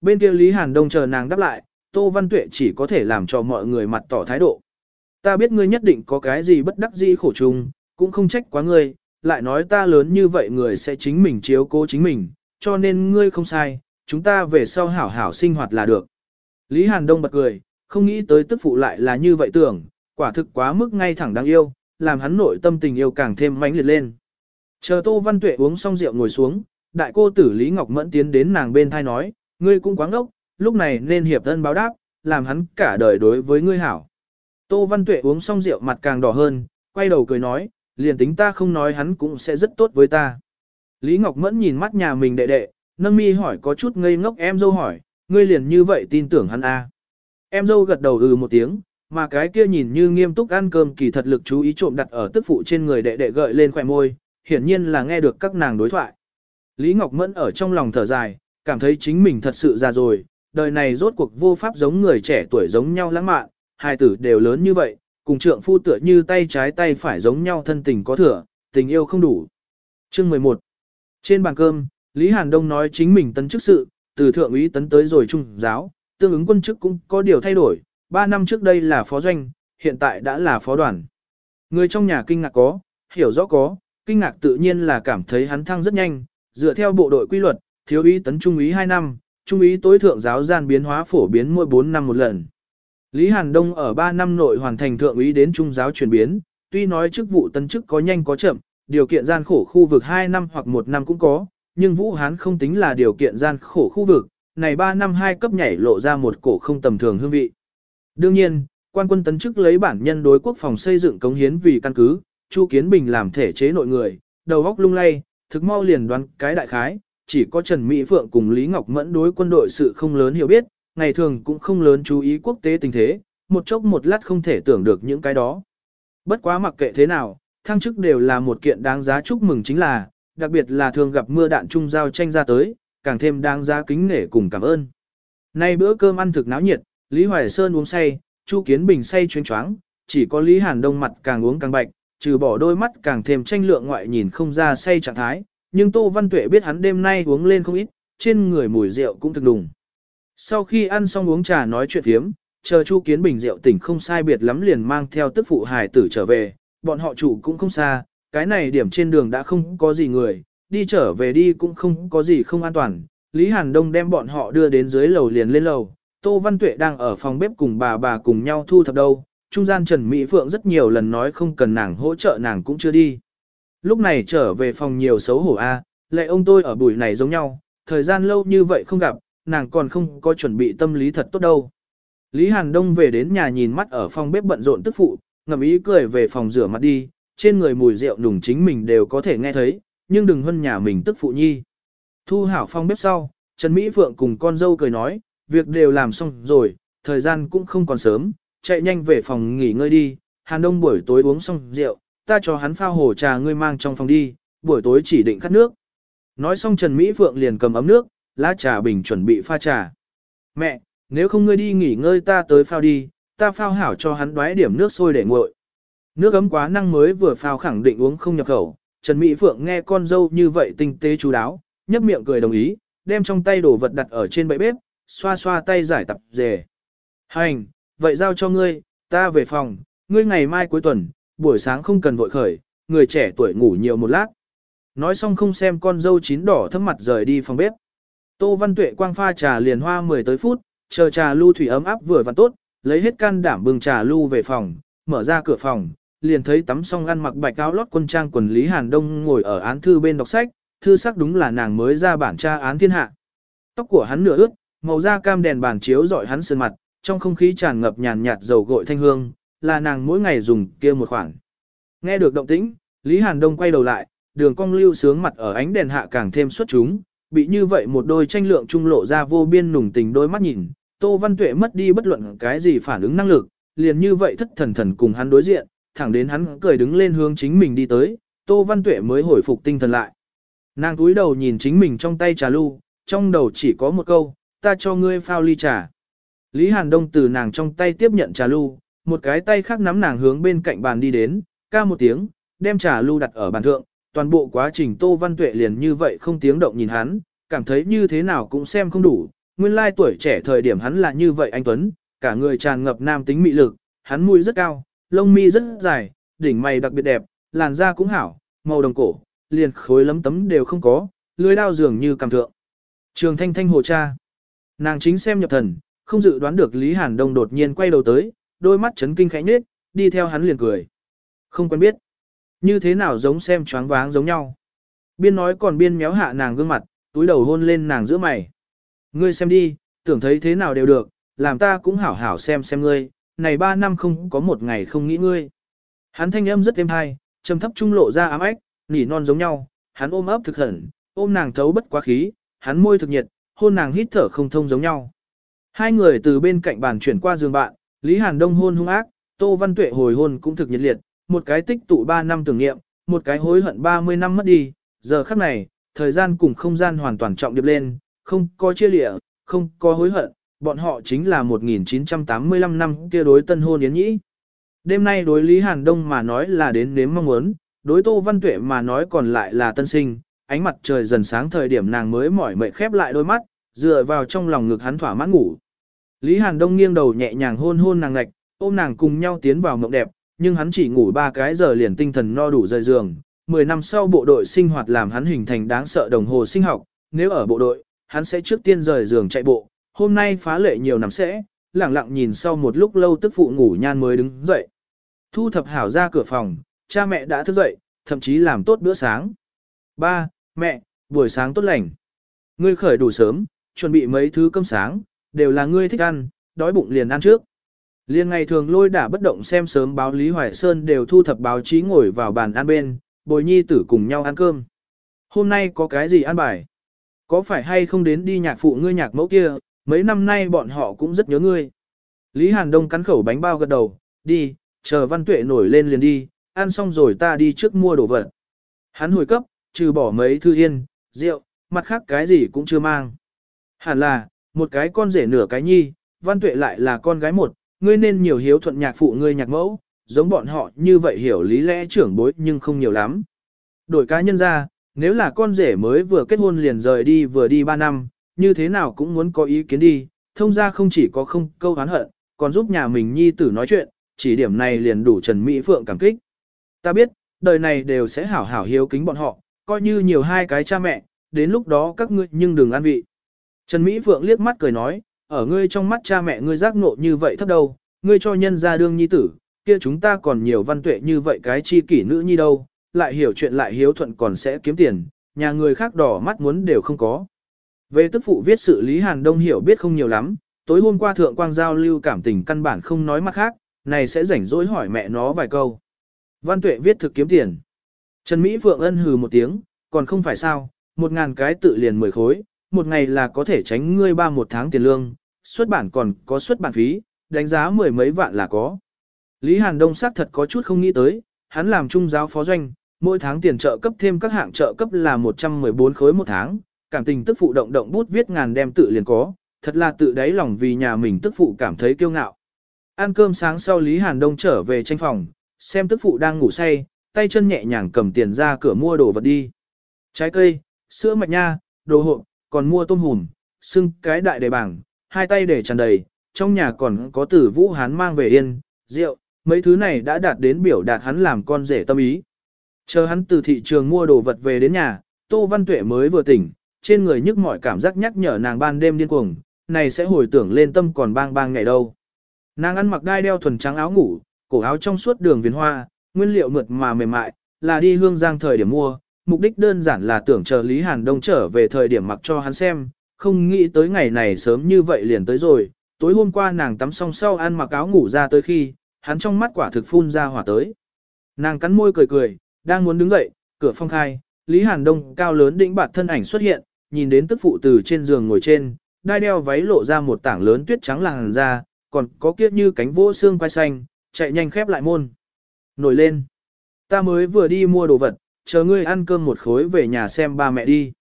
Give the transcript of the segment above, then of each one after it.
bên kia Lý Hàn Đông chờ nàng đáp lại, Tô Văn Tuệ chỉ có thể làm cho mọi người mặt tỏ thái độ. Ta biết ngươi nhất định có cái gì bất đắc dĩ khổ chung, cũng không trách quá ngươi, lại nói ta lớn như vậy người sẽ chính mình chiếu cố chính mình, cho nên ngươi không sai, chúng ta về sau hảo hảo sinh hoạt là được. Lý Hàn Đông bật cười, không nghĩ tới tức phụ lại là như vậy tưởng, quả thực quá mức ngay thẳng đáng yêu, làm hắn nội tâm tình yêu càng thêm mãnh liệt lên. Chờ Tô Văn Tuệ uống xong rượu ngồi xuống, đại cô tử Lý Ngọc Mẫn tiến đến nàng bên thai nói, ngươi cũng quá ngốc, lúc này nên hiệp thân báo đáp, làm hắn cả đời đối với ngươi hảo. Tô Văn Tuệ uống xong rượu mặt càng đỏ hơn, quay đầu cười nói, liền tính ta không nói hắn cũng sẽ rất tốt với ta. Lý Ngọc Mẫn nhìn mắt nhà mình đệ đệ, nâng mi hỏi có chút ngây ngốc em dâu hỏi, ngươi liền như vậy tin tưởng hắn à. Em dâu gật đầu ừ một tiếng, mà cái kia nhìn như nghiêm túc ăn cơm kỳ thật lực chú ý trộm đặt ở tức phụ trên người đệ đệ gợi lên khỏe môi, hiển nhiên là nghe được các nàng đối thoại. Lý Ngọc Mẫn ở trong lòng thở dài, cảm thấy chính mình thật sự già rồi, đời này rốt cuộc vô pháp giống người trẻ tuổi giống nhau lãng mạn, hai tử đều lớn như vậy, cùng trượng phu tựa như tay trái tay phải giống nhau thân tình có thừa, tình yêu không đủ. Chương 11 Trên bàn cơm, Lý Hàn Đông nói chính mình tấn chức sự, từ thượng úy tấn tới rồi trung giáo, tương ứng quân chức cũng có điều thay đổi, 3 năm trước đây là phó doanh, hiện tại đã là phó đoàn. Người trong nhà kinh ngạc có, hiểu rõ có, kinh ngạc tự nhiên là cảm thấy hắn thăng rất nhanh, dựa theo bộ đội quy luật, thiếu úy tấn trung úy 2 năm, trung úy tối thượng giáo gian biến hóa phổ biến mỗi 4 năm một lần. Lý Hàn Đông ở 3 năm nội hoàn thành thượng úy đến trung giáo chuyển biến, tuy nói chức vụ tân chức có nhanh có chậm, điều kiện gian khổ khu vực 2 năm hoặc 1 năm cũng có, nhưng Vũ Hán không tính là điều kiện gian khổ khu vực, này 3 năm 2 cấp nhảy lộ ra một cổ không tầm thường hương vị. Đương nhiên, quan quân tấn chức lấy bản nhân đối quốc phòng xây dựng cống hiến vì căn cứ, Chu Kiến Bình làm thể chế nội người, đầu góc lung lay, thực mau liền đoán cái đại khái, chỉ có Trần Mỹ Phượng cùng Lý Ngọc Mẫn đối quân đội sự không lớn hiểu biết, ngày thường cũng không lớn chú ý quốc tế tình thế, một chốc một lát không thể tưởng được những cái đó. Bất quá mặc kệ thế nào, thăng chức đều là một kiện đáng giá chúc mừng chính là, đặc biệt là thường gặp mưa đạn trung giao tranh ra tới, càng thêm đáng giá kính nể cùng cảm ơn. Nay bữa cơm ăn thực náo nhiệt, Lý Hoài Sơn uống say, Chu Kiến Bình say chuyên choáng, chỉ có Lý Hàn Đông mặt càng uống càng bạch, trừ bỏ đôi mắt càng thêm tranh lượng ngoại nhìn không ra say trạng thái, nhưng Tô Văn Tuệ biết hắn đêm nay uống lên không ít, trên người mùi rượu cũng thực đùng. Sau khi ăn xong uống trà nói chuyện thiếm, chờ Chu Kiến Bình rượu tỉnh không sai biệt lắm liền mang theo tức phụ hài tử trở về, bọn họ chủ cũng không xa, cái này điểm trên đường đã không có gì người, đi trở về đi cũng không có gì không an toàn. Lý Hàn Đông đem bọn họ đưa đến dưới lầu liền lên lầu, Tô Văn Tuệ đang ở phòng bếp cùng bà bà cùng nhau thu thập đâu, trung gian Trần Mỹ Phượng rất nhiều lần nói không cần nàng hỗ trợ nàng cũng chưa đi. Lúc này trở về phòng nhiều xấu hổ a, lệ ông tôi ở buổi này giống nhau, thời gian lâu như vậy không gặp, nàng còn không có chuẩn bị tâm lý thật tốt đâu. Lý Hàn Đông về đến nhà nhìn mắt ở phòng bếp bận rộn tức phụ, ngầm ý cười về phòng rửa mặt đi, trên người mùi rượu nùng chính mình đều có thể nghe thấy, nhưng đừng hơn nhà mình tức phụ nhi. Thu hảo phòng bếp sau, Trần Mỹ Phượng cùng con dâu cười nói, việc đều làm xong rồi, thời gian cũng không còn sớm, chạy nhanh về phòng nghỉ ngơi đi, Hàn Đông buổi tối uống xong rượu, ta cho hắn pha hồ trà ngươi mang trong phòng đi, buổi tối chỉ định khát nước. Nói xong Trần Mỹ Phượng liền cầm ấm nước, lá trà bình chuẩn bị pha trà. Mẹ, nếu không ngươi đi nghỉ ngơi ta tới phao đi, ta phao hảo cho hắn đoái điểm nước sôi để nguội. Nước ấm quá năng mới vừa phao khẳng định uống không nhập khẩu, Trần Mỹ Phượng nghe con dâu như vậy tinh tế chú đáo, nhấp miệng cười đồng ý, đem trong tay đồ vật đặt ở trên bệ bếp, xoa xoa tay giải tập dề. Hành, vậy giao cho ngươi, ta về phòng, ngươi ngày mai cuối tuần, buổi sáng không cần vội khởi, người trẻ tuổi ngủ nhiều một lát. Nói xong không xem con dâu chín đỏ thấp mặt rời đi phòng bếp. Tô Văn Tuệ quang pha trà liền hoa 10 tới phút, chờ trà lưu thủy ấm áp vừa và tốt, lấy hết can đảm bưng trà lưu về phòng, mở ra cửa phòng, liền thấy tắm xong ăn mặc bạch áo lót quân trang quần Lý Hàn Đông ngồi ở án thư bên đọc sách, thư sắc đúng là nàng mới ra bản tra án thiên hạ. Tóc của hắn nửa ướt, màu da cam đèn bàn chiếu dọi hắn sơn mặt, trong không khí tràn ngập nhàn nhạt dầu gội thanh hương, là nàng mỗi ngày dùng kia một khoản. Nghe được động tĩnh, Lý Hàn Đông quay đầu lại, đường cong lưu sướng mặt ở ánh đèn hạ càng thêm xuất chúng, bị như vậy một đôi tranh lượng trung lộ ra vô biên nùng tình đôi mắt nhìn, Tô Văn Tuệ mất đi bất luận cái gì phản ứng năng lực, liền như vậy thất thần thần cùng hắn đối diện, thẳng đến hắn cười đứng lên hướng chính mình đi tới, Tô Văn Tuệ mới hồi phục tinh thần lại. Nàng túi đầu nhìn chính mình trong tay trà lu, trong đầu chỉ có một câu, ta cho ngươi phao ly trà. Lý Hàn Đông từ nàng trong tay tiếp nhận trà lu một cái tay khác nắm nàng hướng bên cạnh bàn đi đến, ca một tiếng, đem trà lưu đặt ở bàn thượng, toàn bộ quá trình Tô Văn Tuệ liền như vậy không tiếng động nhìn hắn, cảm thấy như thế nào cũng xem không đủ, nguyên lai tuổi trẻ thời điểm hắn là như vậy anh Tuấn, cả người tràn ngập nam tính mị lực, hắn mũi rất cao, lông mi rất dài, đỉnh mày đặc biệt đẹp, làn da cũng hảo, màu đồng cổ, liền khối lấm tấm đều không có, lưới đao dường như cầm thượng. Trường thanh thanh hồ cha. Nàng chính xem nhập thần, không dự đoán được Lý Hàn Đông đột nhiên quay đầu tới, đôi mắt chấn kinh khẽ nhếch, đi theo hắn liền cười. Không quen biết. Như thế nào giống xem choáng váng giống nhau. Biên nói còn biên méo hạ nàng gương mặt, túi đầu hôn lên nàng giữa mày. Ngươi xem đi, tưởng thấy thế nào đều được, làm ta cũng hảo hảo xem xem ngươi, này ba năm không có một ngày không nghĩ ngươi. Hắn thanh âm rất êm hay, trầm thấp trung lộ ra ám ếch, nỉ non giống nhau, hắn ôm ấp thực hẩn, ôm nàng thấu bất quá khí, hắn môi thực nhiệt, hôn nàng hít thở không thông giống nhau. Hai người từ bên cạnh bàn chuyển qua giường bạn, Lý Hàn Đông hôn hung ác, Tô Văn Tuệ hồi hôn cũng thực nhiệt liệt, một cái tích tụ 3 năm tưởng niệm, một cái hối hận 30 năm mất đi, giờ khắc này, thời gian cùng không gian hoàn toàn trọng điệp lên, không có chia lịa, không có hối hận, bọn họ chính là 1985 năm kia đối tân hôn yến nhĩ. Đêm nay đối Lý Hàn Đông mà nói là đến nếm mong muốn, đối Tô Văn Tuệ mà nói còn lại là tân sinh, ánh mặt trời dần sáng thời điểm nàng mới mỏi mệt khép lại đôi mắt, dựa vào trong lòng ngực hắn thỏa mãn ngủ. Lý Hàn Đông nghiêng đầu nhẹ nhàng hôn hôn nàng ngạch, ôm nàng cùng nhau tiến vào mộng đẹp, nhưng hắn chỉ ngủ 3 cái giờ liền tinh thần no đủ rời giường. 10 năm sau bộ đội sinh hoạt làm hắn hình thành đáng sợ đồng hồ sinh học, nếu ở bộ đội, hắn sẽ trước tiên rời giường chạy bộ, hôm nay phá lệ nhiều năm sẽ, lặng lặng nhìn sau một lúc lâu tức phụ ngủ nhan mới đứng dậy. Thu thập hảo ra cửa phòng, cha mẹ đã thức dậy, thậm chí làm tốt bữa sáng. Ba, mẹ, buổi sáng tốt lành. Ngươi khởi đủ sớm, chuẩn bị mấy thứ cơm sáng, đều là ngươi thích ăn, đói bụng liền ăn trước. Liên ngày thường lôi đã bất động xem sớm báo Lý Hoài Sơn đều thu thập báo chí ngồi vào bàn ăn bên, bồi nhi tử cùng nhau ăn cơm. Hôm nay có cái gì ăn bài? Có phải hay không đến đi nhạc phụ ngươi nhạc mẫu kia, mấy năm nay bọn họ cũng rất nhớ ngươi. Lý Hàn Đông cắn khẩu bánh bao gật đầu, đi, chờ văn tuệ nổi lên liền đi, ăn xong rồi ta đi trước mua đồ vật. Hắn hồi cấp, trừ bỏ mấy thư yên, rượu, mặt khác cái gì cũng chưa mang. Hẳn là, một cái con rể nửa cái nhi, văn tuệ lại là con gái một, ngươi nên nhiều hiếu thuận nhạc phụ ngươi nhạc mẫu, giống bọn họ như vậy hiểu lý lẽ trưởng bối nhưng không nhiều lắm. Đổi cá nhân ra, nếu là con rể mới vừa kết hôn liền rời đi vừa đi 3 năm, như thế nào cũng muốn có ý kiến đi, thông ra không chỉ có không câu hán hận, còn giúp nhà mình nhi tử nói chuyện, chỉ điểm này liền đủ Trần Mỹ Phượng cảm kích. Ta biết, đời này đều sẽ hảo hảo hiếu kính bọn họ, coi như nhiều hai cái cha mẹ, đến lúc đó các ngươi nhưng đừng ăn vị. Trần Mỹ Phượng liếc mắt cười nói, ở ngươi trong mắt cha mẹ ngươi giác nộ như vậy thấp đâu, ngươi cho nhân ra đương nhi tử, kia chúng ta còn nhiều văn tuệ như vậy cái chi kỷ nữ nhi đâu, lại hiểu chuyện lại hiếu thuận còn sẽ kiếm tiền, nhà người khác đỏ mắt muốn đều không có. Về tức phụ viết sự Lý Hàn Đông hiểu biết không nhiều lắm, tối hôm qua thượng quang giao lưu cảm tình căn bản không nói mặt khác, này sẽ rảnh rỗi hỏi mẹ nó vài câu. Văn tuệ viết thực kiếm tiền. Trần Mỹ Phượng ân hừ một tiếng, còn không phải sao, một ngàn cái tự liền mười khối, một ngày là có thể tránh ngươi ba một tháng tiền lương, xuất bản còn có xuất bản phí, đánh giá mười mấy vạn là có. Lý Hàn Đông xác thật có chút không nghĩ tới, hắn làm trung giáo phó doanh, mỗi tháng tiền trợ cấp thêm các hạng trợ cấp là 114 khối một tháng, cảm tình tức phụ động động bút viết ngàn đem tự liền có, thật là tự đáy lòng vì nhà mình tức phụ cảm thấy kiêu ngạo. Ăn cơm sáng sau Lý Hàn Đông trở về tranh phòng, xem tức phụ đang ngủ say, tay chân nhẹ nhàng cầm tiền ra cửa mua đồ vật đi. Trái cây, sữa mạch nha, đồ hộp, còn mua tôm hùm, xưng cái đại đề bảng, hai tay để tràn đầy, trong nhà còn có tử vũ hán mang về yên, rượu, mấy thứ này đã đạt đến biểu đạt hắn làm con rể tâm ý. Chờ hắn từ thị trường mua đồ vật về đến nhà, Tô Văn Tuệ mới vừa tỉnh, trên người nhức mọi cảm giác nhắc nhở nàng ban đêm điên cuồng, này sẽ hồi tưởng lên tâm còn bang bang ngày đâu. Nàng ăn mặc đai đeo thuần trắng áo ngủ, cổ áo trong suốt đường viền hoa, nguyên liệu mượt mà mềm mại, là đi hương giang thời điểm mua, mục đích đơn giản là tưởng chờ Lý Hàn Đông trở về thời điểm mặc cho hắn xem, không nghĩ tới ngày này sớm như vậy liền tới rồi, tối hôm qua nàng tắm xong sau ăn mặc áo ngủ ra tới khi, hắn trong mắt quả thực phun ra hỏa tới. Nàng cắn môi cười cười, đang muốn đứng dậy, cửa phong khai, Lý Hàn Đông cao lớn đĩnh bạt thân ảnh xuất hiện, nhìn đến tức phụ từ trên giường ngồi trên, đai đeo váy lộ ra một tảng lớn tuyết trắng làn da, còn có kiếp như cánh vỗ xương quai xanh, chạy nhanh khép lại môn. Nổi lên. Ta mới vừa đi mua đồ vật, chờ ngươi ăn cơm một khối về nhà xem ba mẹ đi.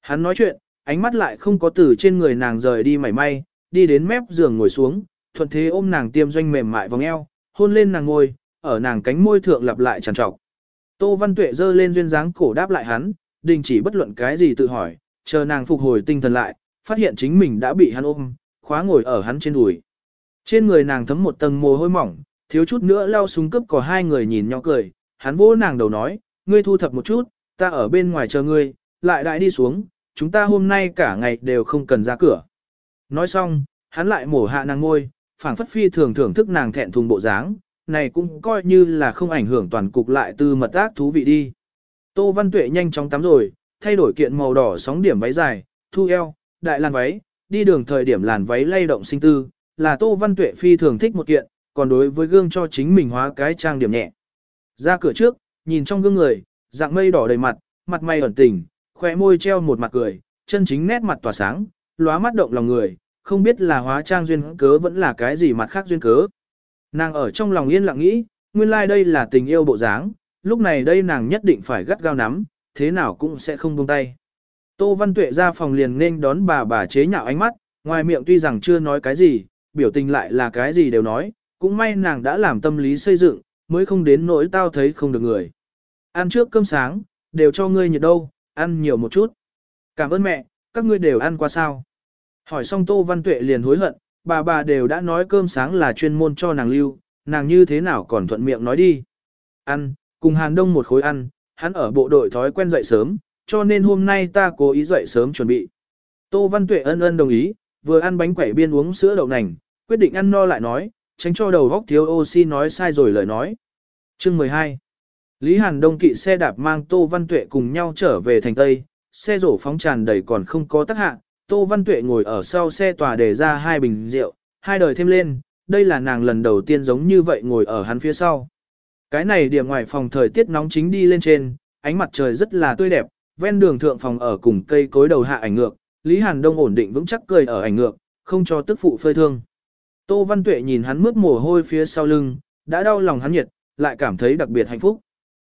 Hắn nói chuyện, ánh mắt lại không có từ trên người nàng rời đi mảy may, đi đến mép giường ngồi xuống, thuận thế ôm nàng tiêm doanh mềm mại vòng eo, hôn lên nàng ngồi, ở nàng cánh môi thượng lặp lại trằn trọc. Tô Văn Tuệ giơ lên duyên dáng cổ đáp lại hắn, đình chỉ bất luận cái gì tự hỏi, chờ nàng phục hồi tinh thần lại, phát hiện chính mình đã bị hắn ôm, khóa ngồi ở hắn trên đùi. Trên người nàng thấm một tầng mồ hôi mỏng, thiếu chút nữa lao súng cướp có hai người nhìn nhau cười, hắn vỗ nàng đầu nói, ngươi thu thập một chút, ta ở bên ngoài chờ ngươi, lại đại đi xuống, chúng ta hôm nay cả ngày đều không cần ra cửa. Nói xong, hắn lại mổ hạ nàng ngôi, phảng phất phi thường thưởng thức nàng thẹn thùng bộ dáng, này cũng coi như là không ảnh hưởng toàn cục lại từ mật ác thú vị đi. Tô Văn Tuệ nhanh chóng tắm rồi, thay đổi kiện màu đỏ sóng điểm váy dài, thu eo, đại làn váy, đi đường thời điểm làn váy lay động sinh tư, là Tô Văn Tuệ phi thường thích một kiện, còn đối với gương cho chính mình hóa cái trang điểm nhẹ. Ra cửa trước, nhìn trong gương người, dạng mây đỏ đầy mặt, mặt mày ẩn tình, khóe môi treo một mặt cười, chân chính nét mặt tỏa sáng, lóa mắt động lòng người, không biết là hóa trang duyên cớ vẫn là cái gì mặt khác duyên cớ. Nàng ở trong lòng yên lặng nghĩ, nguyên lai like đây là tình yêu bộ dáng, lúc này đây nàng nhất định phải gắt gao nắm, thế nào cũng sẽ không buông tay. Tô Văn Tuệ ra phòng liền nên đón bà bà chế nhạo ánh mắt, ngoài miệng tuy rằng chưa nói cái gì, biểu tình lại là cái gì đều nói, cũng may nàng đã làm tâm lý xây dựng, mới không đến nỗi tao thấy không được người. Ăn trước cơm sáng, đều cho ngươi nhiệt đâu, ăn nhiều một chút. Cảm ơn mẹ, các ngươi đều ăn qua sao. Hỏi xong Tô Văn Tuệ liền hối hận, bà bà đều đã nói cơm sáng là chuyên môn cho nàng lưu, nàng như thế nào còn thuận miệng nói đi. Ăn, cùng Hàn Đông một khối ăn, hắn ở bộ đội thói quen dậy sớm, cho nên hôm nay ta cố ý dậy sớm chuẩn bị. Tô Văn Tuệ ân ân đồng ý, vừa ăn bánh quẩy biên uống sữa đậu nành, quyết định ăn no lại nói, tránh cho đầu góc thiếu oxy nói sai rồi lời nói. Chương 12 Lý Hàn Đông kỵ xe đạp mang Tô Văn Tuệ cùng nhau trở về thành Tây, xe rổ phóng tràn đầy còn không có tác hạ, Tô Văn Tuệ ngồi ở sau xe tòa để ra hai bình rượu, hai đời thêm lên, đây là nàng lần đầu tiên giống như vậy ngồi ở hắn phía sau. Cái này điểm ngoài phòng thời tiết nóng chính đi lên trên, ánh mặt trời rất là tươi đẹp, ven đường thượng phòng ở cùng cây cối đầu hạ ảnh ngược, Lý Hàn Đông ổn định vững chắc cười ở ảnh ngược, không cho tức phụ phơi thương. Tô Văn Tuệ nhìn hắn mướt mồ hôi phía sau lưng, đã đau lòng hắn nhiệt, lại cảm thấy đặc biệt hạnh phúc.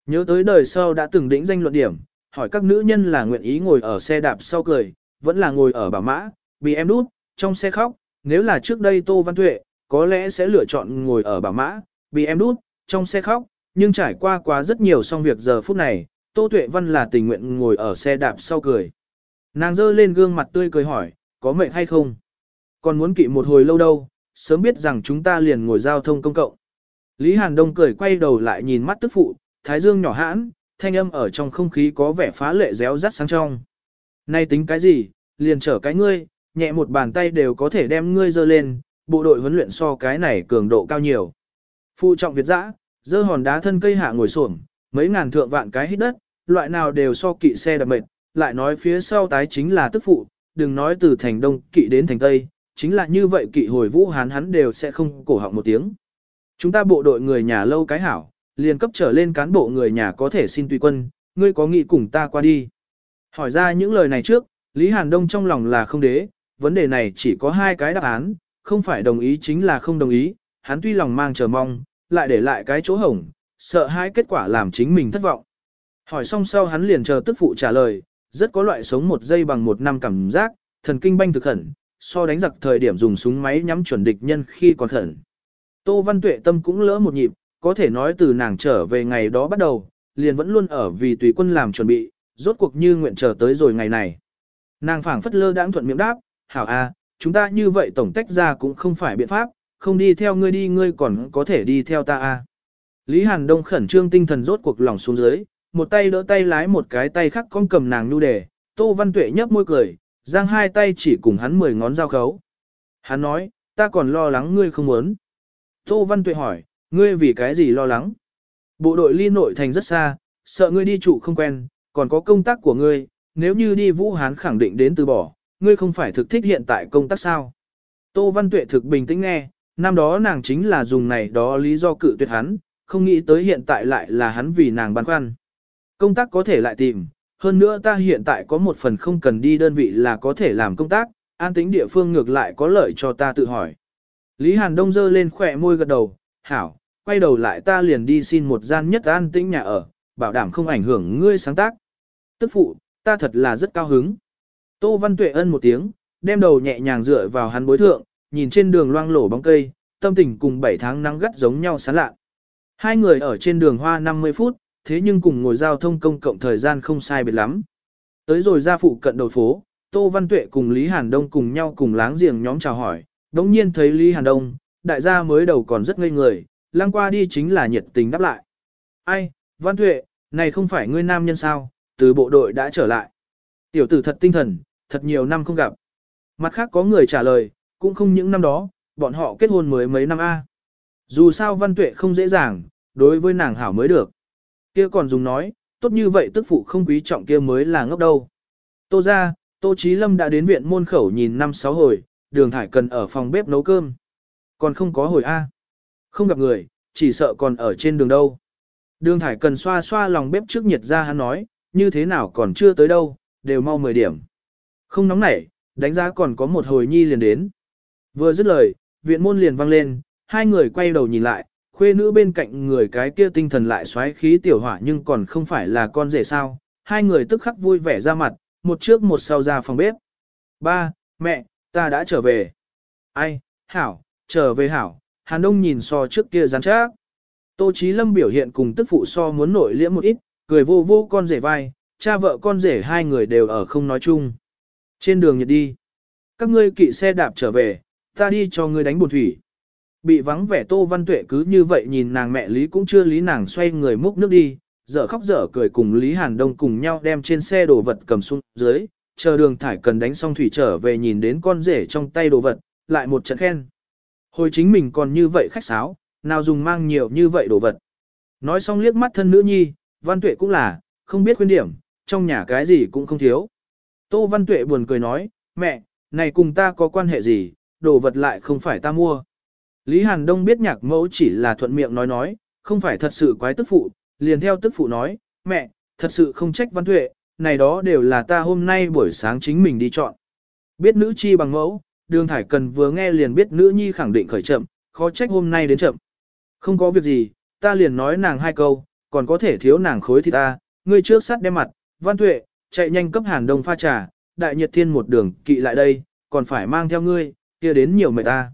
Nhớ tới đời sau đã từng đỉnh danh luận điểm, hỏi các nữ nhân là nguyện ý ngồi ở xe đạp sau cười, vẫn là ngồi ở bảo mã, bị em đút, trong xe khóc, nếu là trước đây Tô Văn Tuệ, có lẽ sẽ lựa chọn ngồi ở bảo mã, bị em đút, trong xe khóc, nhưng trải qua quá rất nhiều xong việc giờ phút này, Tô Tuệ Văn là tình nguyện ngồi ở xe đạp sau cười. Nàng dơ lên gương mặt tươi cười hỏi, có mệt hay không? Còn muốn kỵ một hồi lâu đâu, sớm biết rằng chúng ta liền ngồi giao thông công cộng. Lý Hàn Đông cười quay đầu lại nhìn mắt tức phụ, thái dương nhỏ hãn, thanh âm ở trong không khí có vẻ phá lệ réo rắt sáng trong. Nay tính cái gì, liền trở cái ngươi, nhẹ một bàn tay đều có thể đem ngươi dơ lên, bộ đội huấn luyện so cái này cường độ cao nhiều. Phụ trọng Việt dã, dơ hòn đá thân cây hạ ngồi xổm, mấy ngàn thượng vạn cái hít đất, loại nào đều so kỵ xe đạp mệt, lại nói phía sau tái chính là tức phụ, đừng nói từ thành đông kỵ đến thành tây, chính là như vậy kỵ hồi vũ hán hắn đều sẽ không cổ họng một tiếng. Chúng ta bộ đội người nhà lâu cái hảo, liền cấp trở lên cán bộ người nhà có thể xin tùy quân, ngươi có nghĩ cùng ta qua đi. Hỏi ra những lời này trước, Lý Hàn Đông trong lòng là không đế, vấn đề này chỉ có hai cái đáp án, không phải đồng ý chính là không đồng ý, hắn tuy lòng mang chờ mong, lại để lại cái chỗ hổng, sợ hai kết quả làm chính mình thất vọng. Hỏi xong sau hắn liền chờ tức phụ trả lời, rất có loại sống một giây bằng một năm cảm giác, thần kinh banh thực khẩn, so đánh giặc thời điểm dùng súng máy nhắm chuẩn địch nhân khi còn khẩn. Tô Văn Tuệ tâm cũng lỡ một nhịp, có thể nói từ nàng trở về ngày đó bắt đầu, liền vẫn luôn ở vì tùy quân làm chuẩn bị, rốt cuộc như nguyện chờ tới rồi ngày này. Nàng phảng phất lơ đãng thuận miệng đáp, hảo a, chúng ta như vậy tổng tách ra cũng không phải biện pháp, không đi theo ngươi đi ngươi còn có thể đi theo ta a. Lý Hàn Đông khẩn trương tinh thần rốt cuộc lòng xuống dưới, một tay đỡ tay lái một cái tay khác con cầm nàng nu đề, Tô Văn Tuệ nhấp môi cười, giang hai tay chỉ cùng hắn mười ngón giao khấu. Hắn nói, ta còn lo lắng ngươi không muốn. Tô Văn Tuệ hỏi, ngươi vì cái gì lo lắng? Bộ đội ly nội thành rất xa, sợ ngươi đi trụ không quen, còn có công tác của ngươi, nếu như đi Vũ Hán khẳng định đến từ bỏ, ngươi không phải thực thích hiện tại công tác sao? Tô Văn Tuệ thực bình tĩnh nghe, năm đó nàng chính là dùng này đó lý do cự tuyệt hắn, không nghĩ tới hiện tại lại là hắn vì nàng băn khoăn. Công tác có thể lại tìm, hơn nữa ta hiện tại có một phần không cần đi đơn vị là có thể làm công tác, an tính địa phương ngược lại có lợi cho ta tự hỏi. Lý Hàn Đông dơ lên khỏe môi gật đầu, hảo, quay đầu lại ta liền đi xin một gian nhất an tĩnh nhà ở, bảo đảm không ảnh hưởng ngươi sáng tác. Tức phụ, ta thật là rất cao hứng. Tô Văn Tuệ ân một tiếng, đem đầu nhẹ nhàng dựa vào hắn bối thượng, nhìn trên đường loang lổ bóng cây, tâm tình cùng 7 tháng nắng gắt giống nhau sán lạ. Hai người ở trên đường hoa 50 phút, thế nhưng cùng ngồi giao thông công cộng thời gian không sai biệt lắm. Tới rồi ra phụ cận đầu phố, Tô Văn Tuệ cùng Lý Hàn Đông cùng nhau cùng láng giềng nhóm chào hỏi, đống nhiên thấy Lý Hàn Đông, đại gia mới đầu còn rất ngây người, lang qua đi chính là nhiệt tình đáp lại. Ai, Văn Tuệ, này không phải ngươi nam nhân sao, từ bộ đội đã trở lại. Tiểu tử thật tinh thần, thật nhiều năm không gặp. Mặt khác có người trả lời, cũng không những năm đó, bọn họ kết hôn mới mấy năm A. Dù sao Văn Tuệ không dễ dàng, đối với nàng hảo mới được. kia còn dùng nói, tốt như vậy tức phụ không quý trọng kia mới là ngốc đâu. Tô ra, Tô Chí Lâm đã đến viện môn khẩu nhìn năm sáu hồi, đường thải cần ở phòng bếp nấu cơm. Còn không có hồi A. Không gặp người, chỉ sợ còn ở trên đường đâu. Đường thải cần xoa xoa lòng bếp trước nhiệt ra hắn nói, như thế nào còn chưa tới đâu, đều mau 10 điểm. Không nóng nảy, đánh giá còn có một hồi nhi liền đến. Vừa dứt lời, viện môn liền vang lên, hai người quay đầu nhìn lại, khuê nữ bên cạnh người cái kia tinh thần lại xoáy khí tiểu hỏa nhưng còn không phải là con rể sao. Hai người tức khắc vui vẻ ra mặt, một trước một sau ra phòng bếp. Ba, mẹ, ta đã trở về. Ai, hảo, trở về hảo, Hàn Đông nhìn so trước kia rắn chắc. Tô Chí Lâm biểu hiện cùng tức phụ so muốn nổi liễm một ít, cười vô vô con rể vai, cha vợ con rể hai người đều ở không nói chung. Trên đường nhật đi, các ngươi kỵ xe đạp trở về, ta đi cho ngươi đánh buồn thủy. Bị vắng vẻ Tô Văn Tuệ cứ như vậy nhìn nàng mẹ Lý cũng chưa lý nàng xoay người múc nước đi, dở khóc dở cười cùng Lý Hàn Đông cùng nhau đem trên xe đồ vật cầm xuống dưới, chờ đường thải cần đánh xong thủy trở về nhìn đến con rể trong tay đồ vật, lại một trận khen. Hồi chính mình còn như vậy khách sáo, nào dùng mang nhiều như vậy đồ vật. Nói xong liếc mắt thân nữ nhi, Văn Tuệ cũng là, không biết khuyên điểm, trong nhà cái gì cũng không thiếu. Tô Văn Tuệ buồn cười nói, mẹ, này cùng ta có quan hệ gì, đồ vật lại không phải ta mua. Lý Hàn Đông biết nhạc mẫu chỉ là thuận miệng nói nói, không phải thật sự quái tức phụ, liền theo tức phụ nói, mẹ, thật sự không trách Văn Tuệ, này đó đều là ta hôm nay buổi sáng chính mình đi chọn. Biết nữ chi bằng mẫu, đường thải cần vừa nghe liền biết nữ nhi khẳng định khởi chậm, khó trách hôm nay đến chậm. Không có việc gì, ta liền nói nàng hai câu, còn có thể thiếu nàng khối thì ta, ngươi trước sát đem mặt, văn tuệ, chạy nhanh cấp hàn đông pha trà, đại nhiệt thiên một đường kỵ lại đây, còn phải mang theo ngươi, kia đến nhiều mệt ta.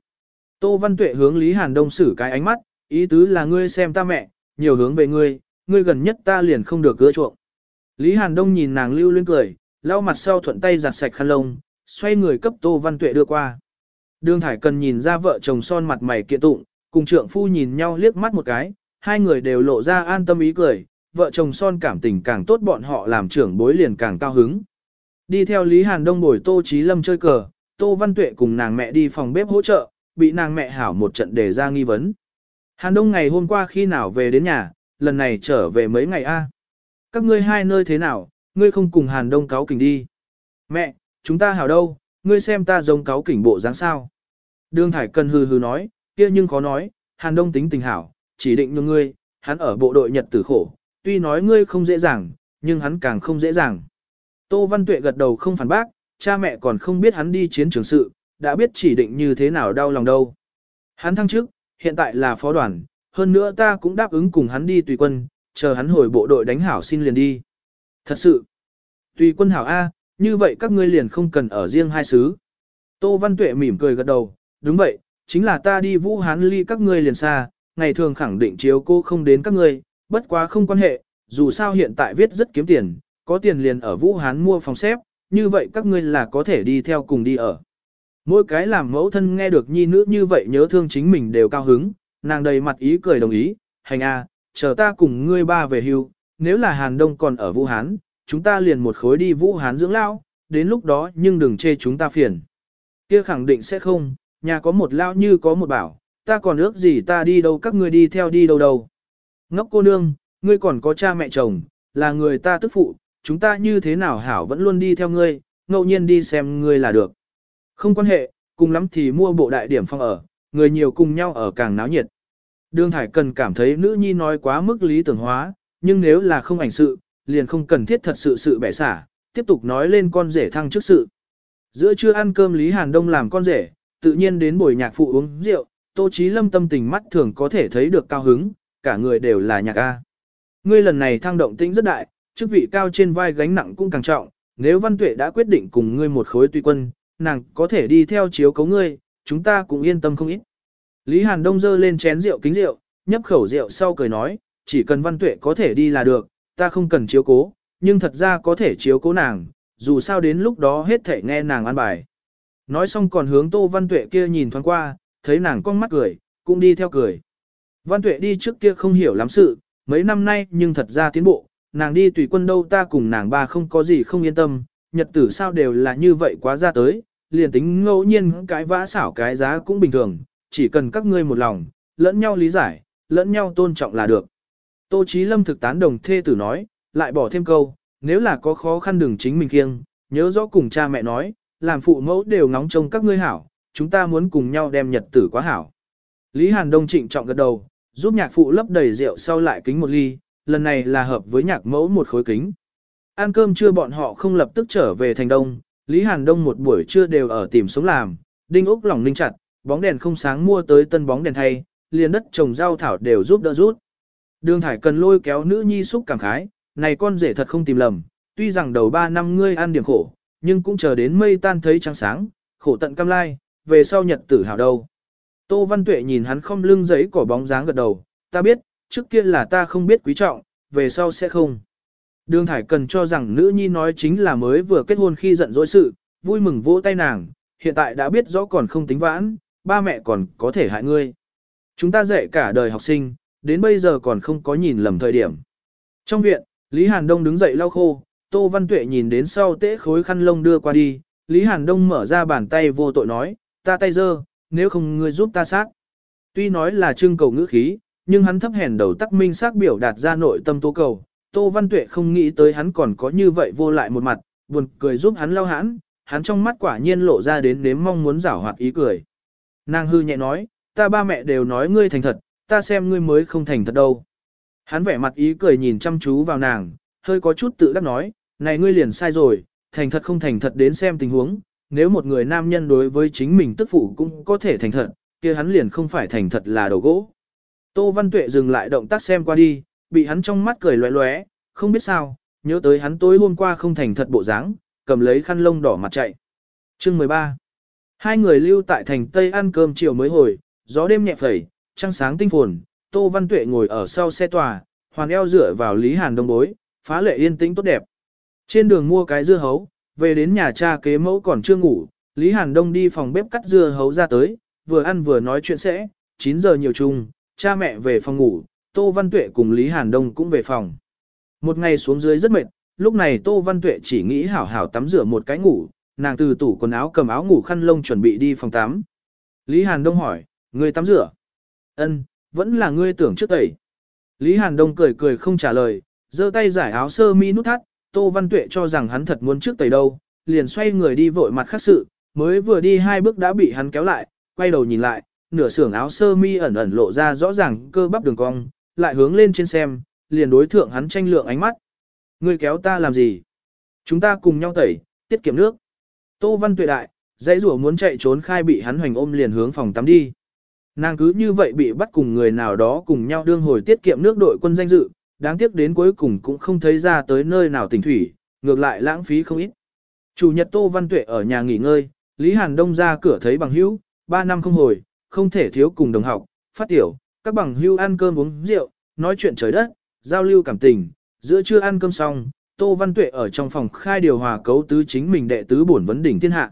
Tô văn tuệ hướng Lý Hàn Đông xử cái ánh mắt, ý tứ là ngươi xem ta mẹ, nhiều hướng về ngươi, ngươi gần nhất ta liền không được gỡ chuộng. Lý Hàn Đông nhìn nàng lưu luyến cười, lau mặt sau thuận tay giặt sạch khăn lông, xoay người cấp Tô Văn Tuệ đưa qua. Đường Thải Cần nhìn ra vợ chồng son mặt mày kiện tụng, cùng trượng phu nhìn nhau liếc mắt một cái, hai người đều lộ ra an tâm ý cười, vợ chồng son cảm tình càng tốt bọn họ làm trưởng bối liền càng cao hứng. Đi theo Lý Hàn Đông bồi Tô Chí Lâm chơi cờ, Tô Văn Tuệ cùng nàng mẹ đi phòng bếp hỗ trợ, bị nàng mẹ hảo một trận để ra nghi vấn. Hàn Đông ngày hôm qua khi nào về đến nhà, lần này trở về mấy ngày a? Các ngươi hai nơi thế nào, ngươi không cùng Hàn Đông cáo kỉnh đi. Mẹ, chúng ta hảo đâu, ngươi xem ta giống cáo kỉnh bộ dáng sao. Đường Thải Cần hừ hừ nói, kia nhưng khó nói, Hàn Đông tính tình hảo, chỉ định nhường ngươi, hắn ở bộ đội Nhật tử khổ, tuy nói ngươi không dễ dàng, nhưng hắn càng không dễ dàng. Tô Văn Tuệ gật đầu không phản bác, cha mẹ còn không biết hắn đi chiến trường sự, đã biết chỉ định như thế nào đau lòng đâu. Hắn thăng chức, hiện tại là phó đoàn, hơn nữa ta cũng đáp ứng cùng hắn đi tùy quân, chờ hắn hồi bộ đội đánh hảo xin liền đi. Thật sự, tùy quân hảo A, như vậy các ngươi liền không cần ở riêng hai xứ. Tô Văn Tuệ mỉm cười gật đầu, đúng vậy, chính là ta đi Vũ Hán ly các ngươi liền xa, ngày thường khẳng định chiếu cô không đến các ngươi, bất quá không quan hệ, dù sao hiện tại viết rất kiếm tiền, có tiền liền ở Vũ Hán mua phòng xếp, như vậy các ngươi là có thể đi theo cùng đi ở. Mỗi cái làm mẫu thân nghe được nhi nữ như vậy nhớ thương chính mình đều cao hứng, nàng đầy mặt ý cười đồng ý, hành a, chờ ta cùng ngươi ba về hưu, nếu là Hàn Đông còn ở Vũ Hán, chúng ta liền một khối đi Vũ Hán dưỡng lao, đến lúc đó nhưng đừng chê chúng ta phiền. Kia khẳng định sẽ không, nhà có một lao như có một bảo, ta còn ước gì ta đi đâu các ngươi đi theo đi đâu đâu. Ngốc cô nương, ngươi còn có cha mẹ chồng, là người ta tức phụ, chúng ta như thế nào hảo vẫn luôn đi theo ngươi, ngẫu nhiên đi xem ngươi là được. Không quan hệ, cùng lắm thì mua bộ đại điểm phong ở, người nhiều cùng nhau ở càng náo nhiệt. Đường Thải cần cảm thấy nữ nhi nói quá mức lý tưởng hóa, nhưng nếu là không ảnh sự, liền không cần thiết thật sự sự bẻ xả, tiếp tục nói lên con rể thăng trước sự. Giữa trưa ăn cơm Lý Hàn Đông làm con rể, tự nhiên đến buổi nhạc phụ uống rượu, Tô Chí Lâm tâm tình mắt thường có thể thấy được cao hứng, cả người đều là nhạc A. Ngươi lần này thăng động tĩnh rất đại, chức vị cao trên vai gánh nặng cũng càng trọng, nếu Văn Tuệ đã quyết định cùng ngươi một khối tùy quân, nàng có thể đi theo chiếu cấu ngươi, chúng ta cũng yên tâm không ít. Lý Hàn Đông dơ lên chén rượu kính rượu, nhấp khẩu rượu sau cười nói, chỉ cần Văn Tuệ có thể đi là được, ta không cần chiếu cố, nhưng thật ra có thể chiếu cố nàng, dù sao đến lúc đó hết thể nghe nàng ăn bài. Nói xong còn hướng Tô Văn Tuệ kia nhìn thoáng qua, thấy nàng con mắt cười, cũng đi theo cười. Văn Tuệ đi trước kia không hiểu lắm sự, mấy năm nay nhưng thật ra tiến bộ, nàng đi tùy quân đâu ta cùng nàng ba không có gì không yên tâm, nhật tử sao đều là như vậy quá ra tới, liền tính ngẫu nhiên cái vã xảo cái giá cũng bình thường, chỉ cần các ngươi một lòng, lẫn nhau lý giải, lẫn nhau tôn trọng là được. Tô Chí Lâm thực tán đồng thê tử nói, lại bỏ thêm câu, nếu là có khó khăn đừng chính mình kiêng, nhớ rõ cùng cha mẹ nói, làm phụ mẫu đều ngóng trông các ngươi hảo, chúng ta muốn cùng nhau đem nhật tử quá hảo. Lý Hàn Đông trịnh trọng gật đầu, giúp nhạc phụ lấp đầy rượu sau lại kính một ly, lần này là hợp với nhạc mẫu một khối kính. Ăn cơm trưa bọn họ không lập tức trở về thành đông, Lý Hàn Đông một buổi trưa đều ở tìm sống làm, đinh ốc lỏng ninh chặt, bóng đèn không sáng mua tới tân bóng đèn thay, liền đất trồng rau thảo đều giúp đỡ rút. Đường thải cần lôi kéo nữ nhi xúc cảm khái, này con rể thật không tìm lầm, tuy rằng đầu ba năm ngươi ăn điểm khổ, nhưng cũng chờ đến mây tan thấy trăng sáng, khổ tận cam lai, về sau nhật tử hào đâu. Tô Văn Tuệ nhìn hắn không lưng giấy cỏ bóng dáng gật đầu, ta biết, trước kia là ta không biết quý trọng, về sau sẽ không. Đường Thải cần cho rằng nữ nhi nói chính là mới vừa kết hôn khi giận dỗi sự, vui mừng vỗ tay nàng, hiện tại đã biết rõ còn không tính vãn, ba mẹ còn có thể hại ngươi. Chúng ta dạy cả đời học sinh, đến bây giờ còn không có nhìn lầm thời điểm. Trong viện, Lý Hàn Đông đứng dậy lau khô, Tô Văn Tuệ nhìn đến sau tễ khối khăn lông đưa qua đi, Lý Hàn Đông mở ra bàn tay vô tội nói, ta tay dơ, nếu không ngươi giúp ta sát. Tuy nói là trưng cầu ngữ khí, nhưng hắn thấp hèn đầu tắc minh xác biểu đạt ra nội tâm tố cầu. Tô Văn Tuệ không nghĩ tới hắn còn có như vậy vô lại một mặt, buồn cười giúp hắn lau hãn, hắn trong mắt quả nhiên lộ ra đến nếm mong muốn giảo hoạt ý cười. Nàng hư nhẹ nói, ta ba mẹ đều nói ngươi thành thật, ta xem ngươi mới không thành thật đâu. Hắn vẻ mặt ý cười nhìn chăm chú vào nàng, hơi có chút tự đắc nói, này ngươi liền sai rồi, thành thật không thành thật đến xem tình huống, nếu một người nam nhân đối với chính mình tức phụ cũng có thể thành thật, kia hắn liền không phải thành thật là đầu gỗ. Tô Văn Tuệ dừng lại động tác xem qua đi, bị hắn trong mắt cười loé loé, không biết sao, nhớ tới hắn tối hôm qua không thành thật bộ dáng, cầm lấy khăn lông đỏ mặt chạy. Chương 13 Hai người lưu tại thành Tây ăn cơm chiều mới hồi, gió đêm nhẹ phẩy, trăng sáng tinh phồn, Tô Văn Tuệ ngồi ở sau xe tòa, hoàn eo dựa vào Lý Hàn đông bối, phá lệ yên tĩnh tốt đẹp. Trên đường mua cái dưa hấu, về đến nhà cha kế mẫu còn chưa ngủ, Lý Hàn Đông đi phòng bếp cắt dưa hấu ra tới, vừa ăn vừa nói chuyện sẽ, 9 giờ nhiều chung, cha mẹ về phòng ngủ, Tô Văn Tuệ cùng Lý Hàn Đông cũng về phòng. Một ngày xuống dưới rất mệt, lúc này Tô Văn Tuệ chỉ nghĩ hảo hảo tắm rửa một cái ngủ, nàng từ tủ quần áo cầm áo ngủ khăn lông chuẩn bị đi phòng tắm. Lý Hàn Đông hỏi, người tắm rửa? Ân, vẫn là ngươi tưởng trước tẩy. Lý Hàn Đông cười cười không trả lời, giơ tay giải áo sơ mi nút thắt, Tô Văn Tuệ cho rằng hắn thật muốn trước tẩy đâu, liền xoay người đi vội mặt khác sự, mới vừa đi hai bước đã bị hắn kéo lại, quay đầu nhìn lại, nửa xưởng áo sơ mi ẩn ẩn lộ ra rõ ràng cơ bắp đường cong, lại hướng lên trên xem, liền đối thượng hắn tranh lượng ánh mắt. Ngươi kéo ta làm gì? Chúng ta cùng nhau tẩy, tiết kiệm nước. Tô Văn Tuệ đại, dãy rủa muốn chạy trốn khai bị hắn hoành ôm liền hướng phòng tắm đi. Nàng cứ như vậy bị bắt cùng người nào đó cùng nhau đương hồi tiết kiệm nước đội quân danh dự, đáng tiếc đến cuối cùng cũng không thấy ra tới nơi nào tỉnh thủy, ngược lại lãng phí không ít. Chủ nhật Tô Văn Tuệ ở nhà nghỉ ngơi, Lý Hàn Đông ra cửa thấy bằng hữu, 3 năm không hồi, không thể thiếu cùng đồng học, phát tiểu, các bằng hữu ăn cơm uống rượu, nói chuyện trời đất, giao lưu cảm tình, giữa trưa ăn cơm xong, Tô Văn Tuệ ở trong phòng khai điều hòa cấu tứ chính mình đệ tứ bổn vấn đỉnh thiên hạ.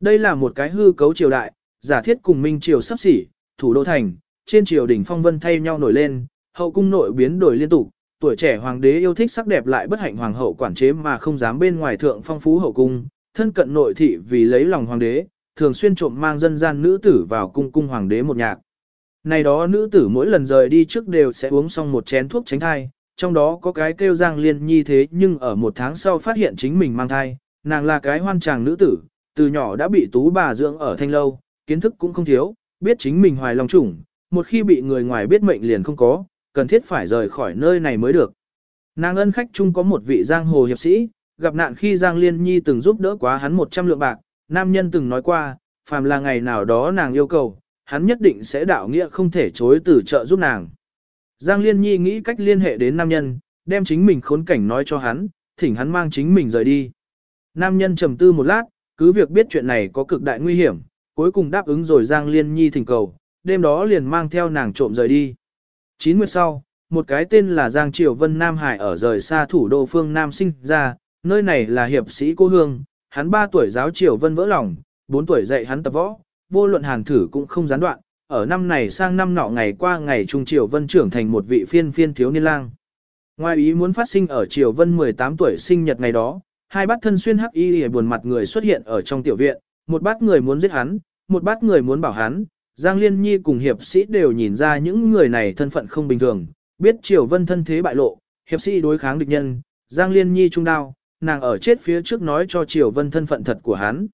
Đây là một cái hư cấu triều đại, giả thiết cùng minh triều sắp xỉ, thủ đô thành, trên triều đình phong vân thay nhau nổi lên, hậu cung nội biến đổi liên tục, tuổi trẻ hoàng đế yêu thích sắc đẹp lại bất hạnh hoàng hậu quản chế mà không dám bên ngoài thượng phong phú hậu cung, thân cận nội thị vì lấy lòng hoàng đế, thường xuyên trộm mang dân gian nữ tử vào cung cung hoàng đế một nhạc. Này đó nữ tử mỗi lần rời đi trước đều sẽ uống xong một chén thuốc tránh thai, trong đó có cái kêu Giang Liên Nhi thế nhưng ở một tháng sau phát hiện chính mình mang thai, nàng là cái hoan tràng nữ tử, từ nhỏ đã bị tú bà dưỡng ở thanh lâu, kiến thức cũng không thiếu, biết chính mình hoài lòng chủng, một khi bị người ngoài biết mệnh liền không có, cần thiết phải rời khỏi nơi này mới được. Nàng ân khách chung có một vị giang hồ hiệp sĩ, gặp nạn khi Giang Liên Nhi từng giúp đỡ quá hắn 100 lượng bạc, nam nhân từng nói qua, phàm là ngày nào đó nàng yêu cầu, hắn nhất định sẽ đạo nghĩa không thể chối từ trợ giúp nàng. Giang Liên Nhi nghĩ cách liên hệ đến nam nhân, đem chính mình khốn cảnh nói cho hắn, thỉnh hắn mang chính mình rời đi. Nam nhân trầm tư một lát, cứ việc biết chuyện này có cực đại nguy hiểm, cuối cùng đáp ứng rồi Giang Liên Nhi thỉnh cầu, đêm đó liền mang theo nàng trộm rời đi. Chín nguyệt sau, một cái tên là Giang Triều Vân Nam Hải ở rời xa thủ đô phương Nam sinh ra, nơi này là hiệp sĩ cô hương, hắn 3 tuổi giáo triều vân vỡ lòng, 4 tuổi dạy hắn tập võ, vô luận hàn thử cũng không gián đoạn, ở năm này sang năm nọ ngày qua ngày trung triều vân trưởng thành một vị phiên phiên thiếu niên lang. Ngoài ý muốn phát sinh ở triều vân 18 tuổi sinh nhật ngày đó, hai bát thân xuyên hắc y buồn mặt người xuất hiện ở trong tiểu viện, một bát người muốn giết hắn, một bát người muốn bảo hắn, Giang Liên Nhi cùng hiệp sĩ đều nhìn ra những người này thân phận không bình thường, biết Triều Vân thân thế bại lộ, hiệp sĩ đối kháng địch nhân, Giang Liên Nhi trung đao, nàng ở chết phía trước nói cho Triều Vân thân phận thật của hắn.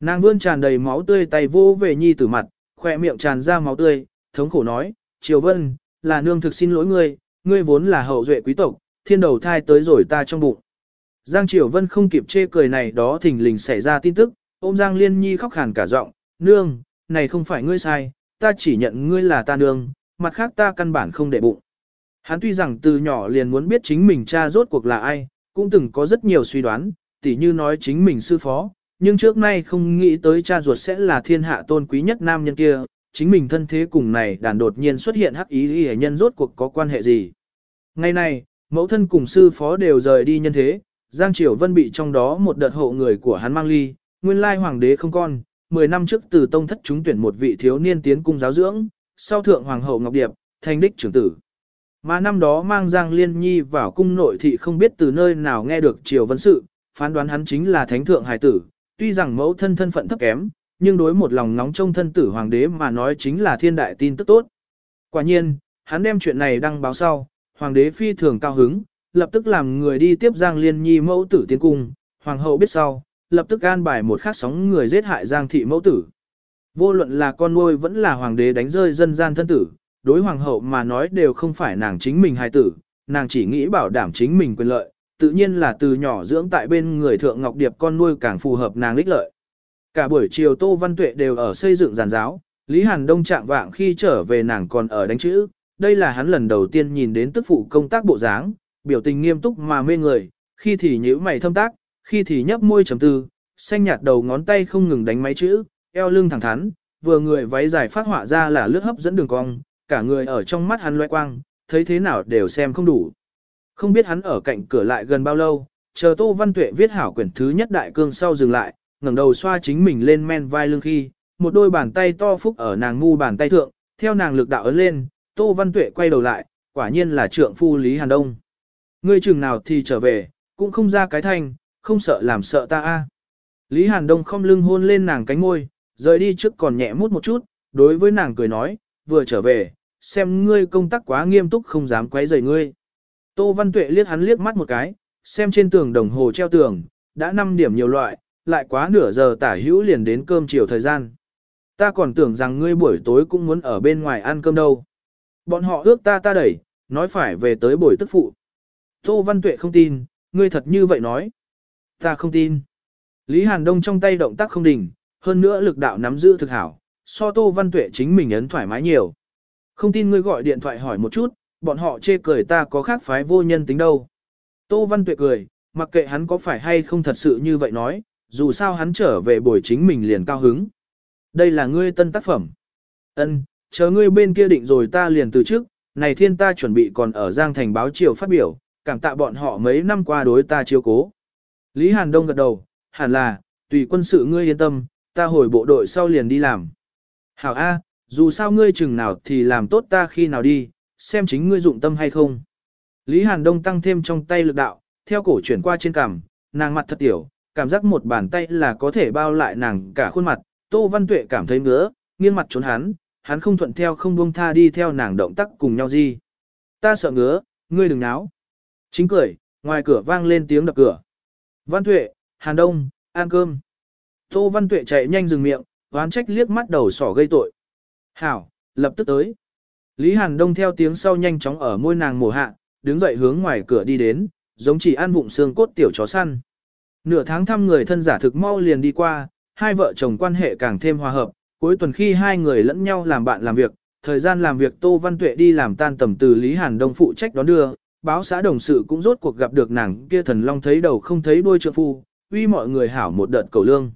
Nàng vươn tràn đầy máu tươi tay vô về Nhi tử mặt, khỏe miệng tràn ra máu tươi, thống khổ nói, Triều Vân, là nương thực xin lỗi ngươi, ngươi vốn là hậu duệ quý tộc, thiên đầu thai tới rồi ta trong bụng. Giang Triều Vân không kịp chê cười này đó thình lình xảy ra tin tức, ôm Giang Liên Nhi khóc hàn cả giọng, nương, này không phải ngươi sai, ta chỉ nhận ngươi là ta nương, mặt khác ta căn bản không để bụng. Hắn tuy rằng từ nhỏ liền muốn biết chính mình cha rốt cuộc là ai, cũng từng có rất nhiều suy đoán, tỉ như nói chính mình sư phó, nhưng trước nay không nghĩ tới cha ruột sẽ là thiên hạ tôn quý nhất nam nhân kia, chính mình thân thế cùng này đàn đột nhiên xuất hiện hắc ý hệ nhân rốt cuộc có quan hệ gì. Ngày này, mẫu thân cùng sư phó đều rời đi nhân thế, Giang Triều Vân bị trong đó một đợt hộ người của hắn mang ly, nguyên lai hoàng đế không con, 10 năm trước từ tông thất chúng tuyển một vị thiếu niên tiến cung giáo dưỡng, sau thượng hoàng hậu Ngọc Điệp, thành đích trưởng tử. Mà năm đó mang Giang Liên Nhi vào cung nội thị không biết từ nơi nào nghe được Triều vấn sự, phán đoán hắn chính là thánh thượng hài tử, tuy rằng mẫu thân thân phận thấp kém, nhưng đối một lòng nóng trong thân tử hoàng đế mà nói chính là thiên đại tin tức tốt. Quả nhiên, hắn đem chuyện này đăng báo sau, hoàng đế phi thường cao hứng, lập tức làm người đi tiếp Giang Liên Nhi mẫu tử tiến cung, hoàng hậu biết sau, lập tức an bài một khắc sóng người giết hại Giang thị mẫu tử. Vô luận là con nuôi vẫn là hoàng đế đánh rơi dân gian thân tử, đối hoàng hậu mà nói đều không phải nàng chính mình hài tử, nàng chỉ nghĩ bảo đảm chính mình quyền lợi, tự nhiên là từ nhỏ dưỡng tại bên người thượng ngọc điệp con nuôi càng phù hợp nàng ích lợi. Cả buổi chiều Tô Văn Tuệ đều ở xây dựng giàn giáo, Lý Hàn Đông trạng vạng khi trở về nàng còn ở đánh chữ, đây là hắn lần đầu tiên nhìn đến tức phụ công tác bộ dáng, biểu tình nghiêm túc mà mê người, khi thì nhíu mày thâm tác, khi thì nhấp môi trầm tư, xanh nhạt đầu ngón tay không ngừng đánh máy chữ, eo lưng thẳng thắn, vừa người váy dài phát họa ra là lướt hấp dẫn đường cong, cả người ở trong mắt hắn loe quang, thấy thế nào đều xem không đủ. Không biết hắn ở cạnh cửa lại gần bao lâu, chờ Tô Văn Tuệ viết hảo quyển thứ nhất đại cương sau dừng lại, ngẩng đầu xoa chính mình lên men vai lưng khi, một đôi bàn tay to phúc ở nàng ngu bàn tay thượng, theo nàng lực đạo ấn lên, Tô Văn Tuệ quay đầu lại, quả nhiên là trượng phu Lý Hàn Đông. Ngươi chừng nào thì trở về, cũng không ra cái thanh, không sợ làm sợ ta a. Lý Hàn Đông không lưng hôn lên nàng cánh môi, rời đi trước còn nhẹ mút một chút, đối với nàng cười nói, vừa trở về, xem ngươi công tác quá nghiêm túc không dám quấy rầy ngươi. Tô Văn Tuệ liếc hắn liếc mắt một cái, xem trên tường đồng hồ treo tường, đã 5 điểm nhiều loại, lại quá nửa giờ tả hữu liền đến cơm chiều thời gian. Ta còn tưởng rằng ngươi buổi tối cũng muốn ở bên ngoài ăn cơm đâu. Bọn họ ước ta ta đẩy, nói phải về tới buổi tức phụ. Tô Văn Tuệ không tin, ngươi thật như vậy nói. Ta không tin. Lý Hàn Đông trong tay động tác không đình, hơn nữa lực đạo nắm giữ thực hảo, so Tô Văn Tuệ chính mình ấn thoải mái nhiều. Không tin ngươi gọi điện thoại hỏi một chút, bọn họ chê cười ta có khác phái vô nhân tính đâu. Tô Văn Tuệ cười, mặc kệ hắn có phải hay không thật sự như vậy nói, dù sao hắn trở về buổi chính mình liền cao hứng. Đây là ngươi tân tác phẩm. Ân, chờ ngươi bên kia định rồi ta liền từ trước, này thiên ta chuẩn bị còn ở Giang Thành báo triều phát biểu, cảm tạ bọn họ mấy năm qua đối ta chiếu cố. Lý Hàn Đông gật đầu, hẳn là, tùy quân sự ngươi yên tâm, ta hồi bộ đội sau liền đi làm. Hảo A, dù sao ngươi chừng nào thì làm tốt ta khi nào đi, xem chính ngươi dụng tâm hay không. Lý Hàn Đông tăng thêm trong tay lực đạo, theo cổ chuyển qua trên cằm, nàng mặt thật tiểu, cảm giác một bàn tay là có thể bao lại nàng cả khuôn mặt. Tô Văn Tuệ cảm thấy ngứa, nghiêng mặt trốn hắn, hắn không thuận theo không buông tha đi theo nàng động tác cùng nhau gì. Ta sợ ngứa, ngươi đừng náo. Chính cười, ngoài cửa vang lên tiếng đập cửa. Văn Tuệ, Hàn Đông, ăn cơm. Tô Văn Tuệ chạy nhanh dừng miệng, oán trách liếc mắt đầu sỏ gây tội. Hảo, lập tức tới. Lý Hàn Đông theo tiếng sau nhanh chóng ở môi nàng mổ hạ, đứng dậy hướng ngoài cửa đi đến, giống chỉ ăn vụng xương cốt tiểu chó săn. Nửa tháng thăm người thân giả thực mau liền đi qua, hai vợ chồng quan hệ càng thêm hòa hợp, cuối tuần khi hai người lẫn nhau làm bạn làm việc, thời gian làm việc Tô Văn Tuệ đi làm tan tầm từ Lý Hàn Đông phụ trách đón đưa, báo xã đồng sự cũng rốt cuộc gặp được nàng kia thần long thấy đầu không thấy đuôi trượng phu, uy mọi người hảo một đợt cầu lương.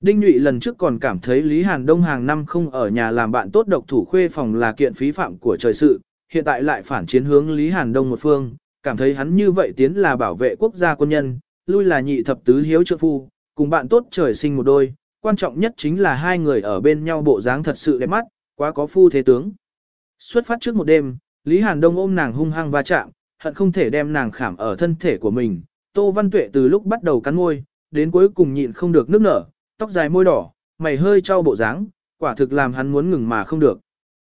Đinh Nhụy lần trước còn cảm thấy Lý Hàn Đông hàng năm không ở nhà làm bạn tốt độc thủ khuê phòng là kiện phí phạm của trời sự, hiện tại lại phản chiến hướng Lý Hàn Đông một phương, cảm thấy hắn như vậy tiến là bảo vệ quốc gia quân nhân, lui là nhị thập tứ hiếu trượng phu, cùng bạn tốt trời sinh một đôi, quan trọng nhất chính là hai người ở bên nhau bộ dáng thật sự đẹp mắt, quá có phu thế tướng. Xuất phát trước một đêm, Lý Hàn Đông ôm nàng hung hăng va chạm, hận không thể đem nàng khảm ở thân thể của mình. Tô Văn Tuệ từ lúc bắt đầu cắn môi, đến cuối cùng nhịn không được nước nở, tóc dài môi đỏ, mày hơi trao bộ dáng, quả thực làm hắn muốn ngừng mà không được.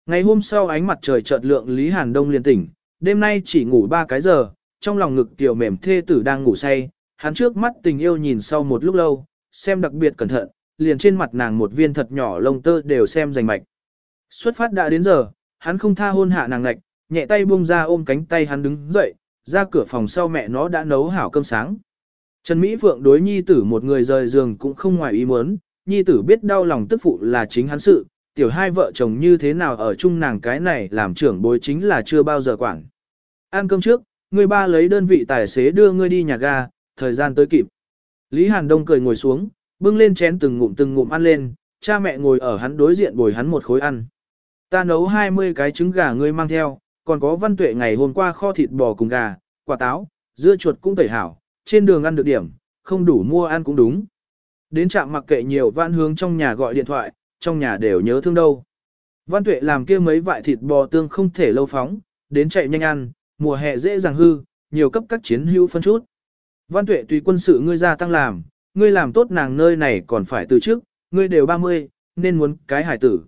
Ngày hôm sau ánh mặt trời chợt lượng Lý Hàn Đông liền tỉnh, đêm nay chỉ ngủ 3 cái giờ, trong lòng ngực tiểu mềm thê tử đang ngủ say, hắn trước mắt tình yêu nhìn sau một lúc lâu, xem đặc biệt cẩn thận, liền trên mặt nàng một viên thật nhỏ lông tơ đều xem rành mạch. Xuất phát đã đến giờ, hắn không tha hôn hạ nàng ngạch, nhẹ tay buông ra ôm cánh tay hắn đứng dậy, ra cửa phòng sau mẹ nó đã nấu hảo cơm sáng. Trần Mỹ Phượng đối nhi tử một người rời giường cũng không ngoài ý muốn, nhi tử biết đau lòng tức phụ là chính hắn sự, tiểu hai vợ chồng như thế nào ở chung nàng cái này làm trưởng bối chính là chưa bao giờ quản. Ăn cơm trước, người ba lấy đơn vị tài xế đưa ngươi đi nhà ga, thời gian tới kịp. Lý Hàn Đông cười ngồi xuống, bưng lên chén từng ngụm từng ngụm ăn lên, cha mẹ ngồi ở hắn đối diện bồi hắn một khối ăn. Ta nấu 20 cái trứng gà ngươi mang theo, còn có văn tuệ ngày hôm qua kho thịt bò cùng gà, quả táo, dưa chuột cũng tẩy hảo, trên đường ăn được điểm, không đủ mua ăn cũng đúng. Đến trạm mặc kệ nhiều vãn hướng trong nhà gọi điện thoại, trong nhà đều nhớ thương đâu. Văn tuệ làm kia mấy vại thịt bò tương không thể lâu phóng, đến chạy nhanh ăn, mùa hè dễ dàng hư, nhiều cấp các chiến hữu phân chút. Văn tuệ tùy quân sự ngươi ra tăng làm, ngươi làm tốt nàng nơi này còn phải từ trước, ngươi đều 30, nên muốn cái hải tử.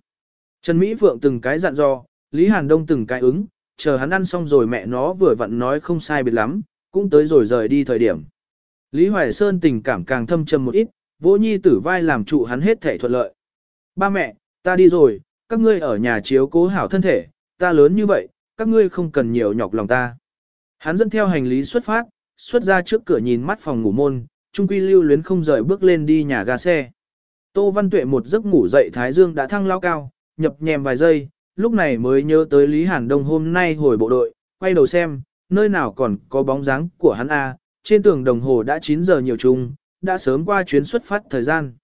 Trần Mỹ Phượng từng cái dặn dò, Lý Hàn Đông từng cái ứng, chờ hắn ăn xong rồi mẹ nó vừa vặn nói không sai biệt lắm, cũng tới rồi rời đi thời điểm. Lý Hoài Sơn tình cảm càng thâm trầm một ít, vỗ nhi tử vai làm trụ hắn hết thể thuận lợi. Ba mẹ, ta đi rồi, các ngươi ở nhà chiếu cố hảo thân thể, ta lớn như vậy, các ngươi không cần nhiều nhọc lòng ta. Hắn dẫn theo hành lý xuất phát, xuất ra trước cửa nhìn mắt phòng ngủ môn, trung quy lưu luyến không rời bước lên đi nhà ga xe. Tô Văn Tuệ một giấc ngủ dậy Thái Dương đã thăng lao cao, nhập nhèm vài giây, lúc này mới nhớ tới Lý Hàn Đông hôm nay hồi bộ đội, quay đầu xem, nơi nào còn có bóng dáng của hắn A, trên tường đồng hồ đã 9 giờ nhiều chung, đã sớm qua chuyến xuất phát thời gian.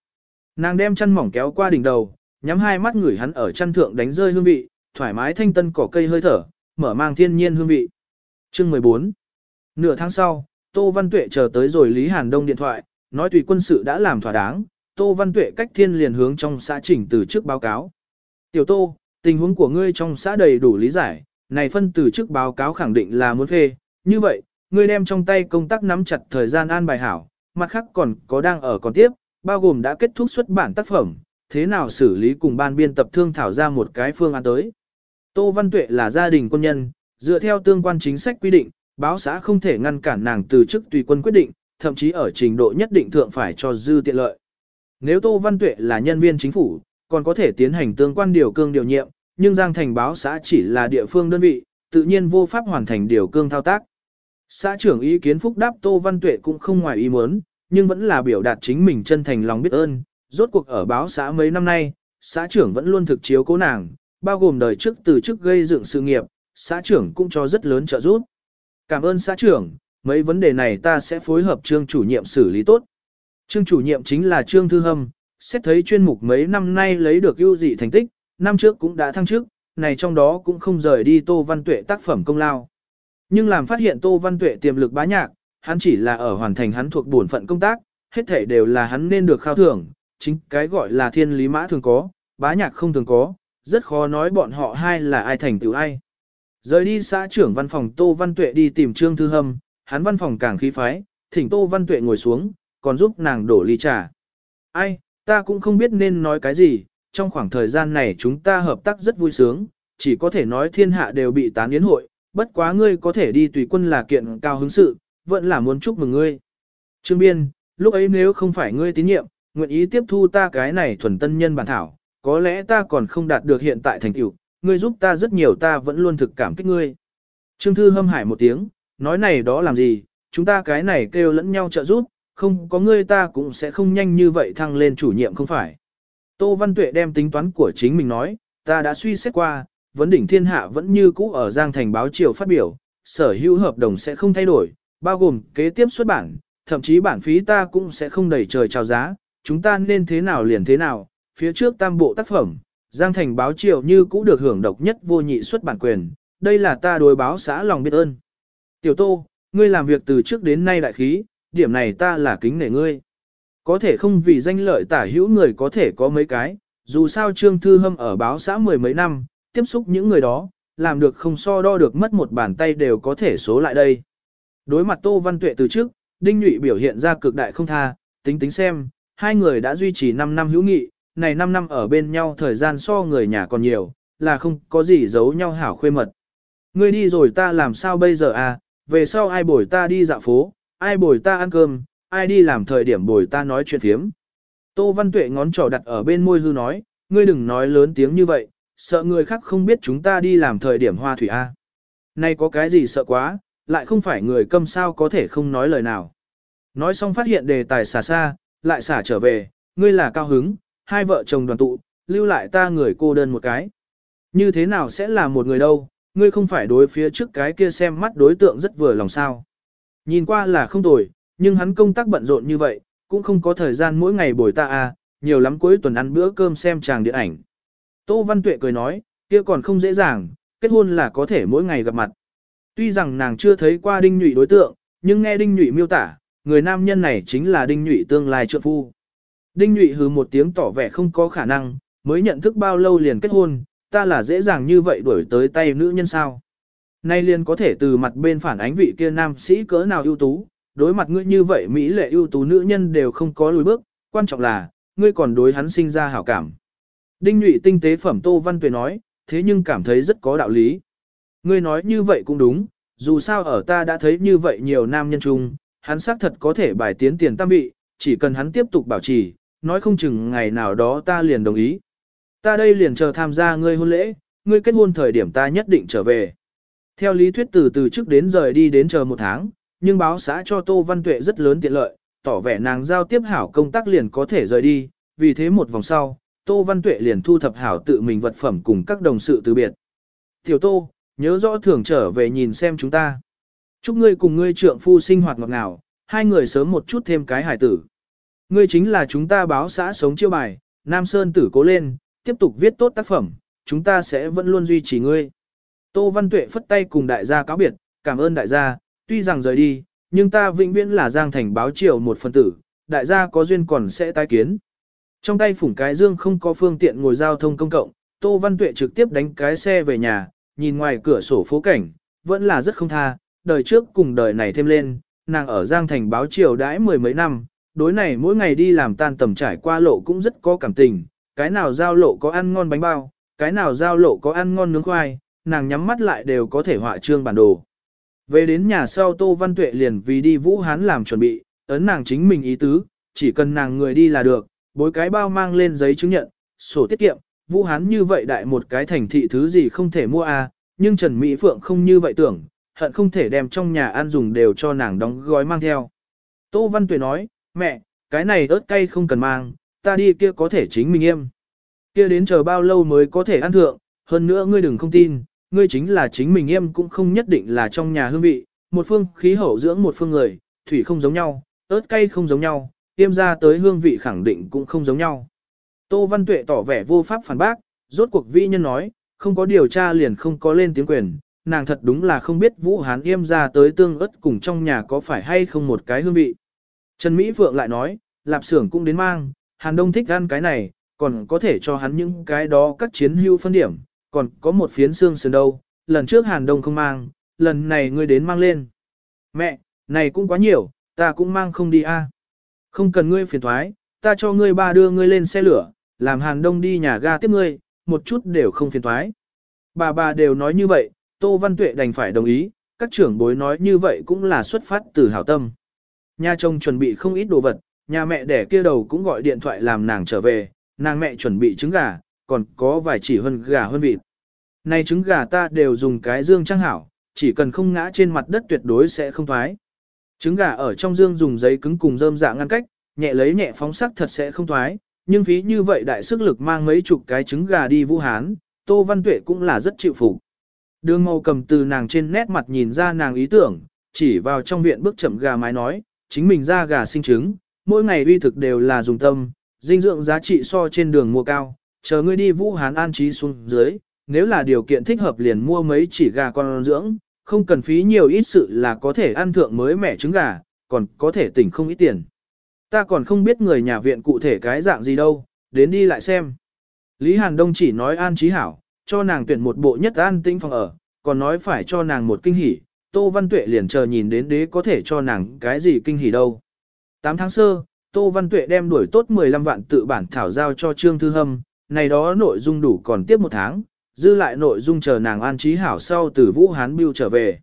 Nàng đem chăn mỏng kéo qua đỉnh đầu, nhắm hai mắt ngửi hắn ở chăn thượng đánh rơi hương vị, thoải mái thanh tân cỏ cây hơi thở, mở mang thiên nhiên hương vị. Chương 14 Nửa tháng sau, Tô Văn Tuệ chờ tới rồi Lý Hàn Đông điện thoại, nói tùy quân sự đã làm thỏa đáng, Tô Văn Tuệ cách thiên liền hướng trong xã chỉnh từ trước báo cáo. Tiểu Tô, tình huống của ngươi trong xã đầy đủ lý giải, này phân từ chức báo cáo khẳng định là muốn phê, như vậy, ngươi đem trong tay công tác nắm chặt thời gian an bài hảo, mặt khác còn có đang ở còn tiếp, bao gồm đã kết thúc xuất bản tác phẩm, thế nào xử lý cùng ban biên tập thương thảo ra một cái phương án tới. Tô Văn Tuệ là gia đình quân nhân, dựa theo tương quan chính sách quy định, báo xã không thể ngăn cản nàng từ chức tùy quân quyết định, thậm chí ở trình độ nhất định thượng phải cho dư tiện lợi. Nếu Tô Văn Tuệ là nhân viên chính phủ, còn có thể tiến hành tương quan điều cương điều nhiệm, nhưng Giang Thành báo xã chỉ là địa phương đơn vị, tự nhiên vô pháp hoàn thành điều cương thao tác. Xã trưởng ý kiến phúc đáp Tô Văn Tuệ cũng không ngoài ý muốn, nhưng vẫn là biểu đạt chính mình chân thành lòng biết ơn. Rốt cuộc ở báo xã mấy năm nay, xã trưởng vẫn luôn thực chiếu cố nàng, bao gồm đời trước từ chức gây dựng sự nghiệp, xã trưởng cũng cho rất lớn trợ giúp. Cảm ơn xã trưởng, mấy vấn đề này ta sẽ phối hợp trương chủ nhiệm xử lý tốt. Trương chủ nhiệm chính là trương thư hâm, xét thấy chuyên mục mấy năm nay lấy được ưu dị thành tích, năm trước cũng đã thăng chức, này trong đó cũng không rời đi Tô Văn Tuệ tác phẩm công lao. Nhưng làm phát hiện Tô Văn Tuệ tiềm lực bá nhạc, hắn chỉ là ở hoàn thành hắn thuộc bổn phận công tác, hết thể đều là hắn nên được khao thưởng, chính cái gọi là thiên lý mã thường có, bá nhạc không thường có, rất khó nói bọn họ hai là ai thành tựu ai. Rời đi xã trưởng văn phòng Tô Văn Tuệ đi tìm Trương Thư Hâm, hắn văn phòng càng khí phái, thỉnh Tô Văn Tuệ ngồi xuống, còn giúp nàng đổ ly trà. Ai, ta cũng không biết nên nói cái gì, trong khoảng thời gian này chúng ta hợp tác rất vui sướng, chỉ có thể nói thiên hạ đều bị tán yến hội, bất quá ngươi có thể đi tùy quân là kiện cao hứng sự, vẫn là muốn chúc mừng ngươi. Trương Biên, lúc ấy nếu không phải ngươi tín nhiệm, nguyện ý tiếp thu ta cái này thuần tân nhân bản thảo, có lẽ ta còn không đạt được hiện tại thành tựu, ngươi giúp ta rất nhiều ta vẫn luôn thực cảm kích ngươi. Trương Thư hâm hải một tiếng, nói này đó làm gì, chúng ta cái này kêu lẫn nhau trợ giúp, không có ngươi ta cũng sẽ không nhanh như vậy thăng lên chủ nhiệm không phải. Tô Văn Tuệ đem tính toán của chính mình nói, ta đã suy xét qua, vấn đỉnh thiên hạ vẫn như cũ ở Giang Thành báo triều phát biểu, sở hữu hợp đồng sẽ không thay đổi, bao gồm kế tiếp xuất bản, thậm chí bản phí ta cũng sẽ không đẩy trời chào giá, chúng ta nên thế nào liền thế nào, phía trước tam bộ tác phẩm, Giang Thành báo triều như cũ được hưởng độc nhất vô nhị xuất bản quyền, đây là ta đối báo xã lòng biết ơn. Tiểu Tô, ngươi làm việc từ trước đến nay đại khí, điểm này ta là kính nể ngươi. Có thể không vì danh lợi tả hữu người có thể có mấy cái, dù sao Trương Thư Hâm ở báo xã mười mấy năm, tiếp xúc những người đó, làm được không so đo được mất một bàn tay đều có thể số lại đây. Đối mặt Tô Văn Tuệ từ trước, Đinh Nhụy biểu hiện ra cực đại không tha, tính tính xem, hai người đã duy trì 5 năm hữu nghị, này 5 năm ở bên nhau thời gian so người nhà còn nhiều, là không có gì giấu nhau hảo khuê mật. Ngươi đi rồi ta làm sao bây giờ à, về sau ai bồi ta đi dạo phố, ai bồi ta ăn cơm, ai đi làm thời điểm bồi ta nói chuyện phiếm. Tô Văn Tuệ ngón trỏ đặt ở bên môi hư nói, ngươi đừng nói lớn tiếng như vậy, sợ người khác không biết chúng ta đi làm thời điểm hoa thủy A. À. Nay có cái gì sợ quá, lại không phải người câm sao có thể không nói lời nào. Nói xong phát hiện đề tài xả xa, lại xả trở về, ngươi là cao hứng, hai vợ chồng đoàn tụ, lưu lại ta người cô đơn một cái. Như thế nào sẽ là một người đâu, ngươi không phải đối phía trước cái kia xem mắt đối tượng rất vừa lòng sao. Nhìn qua là không tồi, nhưng hắn công tác bận rộn như vậy, cũng không có thời gian mỗi ngày bồi ta à, nhiều lắm cuối tuần ăn bữa cơm xem chàng điện ảnh. Tô Văn Tuệ cười nói, kia còn không dễ dàng, kết hôn là có thể mỗi ngày gặp mặt. Tuy rằng nàng chưa thấy qua đinh nhụy đối tượng, nhưng nghe đinh nhụy miêu tả, người nam nhân này chính là đinh nhụy tương lai trượng phu. Đinh nhụy hừ một tiếng tỏ vẻ không có khả năng, mới nhận thức bao lâu liền kết hôn, ta là dễ dàng như vậy đuổi tới tay nữ nhân sao. Nay liền có thể từ mặt bên phản ánh vị kia nam sĩ cỡ nào ưu tú, đối mặt ngươi như vậy Mỹ lệ ưu tú nữ nhân đều không có lùi bước, quan trọng là, ngươi còn đối hắn sinh ra hảo cảm. Đinh nhụy tinh tế phẩm Tô Văn Tuệ nói, thế nhưng cảm thấy rất có đạo lý. Ngươi nói như vậy cũng đúng, dù sao ở ta đã thấy như vậy nhiều nam nhân chung, hắn xác thật có thể bài tiến tiền tam vị, chỉ cần hắn tiếp tục bảo trì, nói không chừng ngày nào đó ta liền đồng ý. Ta đây liền chờ tham gia ngươi hôn lễ, ngươi kết hôn thời điểm ta nhất định trở về. Theo lý thuyết từ từ trước đến rời đi đến chờ một tháng, nhưng báo xã cho Tô Văn Tuệ rất lớn tiện lợi, tỏ vẻ nàng giao tiếp hảo công tác liền có thể rời đi, vì thế một vòng sau, Tô Văn Tuệ liền thu thập hảo tự mình vật phẩm cùng các đồng sự từ biệt. Tiểu Tô, nhớ rõ thường trở về nhìn xem chúng ta. Chúc ngươi cùng ngươi trượng phu sinh hoạt ngọt ngào, hai người sớm một chút thêm cái hải tử. Ngươi chính là chúng ta báo xã sống chiêu bài, Nam Sơn tử cố lên, tiếp tục viết tốt tác phẩm, chúng ta sẽ vẫn luôn duy trì ngươi. Tô Văn Tuệ phất tay cùng đại gia cáo biệt, cảm ơn đại gia, tuy rằng rời đi, nhưng ta vĩnh viễn là Giang Thành báo triều một phần tử, đại gia có duyên còn sẽ tái kiến. Trong tay phủng cái dương không có phương tiện ngồi giao thông công cộng, Tô Văn Tuệ trực tiếp đánh cái xe về nhà, nhìn ngoài cửa sổ phố cảnh, vẫn là rất không tha, đời trước cùng đời này thêm lên, nàng ở Giang Thành báo triều đãi mười mấy năm, đối này mỗi ngày đi làm tan tầm trải qua lộ cũng rất có cảm tình, cái nào giao lộ có ăn ngon bánh bao, cái nào giao lộ có ăn ngon nướng khoai, nàng nhắm mắt lại đều có thể họa trương bản đồ. Về đến nhà sau Tô Văn Tuệ liền vì đi Vũ Hán làm chuẩn bị, ấn nàng chính mình ý tứ, chỉ cần nàng người đi là được, bối cái bao mang lên giấy chứng nhận, sổ tiết kiệm, Vũ Hán như vậy đại một cái thành thị thứ gì không thể mua à, nhưng Trần Mỹ Phượng không như vậy tưởng, hận không thể đem trong nhà ăn dùng đều cho nàng đóng gói mang theo. Tô Văn Tuệ nói, mẹ, cái này ớt cay không cần mang, ta đi kia có thể chính mình em. Kia đến chờ bao lâu mới có thể ăn thượng, hơn nữa ngươi đừng không tin, ngươi chính là chính mình em cũng không nhất định là trong nhà hương vị, một phương khí hậu dưỡng một phương người, thủy không giống nhau, ớt cay không giống nhau, tiêm ra tới hương vị khẳng định cũng không giống nhau. Tô Văn Tuệ tỏ vẻ vô pháp phản bác, rốt cuộc vi nhân nói, không có điều tra liền không có lên tiếng quyền, nàng thật đúng là không biết Vũ Hán yêm ra tới tương ớt cùng trong nhà có phải hay không một cái hương vị. Trần Mỹ Phượng lại nói, lạp xưởng cũng đến mang, Hàn Đông thích ăn cái này, còn có thể cho hắn những cái đó các chiến hưu phân điểm, còn có một phiến xương sườn đâu, lần trước Hàn Đông không mang, lần này ngươi đến mang lên. Mẹ, này cũng quá nhiều, ta cũng mang không đi a. Không cần ngươi phiền thoái, ta cho ngươi ba đưa ngươi lên xe lửa, làm Hàn Đông đi nhà ga tiếp ngươi, một chút đều không phiền thoái. Bà bà đều nói như vậy, Tô Văn Tuệ đành phải đồng ý, các trưởng bối nói như vậy cũng là xuất phát từ hảo tâm. Nhà chồng chuẩn bị không ít đồ vật, nhà mẹ đẻ kia đầu cũng gọi điện thoại làm nàng trở về, nàng mẹ chuẩn bị trứng gà, còn có vài chỉ hơn gà hơn vịt. Này trứng gà ta đều dùng cái dương trang hảo, chỉ cần không ngã trên mặt đất tuyệt đối sẽ không thoái. Trứng gà ở trong dương dùng giấy cứng cùng rơm dạ ngăn cách, nhẹ lấy nhẹ phóng sắc thật sẽ không thoái, nhưng phí như vậy đại sức lực mang mấy chục cái trứng gà đi Vũ Hán, Tô Văn Tuệ cũng là rất chịu phục. Đường màu cầm từ nàng trên nét mặt nhìn ra nàng ý tưởng, chỉ vào trong viện bước chậm gà mái nói, chính mình ra gà sinh trứng, mỗi ngày uy thực đều là dùng tâm, dinh dưỡng giá trị so trên đường mua cao, chờ ngươi đi Vũ Hán an trí xuống dưới, nếu là điều kiện thích hợp liền mua mấy chỉ gà con dưỡng, không cần phí nhiều ít sự là có thể ăn thượng mới mẻ trứng gà, còn có thể tỉnh không ít tiền. Ta còn không biết người nhà viện cụ thể cái dạng gì đâu, đến đi lại xem. Lý Hàn Đông chỉ nói an trí hảo, cho nàng tuyển một bộ nhất an tĩnh phòng ở, còn nói phải cho nàng một kinh hỉ, Tô Văn Tuệ liền chờ nhìn đến đế có thể cho nàng cái gì kinh hỉ đâu. 8 tháng sơ, Tô Văn Tuệ đem đuổi tốt 15 vạn tự bản thảo giao cho Trương Thư Hâm, này đó nội dung đủ còn tiếp một tháng, dư lại nội dung chờ nàng an trí hảo sau từ Vũ Hán Biêu trở về.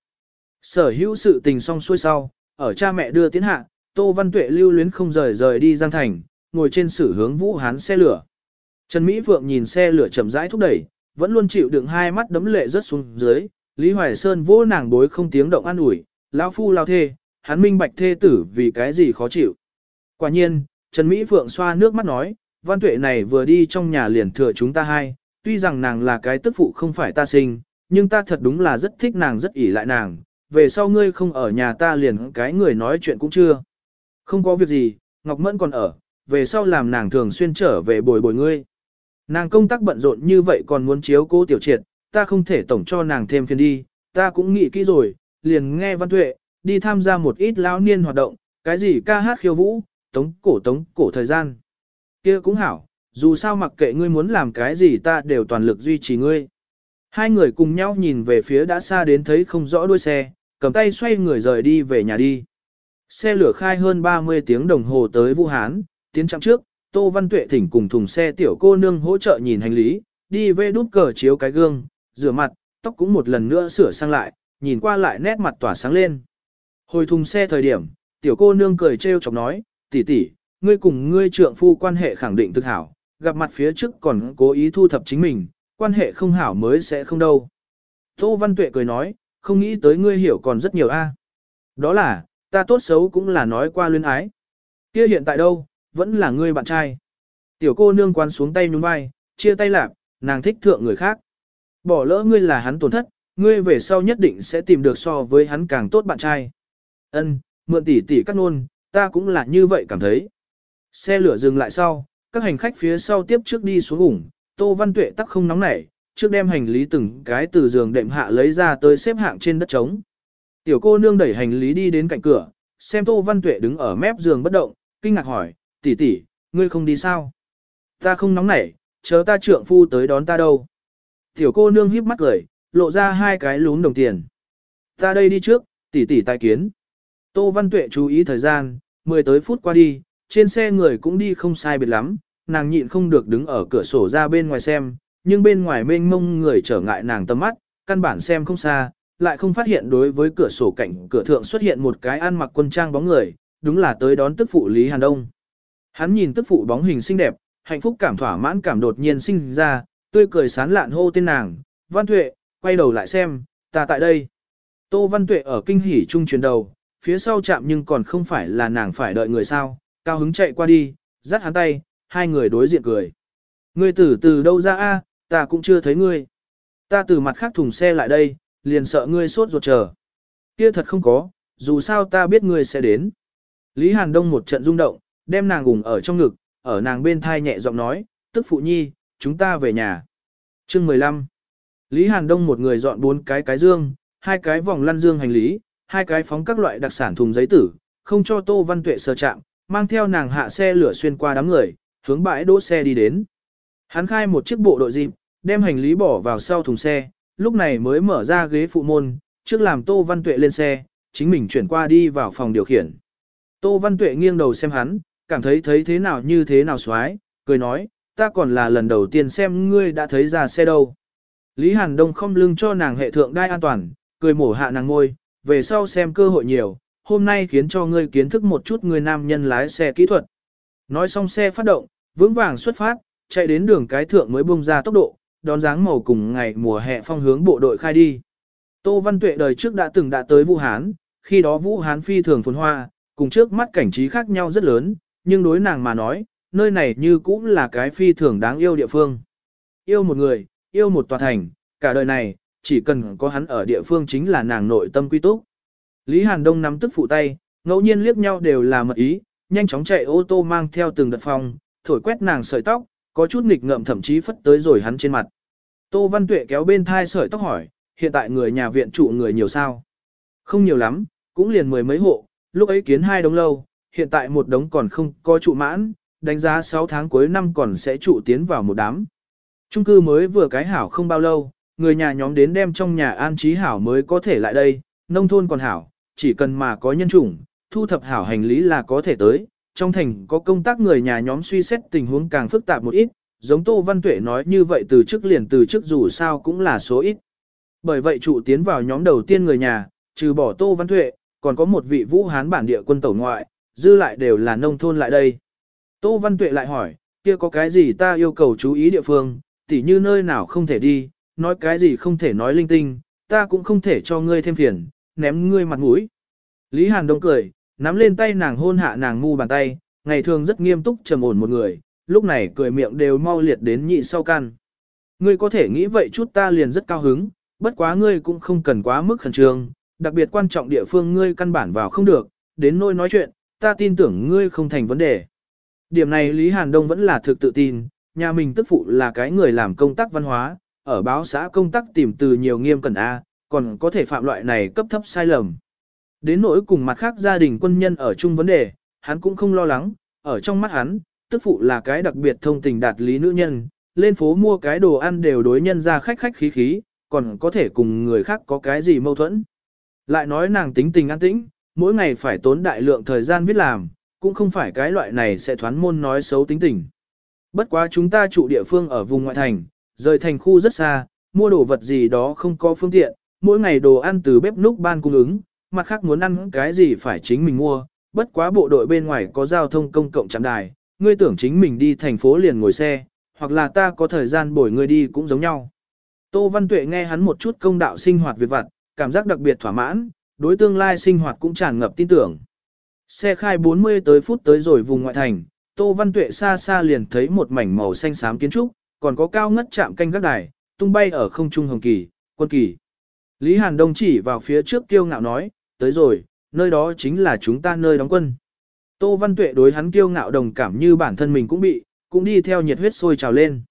Sở hữu sự tình xong xuôi sau, ở cha mẹ đưa tiến hạ, Tô Văn Tuệ lưu luyến không rời rời đi Giang Thành, ngồi trên sử hướng Vũ Hán xe lửa. Trần Mỹ Phượng nhìn xe lửa chậm rãi thúc đẩy, vẫn luôn chịu đựng hai mắt đấm lệ rớt xuống dưới, Lý Hoài Sơn vô nàng bối không tiếng động an ủi, lão phu lao thê, hắn minh bạch thê tử vì cái gì khó chịu. Quả nhiên, Trần Mỹ Phượng xoa nước mắt nói, văn tuệ này vừa đi trong nhà liền thừa chúng ta hai, tuy rằng nàng là cái tức phụ không phải ta sinh, nhưng ta thật đúng là rất thích nàng rất ỉ lại nàng, về sau ngươi không ở nhà ta liền cái người nói chuyện cũng chưa. Không có việc gì, Ngọc Mẫn còn ở, về sau làm nàng thường xuyên trở về bồi bồi ngươi. Nàng công tác bận rộn như vậy còn muốn chiếu cố tiểu triệt, ta không thể tổng cho nàng thêm phiền đi, ta cũng nghĩ kỹ rồi, liền nghe văn tuệ, đi tham gia một ít lão niên hoạt động, cái gì ca hát khiêu vũ, tống cổ tống cổ thời gian kia cũng hảo, dù sao mặc kệ ngươi muốn làm cái gì ta đều toàn lực duy trì ngươi. Hai người cùng nhau nhìn về phía đã xa đến thấy không rõ đuôi xe, cầm tay xoay người rời đi về nhà đi. Xe lửa khai hơn 30 tiếng đồng hồ tới Vũ Hán, tiến chặng trước, Tô Văn Tuệ thỉnh cùng thùng xe tiểu cô nương hỗ trợ nhìn hành lý, đi về đút cờ chiếu cái gương, rửa mặt, tóc cũng một lần nữa sửa sang lại, nhìn qua lại nét mặt tỏa sáng lên. Hồi thùng xe thời điểm, tiểu cô nương cười trêu chọc nói, tỷ tỷ, ngươi cùng ngươi trượng phu quan hệ khẳng định thực hảo, gặp mặt phía trước còn cố ý thu thập chính mình, quan hệ không hảo mới sẽ không đâu. Tô Văn Tuệ cười nói, không nghĩ tới ngươi hiểu còn rất nhiều a. Đó là, ta tốt xấu cũng là nói qua luyến ái. Kia hiện tại đâu, vẫn là ngươi bạn trai. Tiểu cô nương quan xuống tay nhún vai, chia tay lạc, nàng thích thượng người khác. Bỏ lỡ ngươi là hắn tổn thất, ngươi về sau nhất định sẽ tìm được so với hắn càng tốt bạn trai. Ân, mượn tỷ tỷ cắt nôn, ta cũng là như vậy cảm thấy. Xe lửa dừng lại sau, các hành khách phía sau tiếp trước đi xuống ủng, Tô Văn Tuệ tắc không nóng nảy, trước đem hành lý từng cái từ giường đệm hạ lấy ra tới xếp hạng trên đất trống. Tiểu cô nương đẩy hành lý đi đến cạnh cửa, xem Tô Văn Tuệ đứng ở mép giường bất động, kinh ngạc hỏi, tỷ tỷ, ngươi không đi sao? Ta không nóng nảy, chờ ta trượng phu tới đón ta đâu. Tiểu cô nương híp mắt cười, lộ ra hai cái lún đồng tiền. Ta đây đi trước, tỷ tỷ tài kiến. Tô Văn Tuệ chú ý thời gian, 10 tới phút qua đi, trên xe người cũng đi không sai biệt lắm, nàng nhịn không được đứng ở cửa sổ ra bên ngoài xem, nhưng bên ngoài mênh mông người trở ngại nàng tầm mắt, căn bản xem không xa, lại không phát hiện đối với cửa sổ cạnh cửa thượng xuất hiện một cái ăn mặc quân trang bóng người, đúng là tới đón tức phụ Lý Hàn Đông. Hắn nhìn tức phụ bóng hình xinh đẹp, hạnh phúc cảm thỏa mãn cảm đột nhiên sinh ra, tươi cười sán lạn hô tên nàng, Văn Tuệ, quay đầu lại xem, ta tại đây. Tô Văn Tuệ ở kinh hỉ trung truyền đầu, phía sau chạm nhưng còn không phải là nàng phải đợi người sao, cao hứng chạy qua đi, dắt hắn tay, hai người đối diện cười. Ngươi từ từ đâu ra a? ta cũng chưa thấy ngươi. Ta từ mặt khác thùng xe lại đây, liền sợ ngươi sốt ruột chờ. Kia thật không có, dù sao ta biết ngươi sẽ đến. Lý Hàn Đông một trận rung động, đem nàng gùng ở trong ngực, ở nàng bên thai nhẹ giọng nói, tức phụ nhi, chúng ta về nhà. Chương 15 Lý Hàn Đông một người dọn bốn cái cái dương, hai cái vòng lăn dương hành lý, hai cái phóng các loại đặc sản thùng giấy tử, không cho Tô Văn Tuệ sơ chạm, mang theo nàng hạ xe lửa xuyên qua đám người, hướng bãi đỗ xe đi đến. Hắn khai một chiếc bộ đội dịp, đem hành lý bỏ vào sau thùng xe, lúc này mới mở ra ghế phụ môn, trước làm Tô Văn Tuệ lên xe, chính mình chuyển qua đi vào phòng điều khiển. Tô Văn Tuệ nghiêng đầu xem hắn, cảm thấy thấy thế nào như thế nào xoái, cười nói, ta còn là lần đầu tiên xem ngươi đã thấy ra xe đâu. Lý Hàn Đông không lưng cho nàng hệ thượng đai an toàn, cười mổ hạ nàng ngôi, về sau xem cơ hội nhiều, hôm nay khiến cho ngươi kiến thức một chút người nam nhân lái xe kỹ thuật. Nói xong xe phát động, vững vàng xuất phát, chạy đến đường cái thượng mới bung ra tốc độ, đón dáng màu cùng ngày mùa hè phong hướng bộ đội khai đi. Tô Văn Tuệ đời trước đã từng đã tới Vũ Hán, khi đó Vũ Hán phi thường phồn hoa, cùng trước mắt cảnh trí khác nhau rất lớn, nhưng đối nàng mà nói, nơi này như cũng là cái phi thường đáng yêu địa phương. Yêu một người, yêu một tòa thành, cả đời này, chỉ cần có hắn ở địa phương chính là nàng nội tâm quy túc. Lý Hàn Đông nắm tức phụ tay, ngẫu nhiên liếc nhau đều là mật ý, nhanh chóng chạy ô tô mang theo từng đợt phòng, thổi quét nàng sợi tóc, có chút nghịch ngợm thậm chí phất tới rồi hắn trên mặt. Tô Văn Tuệ kéo bên thai sợi tóc hỏi, hiện tại người nhà viện trụ người nhiều sao? Không nhiều lắm, cũng liền mười mấy hộ, lúc ấy kiến hai đống lâu, hiện tại một đống còn không có trụ mãn, đánh giá 6 tháng cuối năm còn sẽ trụ tiến vào một đám. Trung cư mới vừa cái hảo không bao lâu, người nhà nhóm đến đem trong nhà an trí hảo mới có thể lại đây, nông thôn còn hảo, chỉ cần mà có nhân chủng, thu thập hảo hành lý là có thể tới. Trong thành có công tác người nhà nhóm suy xét tình huống càng phức tạp một ít, giống Tô Văn Tuệ nói như vậy từ trước liền từ trước dù sao cũng là số ít. Bởi vậy trụ tiến vào nhóm đầu tiên người nhà, trừ bỏ Tô Văn Tuệ, còn có một vị vũ hán bản địa quân tẩu ngoại, dư lại đều là nông thôn lại đây. Tô Văn Tuệ lại hỏi, kia có cái gì ta yêu cầu chú ý địa phương, tỉ như nơi nào không thể đi, nói cái gì không thể nói linh tinh, ta cũng không thể cho ngươi thêm phiền, ném ngươi mặt mũi. Lý Hàn Đông cười, nắm lên tay nàng hôn hạ nàng ngu bàn tay, ngày thường rất nghiêm túc trầm ổn một người, lúc này cười miệng đều mau liệt đến nhị sau căn. Ngươi có thể nghĩ vậy chút ta liền rất cao hứng, bất quá ngươi cũng không cần quá mức khẩn trương, đặc biệt quan trọng địa phương ngươi căn bản vào không được, đến nỗi nói chuyện, ta tin tưởng ngươi không thành vấn đề. Điểm này Lý Hàn Đông vẫn là thực tự tin, nhà mình tức phụ là cái người làm công tác văn hóa, ở báo xã công tác tìm từ nhiều nghiêm cẩn A, còn có thể phạm loại này cấp thấp sai lầm. Đến nỗi cùng mặt khác gia đình quân nhân ở chung vấn đề, hắn cũng không lo lắng, ở trong mắt hắn, tức phụ là cái đặc biệt thông tình đạt lý nữ nhân, lên phố mua cái đồ ăn đều đối nhân ra khách khách khí khí, còn có thể cùng người khác có cái gì mâu thuẫn. Lại nói nàng tính tình an tĩnh, mỗi ngày phải tốn đại lượng thời gian viết làm, cũng không phải cái loại này sẽ thoán môn nói xấu tính tình. Bất quá chúng ta trụ địa phương ở vùng ngoại thành, rời thành khu rất xa, mua đồ vật gì đó không có phương tiện, mỗi ngày đồ ăn từ bếp núc ban cung ứng, mặt khác muốn ăn cái gì phải chính mình mua, bất quá bộ đội bên ngoài có giao thông công cộng chạm đài, ngươi tưởng chính mình đi thành phố liền ngồi xe, hoặc là ta có thời gian bồi ngươi đi cũng giống nhau. Tô Văn Tuệ nghe hắn một chút công đạo sinh hoạt việc vặt, cảm giác đặc biệt thỏa mãn, đối tương lai sinh hoạt cũng tràn ngập tin tưởng. Xe khai 40 tới phút tới rồi vùng ngoại thành, Tô Văn Tuệ xa xa liền thấy một mảnh màu xanh xám kiến trúc, còn có cao ngất chạm canh gác đài, tung bay ở không trung hồng kỳ, quân kỳ. Lý Hàn Đông chỉ vào phía trước kiêu ngạo nói, tới rồi, nơi đó chính là chúng ta nơi đóng quân. Tô Văn Tuệ đối hắn kiêu ngạo đồng cảm như bản thân mình cũng bị, cũng đi theo nhiệt huyết sôi trào lên.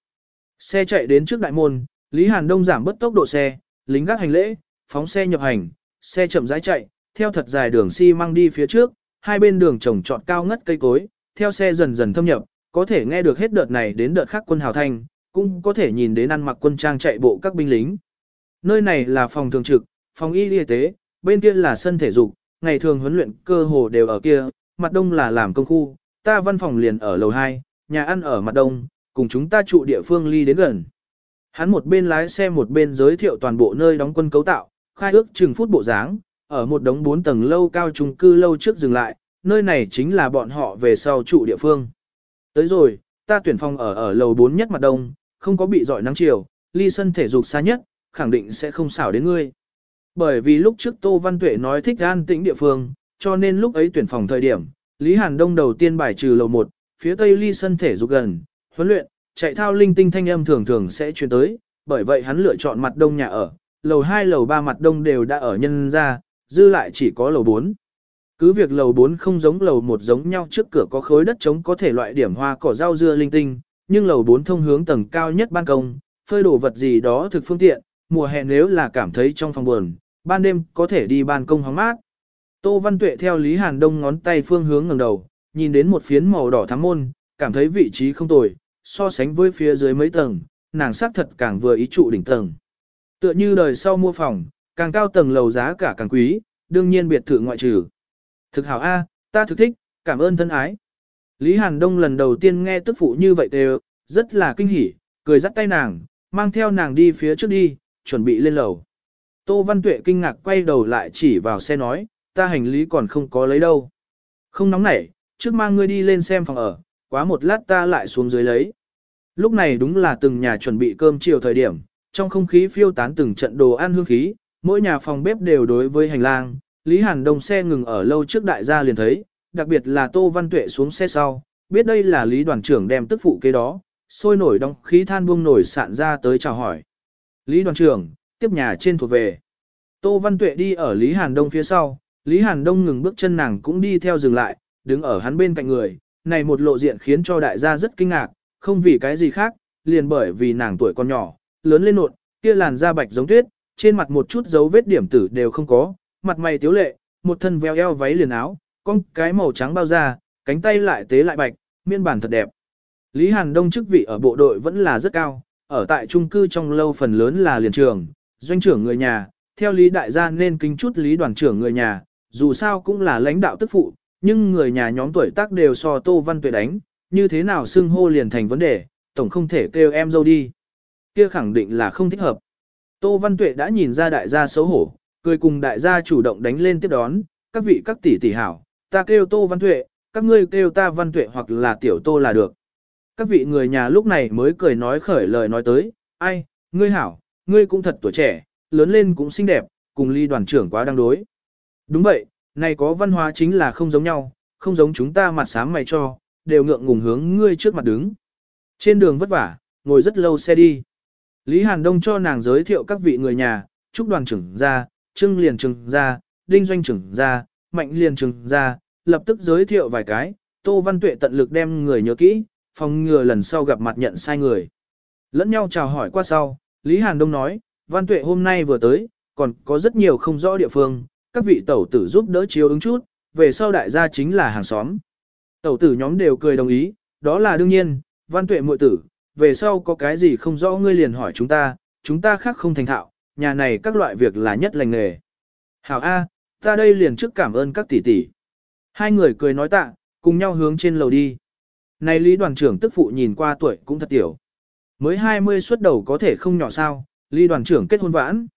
Xe chạy đến trước đại môn, Lý Hàn Đông giảm bớt tốc độ xe, lính gác hành lễ, phóng xe nhập hành, xe chậm rãi chạy, theo thật dài đường xi măng đi phía trước, hai bên đường trồng trọt cao ngất cây cối, theo xe dần dần thâm nhập, có thể nghe được hết đợt này đến đợt khác quân hào thanh, cũng có thể nhìn đến ăn mặc quân trang chạy bộ các binh lính. Nơi này là phòng thường trực, phòng y y tế, bên kia là sân thể dục, ngày thường huấn luyện cơ hồ đều ở kia, mặt đông là làm công khu, ta văn phòng liền ở lầu 2, nhà ăn ở mặt đông, cùng chúng ta trụ địa phương ly đến gần. Hắn một bên lái xe một bên giới thiệu toàn bộ nơi đóng quân cấu tạo, khai ước chừng phút bộ dáng, ở một đống 4 tầng lâu cao trung cư lâu trước dừng lại, nơi này chính là bọn họ về sau trụ địa phương. Tới rồi, ta tuyển phòng ở ở lầu 4 nhất mặt đông, không có bị dọi nắng chiều, ly sân thể dục xa nhất, khẳng định sẽ không xảo đến ngươi. Bởi vì lúc trước Tô Văn Tuệ nói thích an tĩnh địa phương, cho nên lúc ấy tuyển phòng thời điểm, Lý Hàn Đông đầu tiên bài trừ lầu 1, phía tây ly sân thể dục gần, huấn luyện, chạy thao linh tinh thanh âm thường thường sẽ truyền tới, bởi vậy hắn lựa chọn mặt đông nhà ở, lầu 2 lầu 3 mặt đông đều đã ở nhân ra, dư lại chỉ có lầu 4. Cứ việc lầu 4 không giống lầu 1 giống nhau trước cửa có khối đất trống có thể loại điểm hoa cỏ rau dưa linh tinh, nhưng lầu 4 thông hướng tầng cao nhất ban công, phơi đồ vật gì đó thực phương tiện, mùa hè nếu là cảm thấy trong phòng buồn, ban đêm có thể đi ban công hóng mát. Tô Văn Tuệ theo Lý Hàn Đông ngón tay phương hướng ngẩng đầu, nhìn đến một phiến màu đỏ thắm môn, cảm thấy vị trí không tồi, so sánh với phía dưới mấy tầng, nàng sắc thật càng vừa ý trụ đỉnh tầng. Tựa như đời sau mua phòng, càng cao tầng lầu giá cả càng quý, đương nhiên biệt thự ngoại trừ. Thực hảo A, ta thực thích, cảm ơn thân ái. Lý Hàn Đông lần đầu tiên nghe tức phụ như vậy đều, rất là kinh hỉ, cười dắt tay nàng, mang theo nàng đi phía trước đi, chuẩn bị lên lầu. Tô Văn Tuệ kinh ngạc quay đầu lại chỉ vào xe nói, ta hành lý còn không có lấy đâu. Không nóng nảy, trước mang ngươi đi lên xem phòng ở, quá một lát ta lại xuống dưới lấy. Lúc này đúng là từng nhà chuẩn bị cơm chiều thời điểm, trong không khí phiêu tán từng trận đồ ăn hương khí, mỗi nhà phòng bếp đều đối với hành lang, Lý Hàn Đông xe ngừng ở lâu trước đại gia liền thấy, đặc biệt là Tô Văn Tuệ xuống xe sau, biết đây là Lý đoàn trưởng đem tức phụ kế đó, sôi nổi đóng khí than buông nổi sạn ra tới chào hỏi. Lý đoàn trưởng, tiếp nhà trên thuộc về. Tô Văn Tuệ đi ở Lý Hàn Đông phía sau, Lý Hàn Đông ngừng bước chân nàng cũng đi theo dừng lại, đứng ở hắn bên cạnh người, này một lộ diện khiến cho đại gia rất kinh ngạc, không vì cái gì khác, liền bởi vì nàng tuổi còn nhỏ, lớn lên nột, kia làn da bạch giống tuyết, trên mặt một chút dấu vết điểm tử đều không có, mặt mày tiếu lệ, một thân veo eo váy liền áo, con cái màu trắng bao da, cánh tay lại tế lại bạch, miên bản thật đẹp. Lý Hàn Đông chức vị ở bộ đội vẫn là rất cao, ở tại trung cư trong lâu phần lớn là liền trường, doanh trưởng người nhà, theo Lý Đại gia nên kính chút Lý đoàn trưởng người nhà, dù sao cũng là lãnh đạo tức phụ, nhưng người nhà nhóm tuổi tác đều so Tô Văn Tuệ đánh, như thế nào xưng hô liền thành vấn đề, tổng không thể kêu em dâu đi. Kia khẳng định là không thích hợp. Tô Văn Tuệ đã nhìn ra đại gia xấu hổ, cười cùng đại gia chủ động đánh lên tiếp đón, các vị các tỷ tỷ hảo, ta kêu Tô Văn Tuệ, các ngươi kêu ta Văn Tuệ hoặc là tiểu Tô là được. Các vị người nhà lúc này mới cười nói khởi lời nói tới, ai, ngươi hảo, ngươi cũng thật tuổi trẻ, lớn lên cũng xinh đẹp, cùng ly đoàn trưởng quá đang đối. Đúng vậy, này có văn hóa chính là không giống nhau, không giống chúng ta mặt sáng mày cho, đều ngượng ngùng hướng ngươi trước mặt đứng. Trên đường vất vả, ngồi rất lâu xe đi. Lý Hàn Đông cho nàng giới thiệu các vị người nhà, chúc đoàn trưởng ra, trưng liền trưởng ra, đinh doanh trưởng ra, mạnh liền trưởng ra, lập tức giới thiệu vài cái, Tô Văn Tuệ tận lực đem người nhớ kỹ, phòng ngừa lần sau gặp mặt nhận sai người. Lẫn nhau chào hỏi qua sau, Lý Hàn Đông nói, Văn Tuệ hôm nay vừa tới, còn có rất nhiều không rõ địa phương, các vị tẩu tử giúp đỡ chiếu ứng chút, về sau đại gia chính là hàng xóm. Tẩu tử nhóm đều cười đồng ý, đó là đương nhiên, Văn Tuệ muội tử, về sau có cái gì không rõ ngươi liền hỏi chúng ta, chúng ta khác không thành thạo, nhà này các loại việc là nhất lành nghề. Hảo A, ta đây liền trước cảm ơn các tỷ tỷ. Hai người cười nói tạ, cùng nhau hướng trên lầu đi. Này Lý đoàn trưởng tức phụ nhìn qua tuổi cũng thật tiểu. Mới 20 xuất đầu có thể không nhỏ sao, Lý đoàn trưởng kết hôn vãn.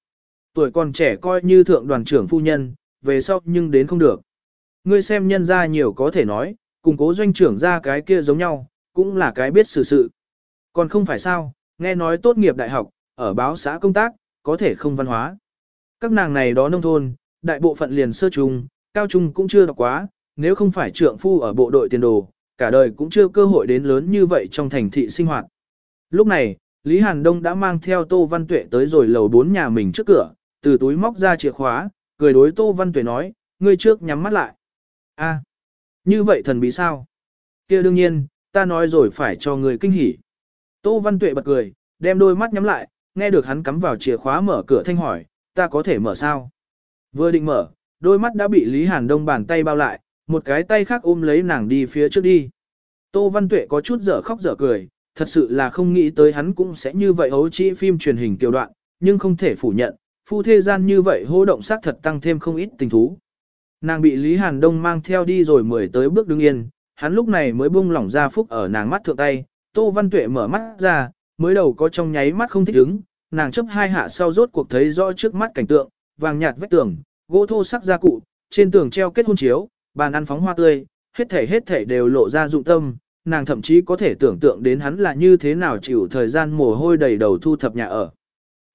Tuổi còn trẻ coi như thượng đoàn trưởng phu nhân, về sau nhưng đến không được. Ngươi xem nhân ra nhiều có thể nói, cùng cố doanh trưởng ra cái kia giống nhau, cũng là cái biết xử sự. Còn không phải sao, nghe nói tốt nghiệp đại học, ở báo xã công tác, có thể không văn hóa. Các nàng này đó nông thôn, đại bộ phận liền sơ trung, cao trung cũng chưa đọc quá, nếu không phải trượng phu ở bộ đội tiền đồ, cả đời cũng chưa cơ hội đến lớn như vậy trong thành thị sinh hoạt. Lúc này, Lý Hàn Đông đã mang theo Tô Văn Tuệ tới rồi lầu bốn nhà mình trước cửa, từ túi móc ra chìa khóa, cười đối Tô Văn Tuệ nói, ngươi trước nhắm mắt lại. a như vậy thần bí sao? kia đương nhiên, ta nói rồi phải cho người kinh hỉ. Tô Văn Tuệ bật cười, đem đôi mắt nhắm lại, nghe được hắn cắm vào chìa khóa mở cửa thanh hỏi, ta có thể mở sao? Vừa định mở, đôi mắt đã bị Lý Hàn Đông bàn tay bao lại, một cái tay khác ôm lấy nàng đi phía trước đi. Tô Văn Tuệ có chút dở khóc dở cười, thật sự là không nghĩ tới hắn cũng sẽ như vậy hấu trĩ phim truyền hình kiều đoạn, nhưng không thể phủ nhận, phu thế gian như vậy hô động sắc thật tăng thêm không ít tình thú. Nàng bị Lý Hàn Đông mang theo đi rồi mười tới bước đứng yên, hắn lúc này mới buông lỏng ra phúc ở nàng mắt thượng tay, Tô Văn Tuệ mở mắt ra, mới đầu có trong nháy mắt không thích ứng, nàng chấp hai hạ sau rốt cuộc thấy rõ trước mắt cảnh tượng, vàng nhạt vách tường, gỗ thô sắc gia cụ, trên tường treo kết hôn chiếu, bàn ăn phóng hoa tươi, hết thể hết thể đều lộ ra dụng tâm, nàng thậm chí có thể tưởng tượng đến hắn là như thế nào chịu thời gian mồ hôi đầy đầu thu thập nhà ở.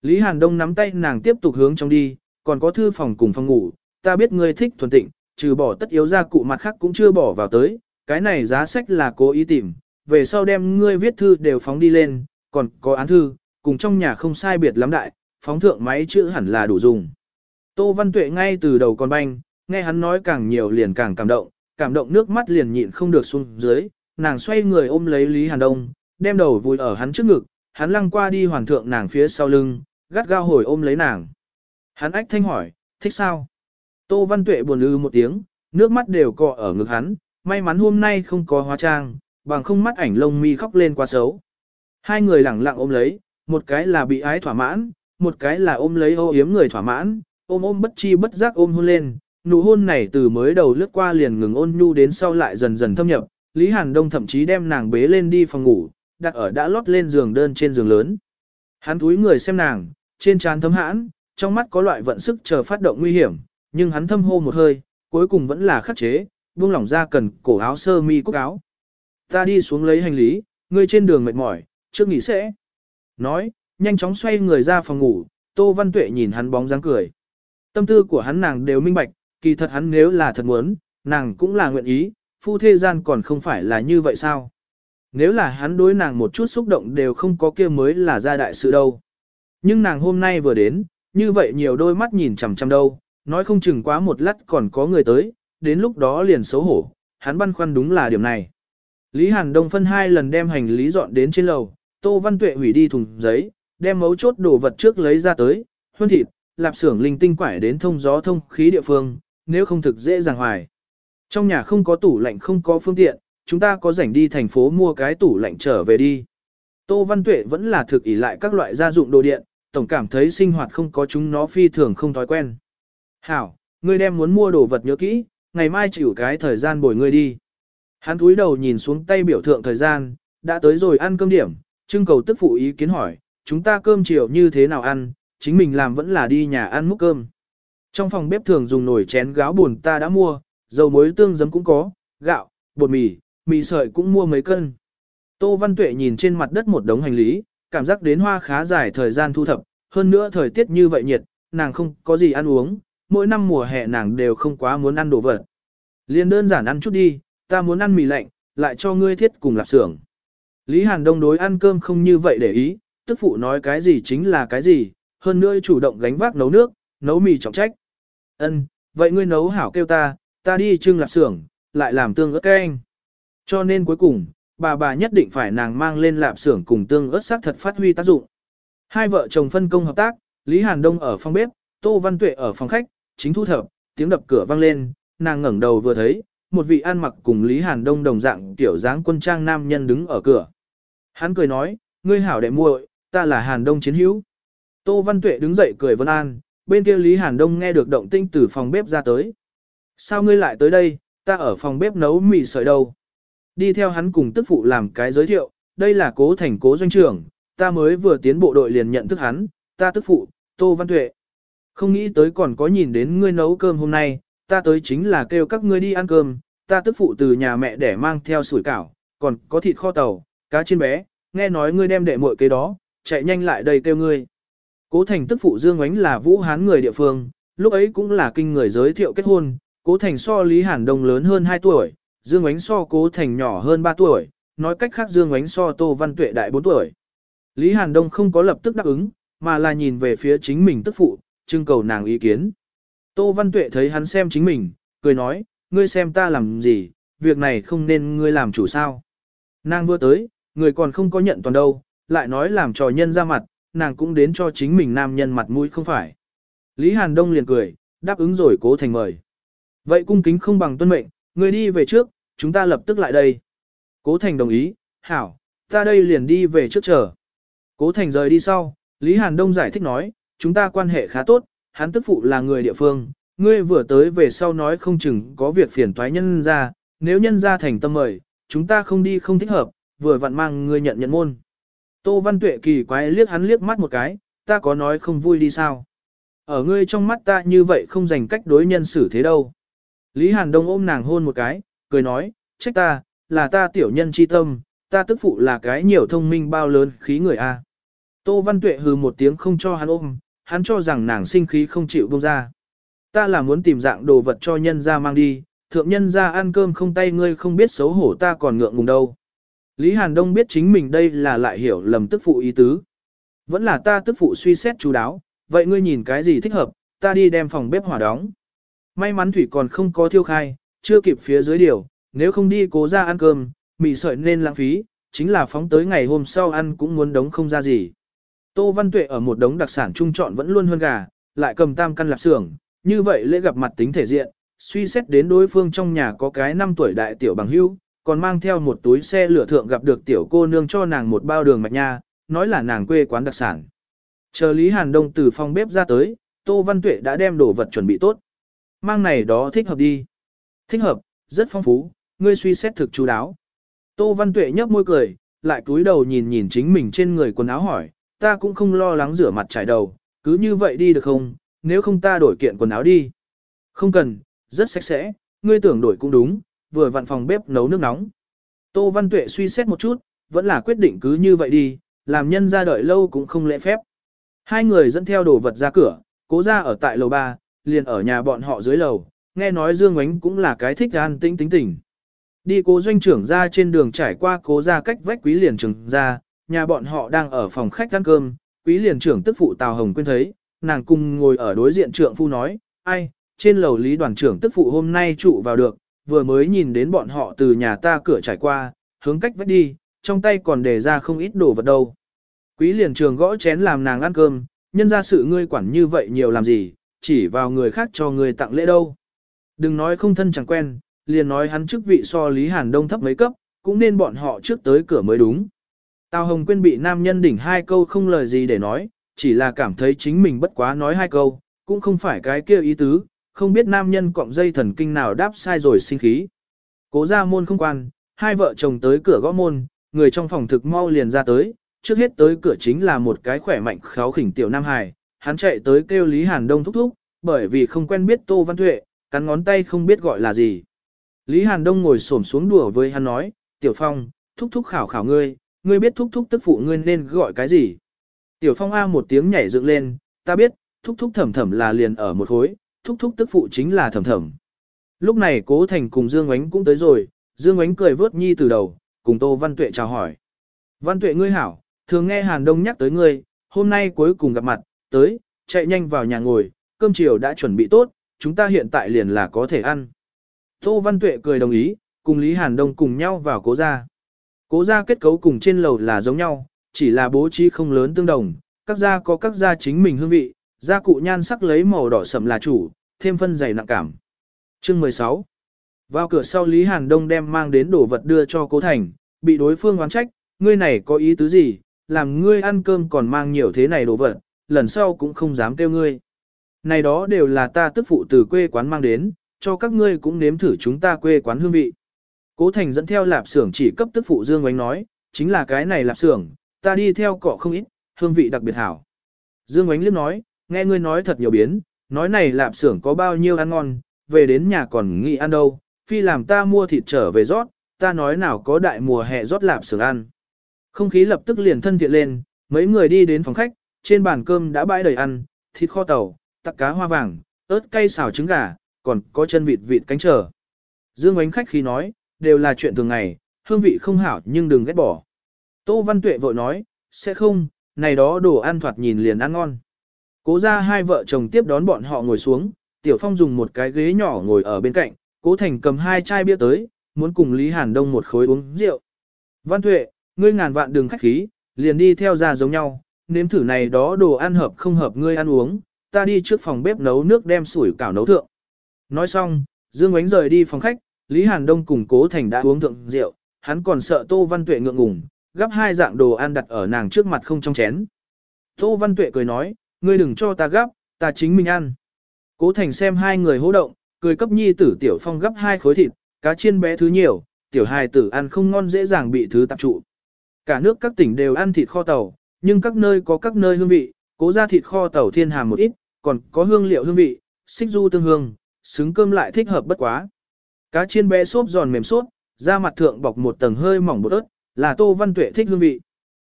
Lý Hàn Đông nắm tay nàng tiếp tục hướng trong đi, còn có thư phòng cùng phòng ngủ, ta biết ngươi thích thuần tịnh, trừ bỏ tất yếu ra cụ mặt khác cũng chưa bỏ vào tới, cái này giá sách là cố ý tìm, về sau đem ngươi viết thư đều phóng đi lên, còn có án thư, cùng trong nhà không sai biệt lắm đại, phóng thượng máy chữ hẳn là đủ dùng. Tô Văn Tuệ ngay từ đầu còn banh, nghe hắn nói càng nhiều liền càng cảm động, cảm động nước mắt liền nhịn không được xuống dưới, nàng xoay người ôm lấy Lý Hàn Đông, đem đầu vùi ở hắn trước ngực, hắn lăng qua đi hoàn thượng nàng phía sau lưng, gắt gao hồi ôm lấy nàng. Hắn ách thanh hỏi, thích sao? Tô Văn Tuệ buồn ư một tiếng, nước mắt đều cọ ở ngực hắn, may mắn hôm nay không có hóa trang, bằng không mắt ảnh lông mi khóc lên quá xấu. Hai người lẳng lặng ôm lấy, một cái là bị ái thỏa mãn, một cái là ôm lấy ô yếm người thỏa mãn, ôm ôm bất chi bất giác ôm hôn lên, nụ hôn này từ mới đầu lướt qua liền ngừng ôn nhu đến sau lại dần dần thâm nhập, Lý Hàn Đông thậm chí đem nàng bế lên đi phòng ngủ, đặt ở đã lót lên giường đơn trên giường lớn. Hắn túi người xem nàng, trên trán thấm hãn, trong mắt có loại vận sức chờ phát động nguy hiểm, nhưng hắn thâm hô một hơi, cuối cùng vẫn là khắc chế, buông lỏng ra cần cổ áo sơ mi cúc áo. Ta đi xuống lấy hành lý, ngươi trên đường mệt mỏi, trước nghỉ sẽ. Nói, nhanh chóng xoay người ra phòng ngủ, Tô Văn Tuệ nhìn hắn bóng dáng cười. Tâm tư của hắn nàng đều minh bạch, kỳ thật hắn nếu là thật muốn, nàng cũng là nguyện ý, phu thế gian còn không phải là như vậy sao? Nếu là hắn đối nàng một chút xúc động đều không có kia mới là ra đại sự đâu. Nhưng nàng hôm nay vừa đến, như vậy nhiều đôi mắt nhìn chằm chằm đâu, nói không chừng quá một lát còn có người tới, đến lúc đó liền xấu hổ, hắn băn khoăn đúng là điểm này. Lý Hàn Đông phân hai lần đem hành lý dọn đến trên lầu, Tô Văn Tuệ hủy đi thùng giấy, đem mấu chốt đồ vật trước lấy ra tới, huân thịt, lạp xưởng linh tinh quải đến thông gió thông khí địa phương, nếu không thực dễ dàng hoài. Trong nhà không có tủ lạnh không có phương tiện, chúng ta có rảnh đi thành phố mua cái tủ lạnh trở về đi. Tô Văn Tuệ vẫn là thực ỷ lại các loại gia dụng đồ điện, tổng cảm thấy sinh hoạt không có chúng nó phi thường không thói quen. Hảo, ngươi đem muốn mua đồ vật nhớ kỹ, ngày mai chịu cái thời gian bồi ngươi đi. Hắn cúi đầu nhìn xuống tay biểu thượng thời gian, đã tới rồi ăn cơm điểm, trưng cầu tức phụ ý kiến hỏi, chúng ta cơm chiều như thế nào ăn, chính mình làm vẫn là đi nhà ăn múc cơm. Trong phòng bếp thường dùng nồi chén gáo buồn ta đã mua, dầu muối tương giấm cũng có, gạo, bột mì, mì sợi cũng mua mấy cân. Tô Văn Tuệ nhìn trên mặt đất một đống hành lý, cảm giác đến hoa khá dài thời gian thu thập, hơn nữa thời tiết như vậy nhiệt, nàng không có gì ăn uống, mỗi năm mùa hè nàng đều không quá muốn ăn đồ vật. Liên đơn giản ăn chút đi, ta muốn ăn mì lạnh, lại cho ngươi thiết cùng lạp xưởng. Lý Hàn Đông đối ăn cơm không như vậy để ý, tức phụ nói cái gì chính là cái gì, hơn nữa chủ động gánh vác nấu nước, nấu mì trọng trách. Ân, vậy ngươi nấu hảo kêu ta, ta đi trưng lạp xưởng, lại làm tương ớt canh. Cho nên cuối cùng, bà bà nhất định phải nàng mang lên lạp xưởng cùng tương ớt sắc thật phát huy tác dụng. Hai vợ chồng phân công hợp tác, Lý Hàn Đông ở phòng bếp, Tô Văn Tuệ ở phòng khách, chính thu thập, tiếng đập cửa vang lên, nàng ngẩng đầu vừa thấy, một vị ăn mặc cùng Lý Hàn Đông đồng dạng tiểu dáng quân trang nam nhân đứng ở cửa. Hắn cười nói, ngươi hảo đệ muội, ta là Hàn Đông chiến hữu. Tô Văn Tuệ đứng dậy cười vân an, bên kia Lý Hàn Đông nghe được động tinh từ phòng bếp ra tới. Sao ngươi lại tới đây, ta ở phòng bếp nấu mì sợi đâu. Đi theo hắn cùng tức phụ làm cái giới thiệu, đây là cố thành cố doanh trưởng, ta mới vừa tiến bộ đội liền nhận thức hắn, ta tức phụ, Tô Văn Tuệ. Không nghĩ tới còn có nhìn đến ngươi nấu cơm hôm nay, ta tới chính là kêu các ngươi đi ăn cơm, ta tức phụ từ nhà mẹ để mang theo sủi cảo, còn có thịt kho tàu, cá chiên bé, nghe nói ngươi đem đệ muội cái đó, chạy nhanh lại đây kêu ngươi. Cố thành tức phụ Dương Ánh là Vũ Hán người địa phương, lúc ấy cũng là kinh người giới thiệu kết hôn, Cố Thành so Lý Hàn Đông lớn hơn 2 tuổi, Dương Ánh so Cố Thành nhỏ hơn 3 tuổi, nói cách khác Dương Ánh so Tô Văn Tuệ đại 4 tuổi. Lý Hàn Đông không có lập tức đáp ứng, mà là nhìn về phía chính mình tức phụ, trưng cầu nàng ý kiến. Tô Văn Tuệ thấy hắn xem chính mình, cười nói, ngươi xem ta làm gì, việc này không nên ngươi làm chủ sao. Nàng vừa tới, người còn không có nhận toàn đâu, lại nói làm trò nhân ra mặt, nàng cũng đến cho chính mình nam nhân mặt mũi không phải. Lý Hàn Đông liền cười, đáp ứng rồi cố thành mời. Vậy cung kính không bằng tuân mệnh, người đi về trước, chúng ta lập tức lại đây. Cố thành đồng ý, hảo, ta đây liền đi về trước chờ. Cố thành rời đi sau, Lý Hàn Đông giải thích nói, chúng ta quan hệ khá tốt, hắn tức phụ là người địa phương, ngươi vừa tới về sau nói không chừng có việc phiền toái nhân ra, nếu nhân ra thành tâm mời, chúng ta không đi không thích hợp, vừa vặn mang ngươi nhận nhận môn. Tô Văn Tuệ kỳ quái liếc hắn liếc mắt một cái, ta có nói không vui đi sao? Ở ngươi trong mắt ta như vậy không dành cách đối nhân xử thế đâu. Lý Hàn Đông ôm nàng hôn một cái, cười nói, trách ta, là ta tiểu nhân chi tâm, ta tức phụ là cái nhiều thông minh bao lớn khí người a. Tô Văn Tuệ hừ một tiếng không cho hắn ôm, hắn cho rằng nàng sinh khí không chịu buông ra. Ta là muốn tìm dạng đồ vật cho nhân ra mang đi, thượng nhân ra ăn cơm không tay ngươi không biết xấu hổ ta còn ngượng ngùng đâu. Lý Hàn Đông biết chính mình đây là lại hiểu lầm tức phụ ý tứ. Vẫn là ta tức phụ suy xét chú đáo, vậy ngươi nhìn cái gì thích hợp, ta đi đem phòng bếp hỏa đóng. May mắn thủy còn không có thiêu khai, chưa kịp phía dưới điều, nếu không đi cố ra ăn cơm, mì sợi nên lãng phí, chính là phóng tới ngày hôm sau ăn cũng muốn đống không ra gì. Tô Văn Tuệ ở một đống đặc sản trung chọn vẫn luôn hơn gà, lại cầm tam căn lạp xưởng, như vậy lễ gặp mặt tính thể diện, suy xét đến đối phương trong nhà có cái năm tuổi đại tiểu bằng hữu, còn mang theo một túi xe lửa thượng gặp được tiểu cô nương cho nàng một bao đường mạch nha, nói là nàng quê quán đặc sản. Chờ Lý Hàn Đông từ phòng bếp ra tới, Tô Văn Tuệ đã đem đồ vật chuẩn bị tốt. Mang này đó thích hợp đi. Thích hợp, rất phong phú, ngươi suy xét thực chú đáo. Tô Văn Tuệ nhấp môi cười, lại cúi đầu nhìn nhìn chính mình trên người quần áo hỏi, ta cũng không lo lắng rửa mặt trải đầu, cứ như vậy đi được không, nếu không ta đổi kiện quần áo đi. Không cần, rất sạch sẽ, ngươi tưởng đổi cũng đúng, vừa vặn phòng bếp nấu nước nóng. Tô Văn Tuệ suy xét một chút, vẫn là quyết định cứ như vậy đi, làm nhân ra đợi lâu cũng không lễ phép. Hai người dẫn theo đồ vật ra cửa, cố ra ở tại lầu 3, liền ở nhà bọn họ dưới lầu, nghe nói Dương Ánh cũng là cái thích an tĩnh tính tình. Đi cố doanh trưởng ra trên đường trải qua cố ra cách vách quý liền trưởng ra, nhà bọn họ đang ở phòng khách ăn cơm, quý liền trưởng tức phụ Tào Hồng Quyên thấy, nàng cùng ngồi ở đối diện trượng phu nói, ai, trên lầu lý đoàn trưởng tức phụ hôm nay trụ vào được, vừa mới nhìn đến bọn họ từ nhà ta cửa trải qua, hướng cách vách đi, trong tay còn để ra không ít đồ vật đâu. Quý liền trường gõ chén làm nàng ăn cơm, nhân ra sự ngươi quản như vậy nhiều làm gì, chỉ vào người khác cho người tặng lễ đâu. Đừng nói không thân chẳng quen, liền nói hắn chức vị so Lý Hàn Đông thấp mấy cấp, cũng nên bọn họ trước tới cửa mới đúng. Tào Hồng Quyên bị nam nhân đỉnh hai câu không lời gì để nói, chỉ là cảm thấy chính mình bất quá nói hai câu, cũng không phải cái kia ý tứ, không biết nam nhân cọng dây thần kinh nào đáp sai rồi sinh khí. Cố ra môn không quan, hai vợ chồng tới cửa gõ môn, người trong phòng thực mau liền ra tới, trước hết tới cửa chính là một cái khỏe mạnh kháo khỉnh tiểu Nam Hải, hắn chạy tới kêu Lý Hàn Đông thúc thúc, bởi vì không quen biết Tô Văn Tuệ, cắn ngón tay không biết gọi là gì. Lý Hàn Đông ngồi xổm xuống đùa với hắn nói, Tiểu Phong, thúc thúc khảo khảo ngươi, ngươi biết thúc thúc tức phụ ngươi nên gọi cái gì. Tiểu Phong A một tiếng nhảy dựng lên, ta biết, thúc thúc thầm thầm là liền ở một khối, thúc thúc tức phụ chính là thầm thầm. Lúc này Cố Thành cùng Dương Ánh cũng tới rồi, Dương Ánh cười vớt nhi từ đầu, cùng Tô Văn Tuệ chào hỏi. Văn Tuệ ngươi hảo, thường nghe Hàn Đông nhắc tới ngươi, hôm nay cuối cùng gặp mặt, tới, chạy nhanh vào nhà ngồi, cơm chiều đã chuẩn bị tốt, chúng ta hiện tại liền là có thể ăn. Tô Văn Tuệ cười đồng ý, cùng Lý Hàn Đông cùng nhau vào cố gia. Cố gia kết cấu cùng trên lầu là giống nhau, chỉ là bố trí không lớn tương đồng, các gia có các gia chính mình hương vị, gia cụ nhan sắc lấy màu đỏ sậm là chủ, thêm phân dày nặng cảm. Chương 16 Vào cửa sau Lý Hàn Đông đem mang đến đồ vật đưa cho Cố Thành, bị đối phương oán trách, ngươi này có ý tứ gì, làm ngươi ăn cơm còn mang nhiều thế này đồ vật, lần sau cũng không dám kêu ngươi. Này đó đều là ta tức phụ từ quê quán mang đến, cho các ngươi cũng nếm thử chúng ta quê quán hương vị. Cố Thành dẫn theo lạp xưởng chỉ cấp tức phụ Dương Oánh nói, chính là cái này lạp xưởng, ta đi theo cọ không ít, hương vị đặc biệt hảo. Dương Oánh liếc nói, nghe ngươi nói thật nhiều biến, nói này lạp xưởng có bao nhiêu ăn ngon, về đến nhà còn nghĩ ăn đâu, phi làm ta mua thịt trở về rót, ta nói nào có đại mùa hè rót lạp xưởng ăn. Không khí lập tức liền thân thiện lên, mấy người đi đến phòng khách, trên bàn cơm đã bãi đầy ăn, thịt kho tàu, tắc cá hoa vàng, ớt cay xào trứng gà, còn có chân vịt vịt cánh trở. Dương ánh khách khi nói, đều là chuyện thường ngày, hương vị không hảo nhưng đừng ghét bỏ. Tô Văn Tuệ vội nói, sẽ không, này đó đồ ăn thoạt nhìn liền ăn ngon. Cố ra hai vợ chồng tiếp đón bọn họ ngồi xuống, Tiểu Phong dùng một cái ghế nhỏ ngồi ở bên cạnh, Cố Thành cầm hai chai bia tới, muốn cùng Lý Hàn Đông một khối uống rượu. Văn Tuệ, ngươi ngàn vạn đường khách khí, liền đi theo ra giống nhau, nếm thử này đó đồ ăn hợp không hợp ngươi ăn uống, ta đi trước phòng bếp nấu nước đem sủi cảo nấu thượng. Nói xong, Dương Ánh rời đi phòng khách, Lý Hàn Đông cùng Cố Thành đã uống thượng rượu, hắn còn sợ Tô Văn Tuệ ngượng ngùng, gắp hai dạng đồ ăn đặt ở nàng trước mặt không trong chén. Tô Văn Tuệ cười nói, ngươi đừng cho ta gắp, ta chính mình ăn. Cố Thành xem hai người hỗ động, cười cấp nhi tử Tiểu Phong gắp hai khối thịt, cá chiên bé thứ nhiều, tiểu hài tử ăn không ngon dễ dàng bị thứ tạp trụ. Cả nước các tỉnh đều ăn thịt kho tàu, nhưng các nơi có các nơi hương vị, cố ra thịt kho tàu thiên hàm một ít, còn có hương liệu hương vị, xích du tương hương, xứng cơm lại thích hợp bất quá. Cá chiên bé xốp giòn mềm xốp, da mặt thượng bọc một tầng hơi mỏng bột ớt, là Tô Văn Tuệ thích hương vị.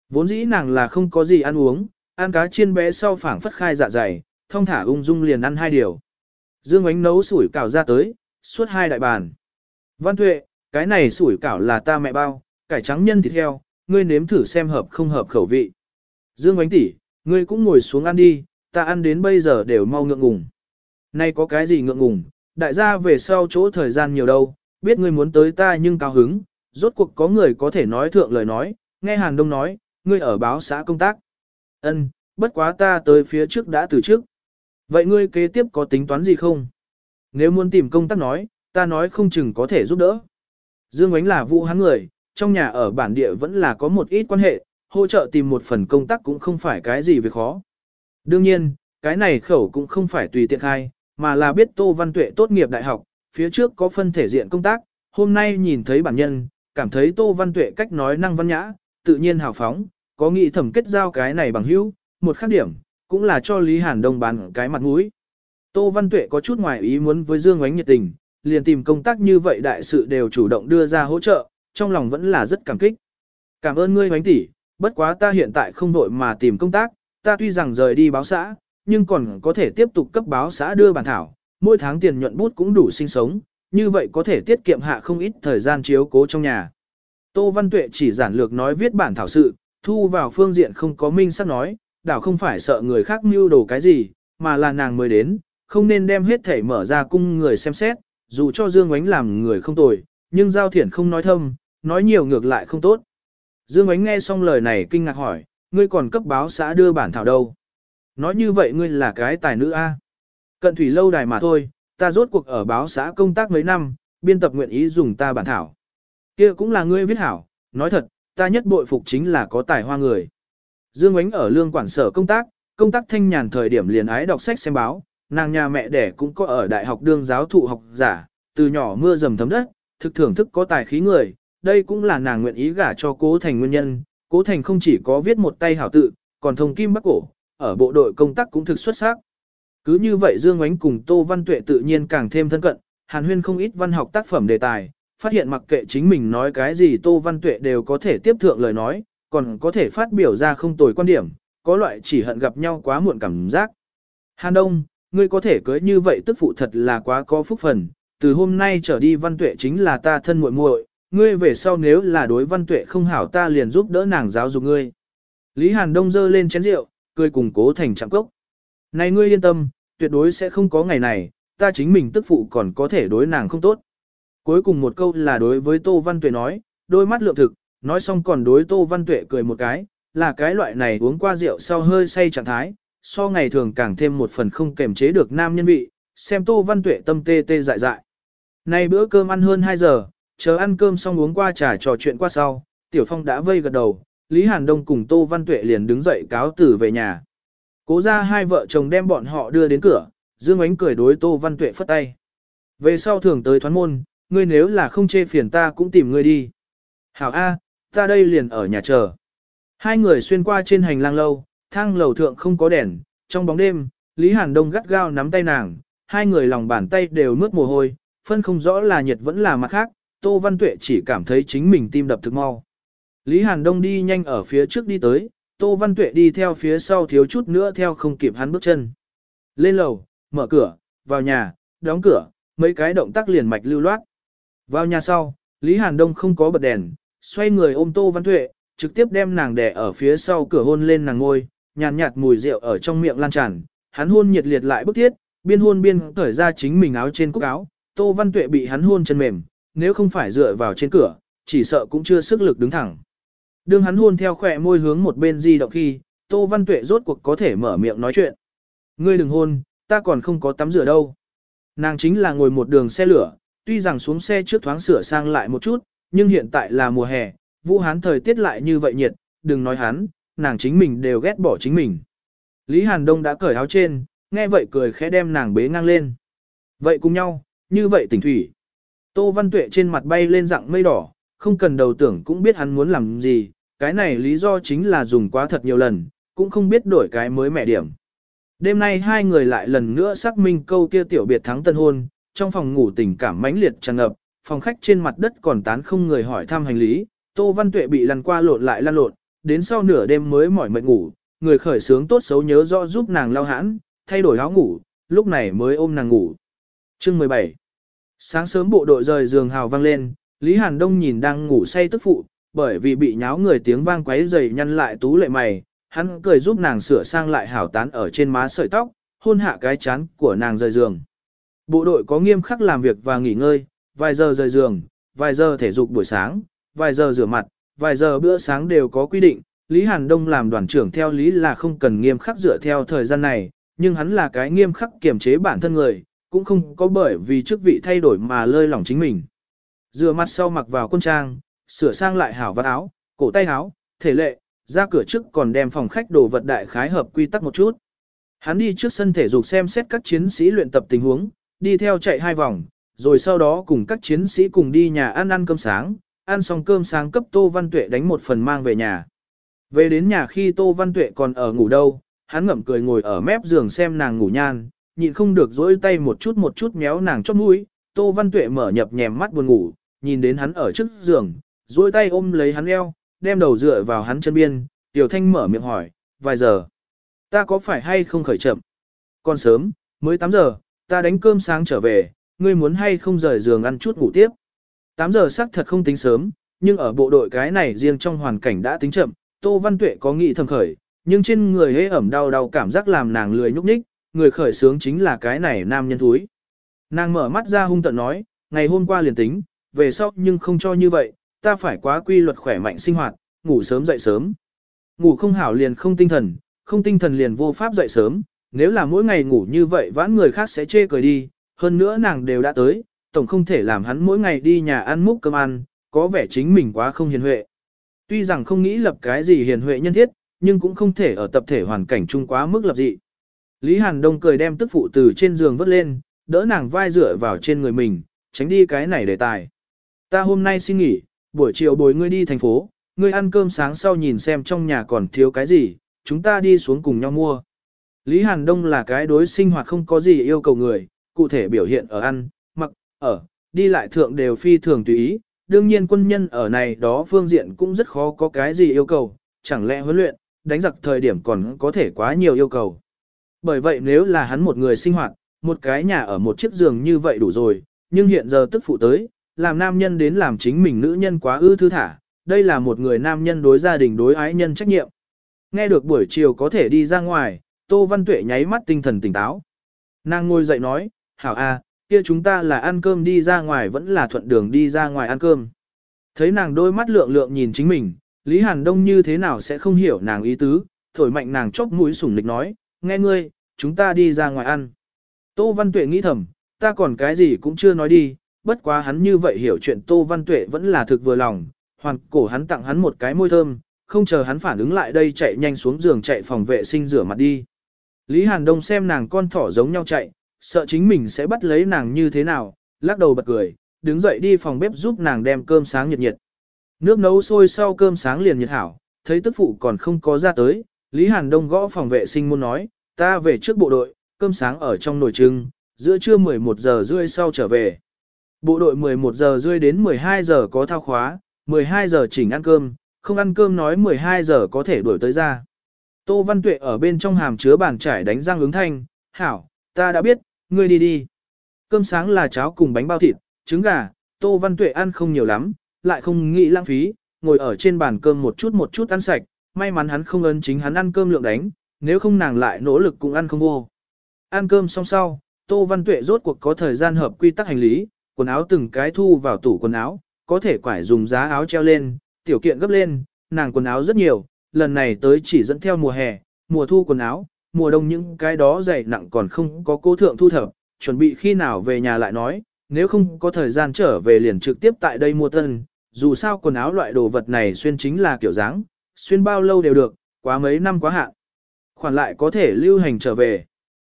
Vốn dĩ nàng là không có gì ăn uống, ăn cá chiên bé sau phảng phất khai dạ dày, thông thả ung dung liền ăn hai điều. Dương ánh nấu sủi cảo ra tới, suốt hai đại bàn. Văn Tuệ, cái này sủi cảo là ta mẹ bao, cải trắng nhân thịt heo, ngươi nếm thử xem hợp không hợp khẩu vị. Dương ánh tỷ, ngươi cũng ngồi xuống ăn đi, ta ăn đến bây giờ đều mau ngượng ngùng. Nay có cái gì ngượng ngùng, đại gia về sau chỗ thời gian nhiều đâu, biết ngươi muốn tới ta nhưng cao hứng, rốt cuộc có người có thể nói thượng lời nói, nghe Hàn Đông nói, ngươi ở báo xã công tác. Ân, bất quá ta tới phía trước đã từ trước. Vậy ngươi kế tiếp có tính toán gì không? Nếu muốn tìm công tác nói, ta nói không chừng có thể giúp đỡ. Dương Ánh là vụ hắn người, trong nhà ở bản địa vẫn là có một ít quan hệ, hỗ trợ tìm một phần công tác cũng không phải cái gì việc khó. Đương nhiên, cái này khẩu cũng không phải tùy tiện khai, mà là biết Tô Văn Tuệ tốt nghiệp đại học, phía trước có phân thể diện công tác, hôm nay nhìn thấy bản nhân, cảm thấy Tô Văn Tuệ cách nói năng văn nhã, tự nhiên hào phóng, có nghĩ thẩm kết giao cái này bằng hữu, một khác điểm, cũng là cho Lý Hàn Đông bán cái mặt mũi. Tô Văn Tuệ có chút ngoài ý muốn với Dương Ngoánh nhiệt tình, liền tìm công tác như vậy đại sự đều chủ động đưa ra hỗ trợ, trong lòng vẫn là rất cảm kích. Cảm ơn ngươi Ngoánh tỷ, bất quá ta hiện tại không vội mà tìm công tác, ta tuy rằng rời đi báo xã, nhưng còn có thể tiếp tục cấp báo xã đưa bản thảo, mỗi tháng tiền nhuận bút cũng đủ sinh sống, như vậy có thể tiết kiệm hạ không ít thời gian chiếu cố trong nhà. Tô Văn Tuệ chỉ giản lược nói viết bản thảo sự, thu vào phương diện không có minh sắc nói, đảo không phải sợ người khác mưu đồ cái gì, mà là nàng mới đến, không nên đem hết thể mở ra cung người xem xét, dù cho Dương Ánh làm người không tồi, nhưng giao thiển không nói thâm, nói nhiều ngược lại không tốt. Dương Ánh nghe xong lời này kinh ngạc hỏi, ngươi còn cấp báo xã đưa bản thảo đâu? Nói như vậy ngươi là cái tài nữ A. Cận thủy lâu đài mà thôi, ta rốt cuộc ở báo xã công tác mấy năm, biên tập nguyện ý dùng ta bản thảo. Kia cũng là ngươi viết hảo, nói thật, ta nhất bội phục chính là có tài hoa người. Dương Ánh ở lương quản sở công tác, công tác thanh nhàn thời điểm liền ái đọc sách xem báo, nàng nhà mẹ đẻ cũng có ở đại học đương giáo thụ học giả, từ nhỏ mưa dầm thấm đất, thực thưởng thức có tài khí người, đây cũng là nàng nguyện ý gả cho cố thành nguyên nhân, cố thành không chỉ có viết một tay hảo tự, còn thông kim bắc cổ, ở bộ đội công tác cũng thực xuất sắc. Cứ như vậy Dương Ánh cùng Tô Văn Tuệ tự nhiên càng thêm thân cận, Hàn Huyên không ít văn học tác phẩm đề tài, phát hiện mặc kệ chính mình nói cái gì Tô Văn Tuệ đều có thể tiếp thượng lời nói, còn có thể phát biểu ra không tồi quan điểm, có loại chỉ hận gặp nhau quá muộn cảm giác. Hàn Đông, ngươi có thể cưới như vậy tức phụ thật là quá có phúc phần, từ hôm nay trở đi Văn Tuệ chính là ta thân muội muội, ngươi về sau nếu là đối Văn Tuệ không hảo ta liền giúp đỡ nàng giáo dục ngươi. Lý Hàn Đông dơ lên chén rượu, cười cùng cố thành chạm cốc. Này ngươi yên tâm, tuyệt đối sẽ không có ngày này, ta chính mình tức phụ còn có thể đối nàng không tốt. Cuối cùng một câu là đối với Tô Văn Tuệ nói, đôi mắt lượng thực, nói xong còn đối Tô Văn Tuệ cười một cái, là cái loại này uống qua rượu sau hơi say trạng thái, so ngày thường càng thêm một phần không kềm chế được nam nhân vị, xem Tô Văn Tuệ tâm tê tê dại dại. Nay bữa cơm ăn hơn 2 giờ, chờ ăn cơm xong uống qua trà trò chuyện qua sau, Tiểu Phong đã vây gật đầu, Lý Hàn Đông cùng Tô Văn Tuệ liền đứng dậy cáo tử về nhà. Cố ra hai vợ chồng đem bọn họ đưa đến cửa, Dương Ánh cười đối Tô Văn Tuệ phất tay. Về sau thường tới thoán môn, ngươi nếu là không chê phiền ta cũng tìm ngươi đi. Hảo A, ta đây liền ở nhà chờ. Hai người xuyên qua trên hành lang lâu, thang lầu thượng không có đèn, trong bóng đêm, Lý Hàn Đông gắt gao nắm tay nàng, hai người lòng bàn tay đều mướt mồ hôi, phân không rõ là nhiệt vẫn là mặt khác, Tô Văn Tuệ chỉ cảm thấy chính mình tim đập thực mau. Lý Hàn Đông đi nhanh ở phía trước đi tới, Tô Văn Tuệ đi theo phía sau thiếu chút nữa theo không kịp hắn bước chân. Lên lầu, mở cửa, vào nhà, đóng cửa, mấy cái động tác liền mạch lưu loát. Vào nhà sau, Lý Hàn Đông không có bật đèn, xoay người ôm Tô Văn Tuệ, trực tiếp đem nàng đè ở phía sau cửa hôn lên nàng ngôi, nhàn nhạt, nhạt mùi rượu ở trong miệng lan tràn, hắn hôn nhiệt liệt lại bức thiết, biên hôn biên cởi ra chính mình áo trên cúc áo, Tô Văn Tuệ bị hắn hôn chân mềm, nếu không phải dựa vào trên cửa, chỉ sợ cũng chưa sức lực đứng thẳng. Đương hắn hôn theo khỏe môi hướng một bên di động khi, Tô Văn Tuệ rốt cuộc có thể mở miệng nói chuyện. Ngươi đừng hôn, ta còn không có tắm rửa đâu. Nàng chính là ngồi một đường xe lửa, tuy rằng xuống xe trước thoáng sửa sang lại một chút, nhưng hiện tại là mùa hè, Vũ Hán thời tiết lại như vậy nhiệt, đừng nói hắn, nàng chính mình đều ghét bỏ chính mình. Lý Hàn Đông đã cởi áo trên, nghe vậy cười khẽ đem nàng bế ngang lên. Vậy cùng nhau, như vậy tỉnh thủy. Tô Văn Tuệ trên mặt bay lên dạng mây đỏ, không cần đầu tưởng cũng biết hắn muốn làm gì, cái này lý do chính là dùng quá thật nhiều lần, cũng không biết đổi cái mới mẹ điểm. Đêm nay hai người lại lần nữa xác minh câu kia tiểu biệt thắng tân hôn, trong phòng ngủ tình cảm mãnh liệt tràn ngập, phòng khách trên mặt đất còn tán không người hỏi thăm hành lý, Tô Văn Tuệ bị lăn qua lộn lại lăn lộn, đến sau nửa đêm mới mỏi mệt ngủ, người khởi sướng tốt xấu nhớ rõ giúp nàng lau hãn, thay đổi áo ngủ, lúc này mới ôm nàng ngủ. Chương 17 Sáng sớm bộ đội rời giường hào vang lên, Lý Hàn Đông nhìn đang ngủ say tức phụ, bởi vì bị nháo người tiếng vang quấy dày nhăn lại tú lệ mày, hắn cười giúp nàng sửa sang lại hảo tán ở trên má sợi tóc, hôn hạ cái chán của nàng rời giường. Bộ đội có nghiêm khắc làm việc và nghỉ ngơi, vài giờ rời giường, vài giờ thể dục buổi sáng, vài giờ rửa mặt, vài giờ bữa sáng đều có quy định. Lý Hàn Đông làm đoàn trưởng theo lý là không cần nghiêm khắc dựa theo thời gian này, nhưng hắn là cái nghiêm khắc kiểm chế bản thân người, cũng không có bởi vì chức vị thay đổi mà lơi lỏng chính mình. Rửa mặt sau mặc vào quân trang, sửa sang lại hảo vạt áo, cổ tay áo, thể lệ, ra cửa trước còn đem phòng khách đồ vật đại khái hợp quy tắc một chút. Hắn đi trước sân thể dục xem xét các chiến sĩ luyện tập tình huống, đi theo chạy hai vòng, rồi sau đó cùng các chiến sĩ cùng đi nhà ăn ăn cơm sáng, ăn xong cơm sáng cấp Tô Văn Tuệ đánh một phần mang về nhà. Về đến nhà khi Tô Văn Tuệ còn ở ngủ đâu, hắn ngậm cười ngồi ở mép giường xem nàng ngủ nhan, nhịn không được dỗi tay một chút một chút méo nàng chót mũi, Tô Văn Tuệ mở nhập nhèm mắt buồn ngủ, nhìn đến hắn ở trước giường, dỗi tay ôm lấy hắn eo, đem đầu dựa vào hắn chân biên, Tiểu Thanh mở miệng hỏi, vài giờ, ta có phải hay không khởi chậm? Còn sớm, mới 8 giờ, ta đánh cơm sáng trở về, ngươi muốn hay không rời giường ăn chút ngủ tiếp. 8 giờ xác thật không tính sớm, nhưng ở bộ đội cái này riêng trong hoàn cảnh đã tính chậm, Tô Văn Tuệ có nghĩ thầm khởi, nhưng trên người hế ẩm đau đau cảm giác làm nàng lười nhúc nhích, người khởi sướng chính là cái này nam nhân thúi. Nàng mở mắt ra hung tận nói, ngày hôm qua liền tính, về sau nhưng không cho như vậy, ta phải quá quy luật khỏe mạnh sinh hoạt, ngủ sớm dậy sớm. Ngủ không hảo liền không tinh thần, không tinh thần liền vô pháp dậy sớm, nếu là mỗi ngày ngủ như vậy vãn người khác sẽ chê cười đi, hơn nữa nàng đều đã tới, tổng không thể làm hắn mỗi ngày đi nhà ăn múc cơm ăn, có vẻ chính mình quá không hiền huệ. Tuy rằng không nghĩ lập cái gì hiền huệ nhân thiết, nhưng cũng không thể ở tập thể hoàn cảnh chung quá mức lập dị. Lý Hàn Đông cười đem tức phụ từ trên giường vớt lên, đỡ nàng vai dựa vào trên người mình, tránh đi cái này đề tài. Ta hôm nay xin nghỉ, buổi chiều bồi ngươi đi thành phố, ngươi ăn cơm sáng sau nhìn xem trong nhà còn thiếu cái gì, chúng ta đi xuống cùng nhau mua. Lý Hàn Đông là cái đối sinh hoạt không có gì yêu cầu người, cụ thể biểu hiện ở ăn, mặc, ở, đi lại thượng đều phi thường tùy ý, đương nhiên quân nhân ở này đó phương diện cũng rất khó có cái gì yêu cầu, chẳng lẽ huấn luyện, đánh giặc thời điểm còn có thể quá nhiều yêu cầu. Bởi vậy nếu là hắn một người sinh hoạt, một cái nhà ở một chiếc giường như vậy đủ rồi, nhưng hiện giờ tức phụ tới, làm nam nhân đến làm chính mình nữ nhân quá ư thư thả, đây là một người nam nhân đối gia đình đối ái nhân trách nhiệm. Nghe được buổi chiều có thể đi ra ngoài, Tô Văn Tuệ nháy mắt tinh thần tỉnh táo. Nàng ngồi dậy nói, hảo a, kia chúng ta là ăn cơm đi ra ngoài vẫn là thuận đường đi ra ngoài ăn cơm. Thấy nàng đôi mắt lượng lượng nhìn chính mình, Lý Hàn Đông như thế nào sẽ không hiểu nàng ý tứ, thổi mạnh nàng chốc mũi sủng lịch nói, nghe ngươi, chúng ta đi ra ngoài ăn. Tô Văn Tuệ nghĩ thầm, ta còn cái gì cũng chưa nói đi, bất quá hắn như vậy hiểu chuyện Tô Văn Tuệ vẫn là thực vừa lòng, hoàn cổ hắn tặng hắn một cái môi thơm, không chờ hắn phản ứng lại đây chạy nhanh xuống giường chạy phòng vệ sinh rửa mặt đi. Lý Hàn Đông xem nàng con thỏ giống nhau chạy, sợ chính mình sẽ bắt lấy nàng như thế nào, lắc đầu bật cười, đứng dậy đi phòng bếp giúp nàng đem cơm sáng nhiệt nhiệt. Nước nấu sôi sau cơm sáng liền nhiệt hảo, thấy tức phụ còn không có ra tới, Lý Hàn Đông gõ phòng vệ sinh muốn nói, ta về trước bộ đội, cơm sáng ở trong nồi trưng, giữa trưa 11 giờ rưỡi sau trở về. Bộ đội 11 giờ rưỡi đến 12 giờ có thao khóa, 12 giờ chỉnh ăn cơm, không ăn cơm nói 12 giờ có thể đuổi tới ra. Tô Văn Tuệ ở bên trong hàm chứa bàn trải đánh răng ứng thanh, hảo, ta đã biết, ngươi đi đi. Cơm sáng là cháo cùng bánh bao thịt, trứng gà, Tô Văn Tuệ ăn không nhiều lắm, lại không nghĩ lãng phí, ngồi ở trên bàn cơm một chút một chút ăn sạch, may mắn hắn không ấn chính hắn ăn cơm lượng đánh, nếu không nàng lại nỗ lực cũng ăn không vô. Ăn cơm xong sau, Tô Văn Tuệ rốt cuộc có thời gian hợp quy tắc hành lý, quần áo từng cái thu vào tủ quần áo, có thể quải dùng giá áo treo lên, tiểu kiện gấp lên, nàng quần áo rất nhiều, lần này tới chỉ dẫn theo mùa hè, mùa thu quần áo, mùa đông những cái đó dày nặng còn không có cố thượng thu thập, chuẩn bị khi nào về nhà lại nói, nếu không có thời gian trở về liền trực tiếp tại đây mua tân, dù sao quần áo loại đồ vật này xuyên chính là kiểu dáng, xuyên bao lâu đều được, quá mấy năm quá hạn. Khoản lại có thể lưu hành trở về.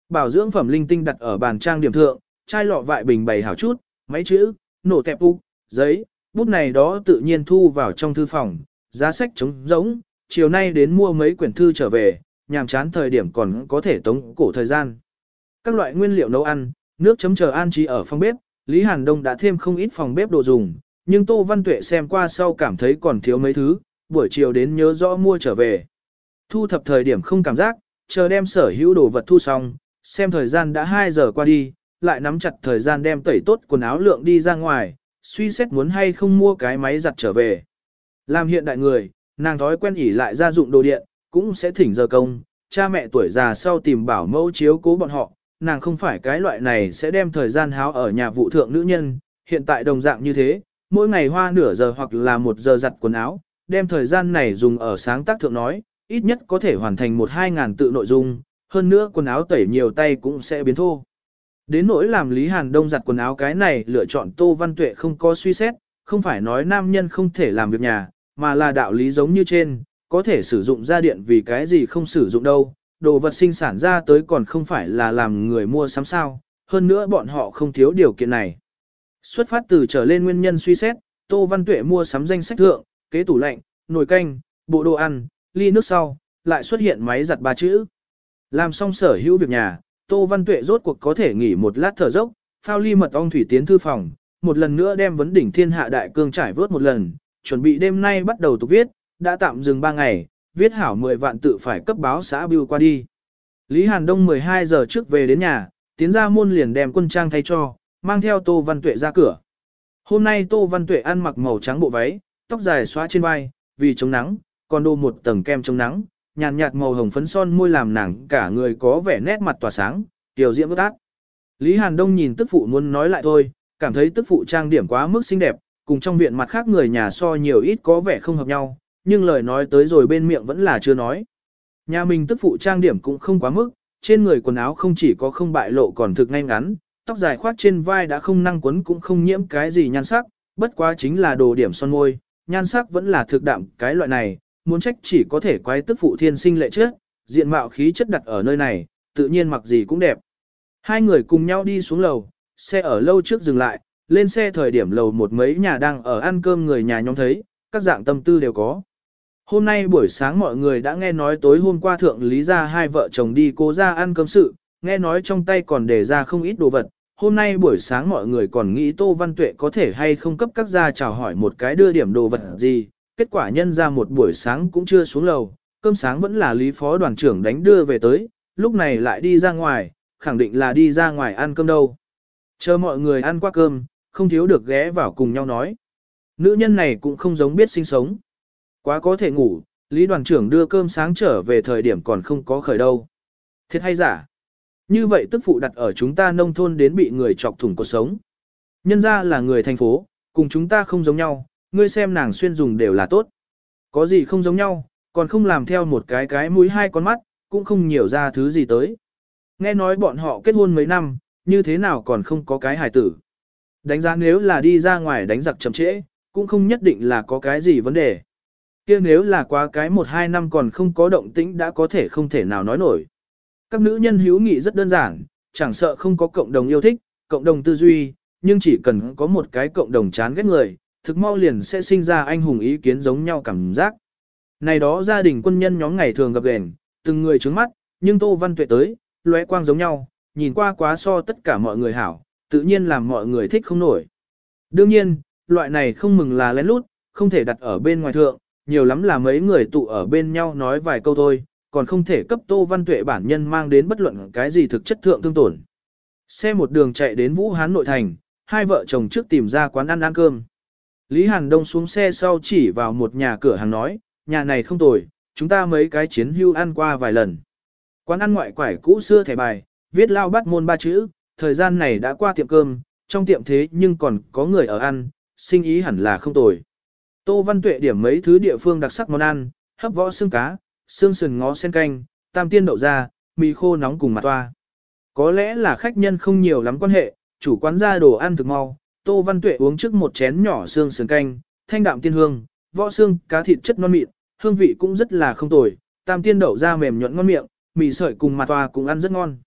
Bảo dưỡng phẩm linh tinh đặt ở bàn trang điểm thượng, chai lọ vại bình bày hảo chút, máy chữ, nổ tẹp u, giấy, bút này đó tự nhiên thu vào trong thư phòng, giá sách trống rỗng, chiều nay đến mua mấy quyển thư trở về, nhàm chán thời điểm còn có thể tống cổ thời gian. Các loại nguyên liệu nấu ăn, nước chấm chờ an trí ở phòng bếp, Lý Hàn Đông đã thêm không ít phòng bếp đồ dùng, nhưng Tô Văn Tuệ xem qua sau cảm thấy còn thiếu mấy thứ, buổi chiều đến nhớ rõ mua trở về. Thu thập thời điểm không cảm giác, chờ đem sở hữu đồ vật thu xong, xem thời gian đã 2 giờ qua đi, lại nắm chặt thời gian đem tẩy tốt quần áo lượng đi ra ngoài, suy xét muốn hay không mua cái máy giặt trở về. Làm hiện đại người, nàng thói quen ỉ lại gia dụng đồ điện, cũng sẽ thỉnh giờ công, cha mẹ tuổi già sau tìm bảo mẫu chiếu cố bọn họ, nàng không phải cái loại này sẽ đem thời gian háo ở nhà vụ thượng nữ nhân, hiện tại đồng dạng như thế, mỗi ngày hoa nửa giờ hoặc là một giờ giặt quần áo, đem thời gian này dùng ở sáng tác thượng nói, ít nhất có thể hoàn thành một hai ngàn tự nội dung, hơn nữa quần áo tẩy nhiều tay cũng sẽ biến thô. Đến nỗi làm Lý Hàn Đông giặt quần áo cái này lựa chọn Tô Văn Tuệ không có suy xét, không phải nói nam nhân không thể làm việc nhà, mà là đạo lý giống như trên, có thể sử dụng ra điện vì cái gì không sử dụng đâu, đồ vật sinh sản ra tới còn không phải là làm người mua sắm sao, hơn nữa bọn họ không thiếu điều kiện này. Xuất phát từ trở lên nguyên nhân suy xét, Tô Văn Tuệ mua sắm danh sách thượng, kế tủ lạnh, nồi canh, bộ đồ ăn, ly nước sau, lại xuất hiện máy giặt ba chữ. Làm xong sở hữu việc nhà, Tô Văn Tuệ rốt cuộc có thể nghỉ một lát thở dốc, phao ly mật ong thủy tiến thư phòng, một lần nữa đem vấn đỉnh thiên hạ đại cương trải vớt một lần, chuẩn bị đêm nay bắt đầu tục viết, đã tạm dừng 3 ngày, viết hảo 10 vạn tự phải cấp báo xã bưu qua đi. Lý Hàn Đông 12 giờ trước về đến nhà, tiến ra môn liền đem quân trang thay cho, mang theo Tô Văn Tuệ ra cửa. Hôm nay Tô Văn Tuệ ăn mặc màu trắng bộ váy, tóc dài xóa trên vai, vì chống nắng, còn đô một tầng kem chống nắng, nhàn nhạt, màu hồng phấn son môi làm nàng cả người có vẻ nét mặt tỏa sáng, tiểu diễm bất ác. Lý Hàn Đông nhìn tức phụ muốn nói lại thôi, cảm thấy tức phụ trang điểm quá mức xinh đẹp, cùng trong viện mặt khác người nhà so nhiều ít có vẻ không hợp nhau, nhưng lời nói tới rồi bên miệng vẫn là chưa nói. Nhà mình tức phụ trang điểm cũng không quá mức, trên người quần áo không chỉ có không bại lộ còn thực ngay ngắn, tóc dài khoác trên vai đã không năng quấn cũng không nhiễm cái gì nhan sắc, bất quá chính là đồ điểm son môi, nhan sắc vẫn là thực đạm cái loại này, muốn trách chỉ có thể quái tức phụ thiên sinh lệ trước, diện mạo khí chất đặt ở nơi này, tự nhiên mặc gì cũng đẹp. Hai người cùng nhau đi xuống lầu, xe ở lâu trước dừng lại, lên xe thời điểm lầu một mấy nhà đang ở ăn cơm người nhà nhóm thấy, các dạng tâm tư đều có. Hôm nay buổi sáng mọi người đã nghe nói tối hôm qua thượng lý ra hai vợ chồng đi cố ra ăn cơm sự, nghe nói trong tay còn để ra không ít đồ vật. Hôm nay buổi sáng mọi người còn nghĩ Tô Văn Tuệ có thể hay không cấp các gia chào hỏi một cái đưa điểm đồ vật gì, kết quả nhân ra một buổi sáng cũng chưa xuống lầu, cơm sáng vẫn là lý phó đoàn trưởng đánh đưa về tới, lúc này lại đi ra ngoài, khẳng định là đi ra ngoài ăn cơm đâu. Chờ mọi người ăn qua cơm, không thiếu được ghé vào cùng nhau nói. Nữ nhân này cũng không giống biết sinh sống. Quá có thể ngủ, Lý đoàn trưởng đưa cơm sáng trở về thời điểm còn không có khởi đâu. Thiệt hay giả? Như vậy tức phụ đặt ở chúng ta nông thôn đến bị người chọc thủng cuộc sống. Nhân ra là người thành phố, cùng chúng ta không giống nhau, ngươi xem nàng xuyên dùng đều là tốt. Có gì không giống nhau, còn không làm theo một cái cái mũi hai con mắt, cũng không nhiều ra thứ gì tới. Nghe nói bọn họ kết hôn mấy năm, như thế nào còn không có cái hài tử. Đánh giá nếu là đi ra ngoài đánh giặc chậm trễ, cũng không nhất định là có cái gì vấn đề. kia nếu là quá cái một hai năm còn không có động tĩnh đã có thể không thể nào nói nổi. Các nữ nhân hữu nghị rất đơn giản, chẳng sợ không có cộng đồng yêu thích, cộng đồng tư duy, nhưng chỉ cần có một cái cộng đồng chán ghét người, thực mau liền sẽ sinh ra anh hùng ý kiến giống nhau cảm giác. Này đó gia đình quân nhân nhóm ngày thường gặp gền, từng người trướng mắt, nhưng Tô Văn Tuệ tới, lóe quang giống nhau, nhìn qua quá so tất cả mọi người hảo, tự nhiên làm mọi người thích không nổi. Đương nhiên, loại này không mừng là lén lút, không thể đặt ở bên ngoài thượng, nhiều lắm là mấy người tụ ở bên nhau nói vài câu thôi, còn không thể cấp Tô Văn Tuệ bản nhân mang đến bất luận cái gì thực chất thượng tương tổn. Xe một đường chạy đến Vũ Hán nội thành, hai vợ chồng trước tìm ra quán ăn ăn cơm. Lý Hàn Đông xuống xe sau chỉ vào một nhà cửa hàng nói, nhà này không tồi, chúng ta mấy cái chiến hưu ăn qua vài lần. Quán ăn ngoại quải cũ xưa thẻ bài, viết lao bắt môn ba chữ, thời gian này đã qua tiệm cơm, trong tiệm thế nhưng còn có người ở ăn, sinh ý hẳn là không tồi. Tô Văn Tuệ điểm mấy thứ địa phương đặc sắc món ăn, hấp võ xương cá, xương sườn ngó sen canh, tam tiên đậu da, mì khô nóng cùng mặt toa. Có lẽ là khách nhân không nhiều lắm quan hệ, chủ quán ra đồ ăn thực mau, Tô Văn Tuệ uống trước một chén nhỏ xương sườn canh, thanh đạm tiên hương, võ xương cá thịt chất non mịn, hương vị cũng rất là không tồi, tam tiên đậu da mềm nhuận ngon miệng, mì sợi cùng mặt toa cũng ăn rất ngon.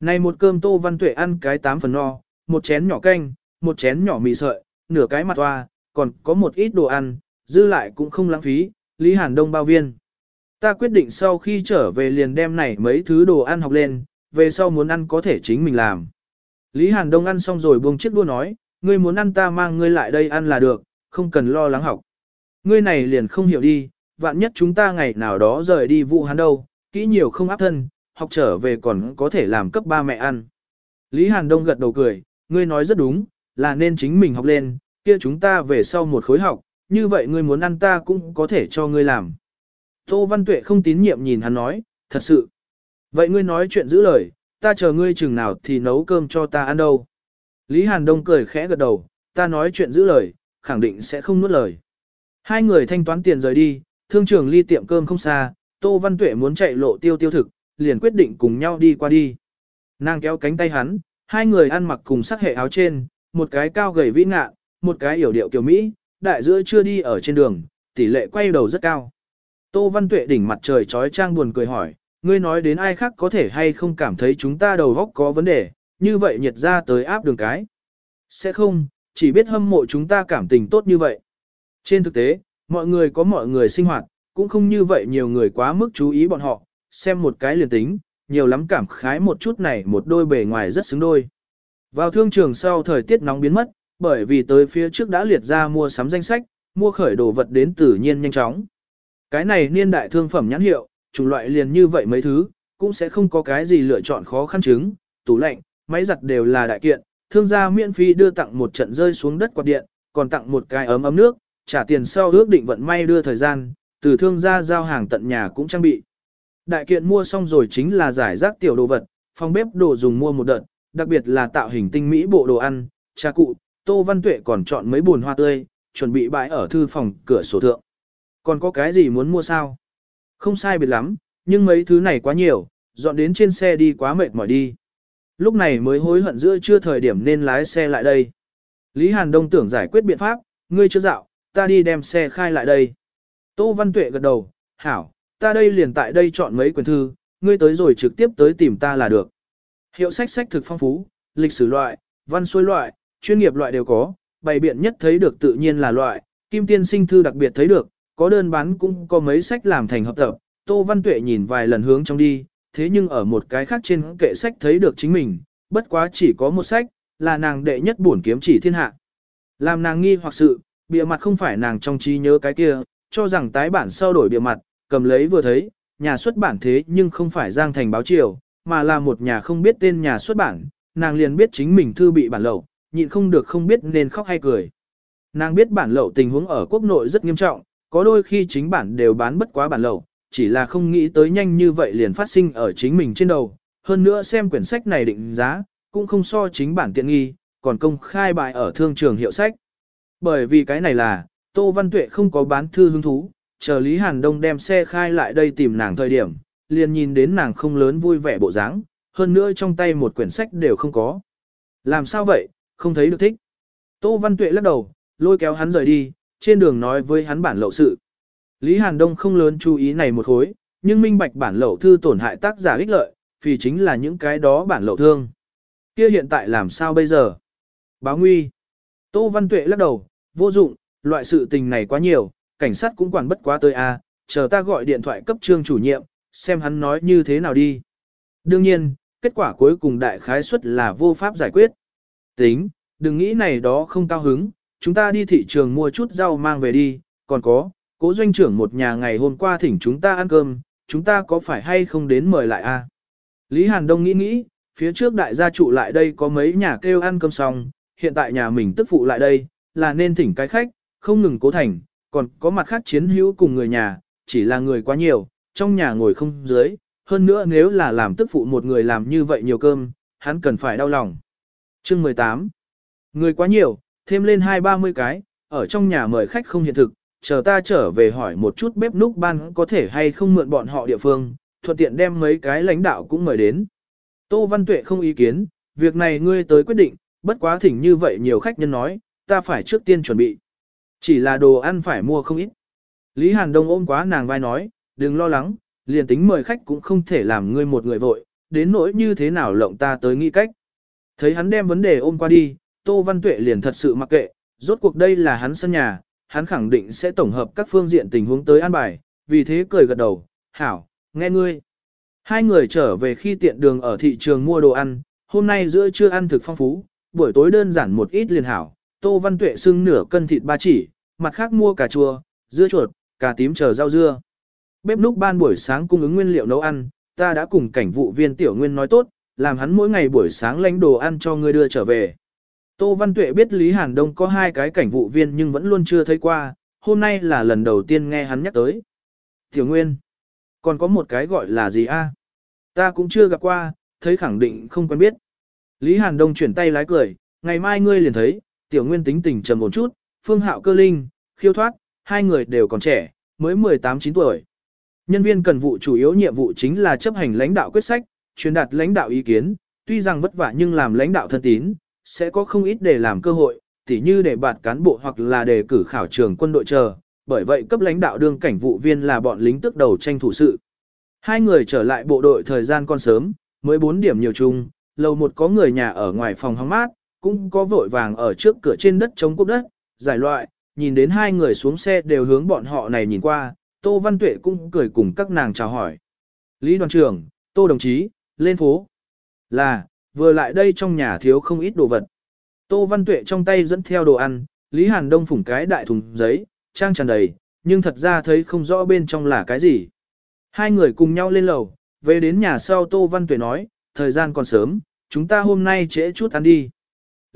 Này một cơm Tô Văn Tuệ ăn cái tám phần no, một chén nhỏ canh, một chén nhỏ mì sợi, nửa cái mặt toa, còn có một ít đồ ăn, dư lại cũng không lãng phí, Lý Hàn Đông bao viên. Ta quyết định sau khi trở về liền đem này mấy thứ đồ ăn học lên, về sau muốn ăn có thể chính mình làm. Lý Hàn Đông ăn xong rồi buông chiếc đua nói, ngươi muốn ăn ta mang ngươi lại đây ăn là được, không cần lo lắng học. Ngươi này liền không hiểu đi, vạn nhất chúng ta ngày nào đó rời đi vụ hắn đâu, kỹ nhiều không áp thân, học trở về còn có thể làm cấp ba mẹ ăn. Lý Hàn Đông gật đầu cười, ngươi nói rất đúng, là nên chính mình học lên, kia chúng ta về sau một khối học, như vậy ngươi muốn ăn ta cũng có thể cho ngươi làm. Tô Văn Tuệ không tín nhiệm nhìn hắn nói, thật sự. Vậy ngươi nói chuyện giữ lời, ta chờ ngươi chừng nào thì nấu cơm cho ta ăn đâu. Lý Hàn Đông cười khẽ gật đầu, ta nói chuyện giữ lời, khẳng định sẽ không nuốt lời. Hai người thanh toán tiền rời đi, thương trường ly tiệm cơm không xa, Tô Văn Tuệ muốn chạy lộ tiêu tiêu thực, liền quyết định cùng nhau đi qua đi. Nàng kéo cánh tay hắn, hai người ăn mặc cùng sắc hệ áo trên, một cái cao gầy vĩ ngạ, một cái hiểu điệu kiểu Mỹ, đại giữa chưa đi ở trên đường, tỷ lệ quay đầu rất cao. Tô Văn Tuệ đỉnh mặt trời trói trang buồn cười hỏi, ngươi nói đến ai khác có thể hay không cảm thấy chúng ta đầu góc có vấn đề, như vậy nhiệt ra tới áp đường cái. Sẽ không, chỉ biết hâm mộ chúng ta cảm tình tốt như vậy. Trên thực tế, mọi người có mọi người sinh hoạt, cũng không như vậy nhiều người quá mức chú ý bọn họ, xem một cái liền tính, nhiều lắm cảm khái một chút này một đôi bề ngoài rất xứng đôi. Vào thương trường sau thời tiết nóng biến mất, bởi vì tới phía trước đã liệt ra mua sắm danh sách, mua khởi đồ vật đến tự nhiên nhanh chóng. Cái này niên đại thương phẩm nhãn hiệu, chủng loại liền như vậy mấy thứ, cũng sẽ không có cái gì lựa chọn khó khăn chứng, tủ lạnh, máy giặt đều là đại kiện, thương gia miễn phí đưa tặng một trận rơi xuống đất quạt điện, còn tặng một cái ấm ấm nước, trả tiền sau ước định vận may đưa thời gian, từ thương gia giao hàng tận nhà cũng trang bị. Đại kiện mua xong rồi chính là giải rác tiểu đồ vật, phòng bếp đồ dùng mua một đợt, đặc biệt là tạo hình tinh mỹ bộ đồ ăn, trà cụ, Tô Văn Tuệ còn chọn mấy buồn hoa tươi, chuẩn bị bãi ở thư phòng cửa sổ thượng. Còn có cái gì muốn mua sao? Không sai biệt lắm, nhưng mấy thứ này quá nhiều, dọn đến trên xe đi quá mệt mỏi đi. Lúc này mới hối hận giữa chưa thời điểm nên lái xe lại đây. Lý Hàn Đông tưởng giải quyết biện pháp, ngươi chưa dạo, ta đi đem xe khai lại đây. Tô Văn Tuệ gật đầu, hảo, ta đây liền tại đây chọn mấy quyển thư, ngươi tới rồi trực tiếp tới tìm ta là được. Hiệu sách sách thực phong phú, lịch sử loại, văn xuôi loại, chuyên nghiệp loại đều có, bày biện nhất thấy được tự nhiên là loại, kim tiên sinh thư đặc biệt thấy được, có đơn bán cũng có mấy sách làm thành hợp tập. Tô Văn Tuệ nhìn vài lần hướng trong đi, thế nhưng ở một cái khác trên kệ sách thấy được chính mình, bất quá chỉ có một sách, là nàng đệ nhất bổn kiếm chỉ thiên hạ. Làm nàng nghi hoặc sự, bìa mặt không phải nàng trong trí nhớ cái kia, cho rằng tái bản sau đổi bìa mặt, cầm lấy vừa thấy, nhà xuất bản thế nhưng không phải Giang Thành báo triều, mà là một nhà không biết tên nhà xuất bản, nàng liền biết chính mình thư bị bản lậu, nhịn không được không biết nên khóc hay cười. Nàng biết bản lậu tình huống ở quốc nội rất nghiêm trọng, có đôi khi chính bản đều bán bất quá bản lậu, chỉ là không nghĩ tới nhanh như vậy liền phát sinh ở chính mình trên đầu. Hơn nữa xem quyển sách này định giá, cũng không so chính bản tiện nghi, còn công khai bài ở thương trường hiệu sách. Bởi vì cái này là, Tô Văn Tuệ không có bán thư hứng thú, chờ Lý Hàn Đông đem xe khai lại đây tìm nàng thời điểm, liền nhìn đến nàng không lớn vui vẻ bộ dáng, hơn nữa trong tay một quyển sách đều không có. Làm sao vậy, không thấy được thích. Tô Văn Tuệ lắc đầu, lôi kéo hắn rời đi, trên đường nói với hắn bản lậu sự. Lý Hàn Đông không lớn chú ý này một hối, nhưng minh bạch bản lậu thư tổn hại tác giả ích lợi, vì chính là những cái đó bản lậu thương. Kia hiện tại làm sao bây giờ? Báo nguy. Tô Văn Tuệ lắc đầu, vô dụng, loại sự tình này quá nhiều, cảnh sát cũng quản bất quá tới a, chờ ta gọi điện thoại cấp trương chủ nhiệm, xem hắn nói như thế nào đi. Đương nhiên, kết quả cuối cùng đại khái suất là vô pháp giải quyết. Tính, đừng nghĩ này đó không cao hứng, chúng ta đi thị trường mua chút rau mang về đi, còn có, cố doanh trưởng một nhà ngày hôm qua thỉnh chúng ta ăn cơm, chúng ta có phải hay không đến mời lại a? Lý Hàn Đông nghĩ nghĩ, phía trước đại gia trụ lại đây có mấy nhà kêu ăn cơm xong, hiện tại nhà mình tức phụ lại đây, là nên thỉnh cái khách, không ngừng cố thành, còn có mặt khác chiến hữu cùng người nhà, chỉ là người quá nhiều, trong nhà ngồi không dưới, hơn nữa nếu là làm tức phụ một người làm như vậy nhiều cơm, hắn cần phải đau lòng. Chương 18 Người quá nhiều, thêm lên hai ba mươi cái, ở trong nhà mời khách không hiện thực, chờ ta trở về hỏi một chút bếp núc ban có thể hay không mượn bọn họ địa phương, thuận tiện đem mấy cái lãnh đạo cũng mời đến. Tô Văn Tuệ không ý kiến, việc này ngươi tới quyết định, bất quá thỉnh như vậy nhiều khách nhân nói, ta phải trước tiên chuẩn bị. Chỉ là đồ ăn phải mua không ít. Lý Hàn Đông ôm quá nàng vai nói, đừng lo lắng, liền tính mời khách cũng không thể làm ngươi một người vội, đến nỗi như thế nào lộng ta tới nghĩ cách. Thấy hắn đem vấn đề ôm qua đi, Tô Văn Tuệ liền thật sự mặc kệ, rốt cuộc đây là hắn sân nhà, hắn khẳng định sẽ tổng hợp các phương diện tình huống tới an bài, vì thế cười gật đầu, hảo, nghe ngươi. Hai người trở về khi tiện đường ở thị trường mua đồ ăn, hôm nay giữa trưa ăn thực phong phú, buổi tối đơn giản một ít liền hảo, Tô Văn Tuệ xưng nửa cân thịt ba chỉ, mặt khác mua cà chua, dưa chuột, cà tím chờ rau dưa. Bếp núc ban buổi sáng cung ứng nguyên liệu nấu ăn, ta đã cùng cảnh vụ viên tiểu nguyên nói tốt, làm hắn mỗi ngày buổi sáng lãnh đồ ăn cho ngươi đưa trở về. Tô Văn Tuệ biết Lý Hàn Đông có hai cái cảnh vụ viên nhưng vẫn luôn chưa thấy qua, hôm nay là lần đầu tiên nghe hắn nhắc tới. Tiểu Nguyên, còn có một cái gọi là gì a? Ta cũng chưa gặp qua, thấy khẳng định không quen biết. Lý Hàn Đông chuyển tay lái cười, ngày mai ngươi liền thấy, Tiểu Nguyên tính tình trầm một chút, Phương Hạo cơ linh, khiêu thoát, hai người đều còn trẻ, mới 18-9 tuổi. Nhân viên cần vụ chủ yếu nhiệm vụ chính là chấp hành lãnh đạo quyết sách, truyền đạt lãnh đạo ý kiến, tuy rằng vất vả nhưng làm lãnh đạo thân tín, sẽ có không ít để làm cơ hội, tỉ như để bạt cán bộ hoặc là để cử khảo trường quân đội chờ, bởi vậy cấp lãnh đạo đương cảnh vụ viên là bọn lính tức đầu tranh thủ sự. Hai người trở lại bộ đội thời gian còn sớm, mới 4 điểm nhiều chung, lầu một có người nhà ở ngoài phòng hóng mát, cũng có vội vàng ở trước cửa trên đất chống cốc đất, giải loại, nhìn đến hai người xuống xe đều hướng bọn họ này nhìn qua, Tô Văn Tuệ cũng cười cùng các nàng chào hỏi. Lý đoàn trưởng, Tô đồng chí, lên phố. Là, vừa lại đây trong nhà thiếu không ít đồ vật. Tô Văn Tuệ trong tay dẫn theo đồ ăn, Lý Hàn Đông phủng cái đại thùng giấy, trang tràn đầy, nhưng thật ra thấy không rõ bên trong là cái gì. Hai người cùng nhau lên lầu, về đến nhà sau Tô Văn Tuệ nói, thời gian còn sớm, chúng ta hôm nay trễ chút ăn đi.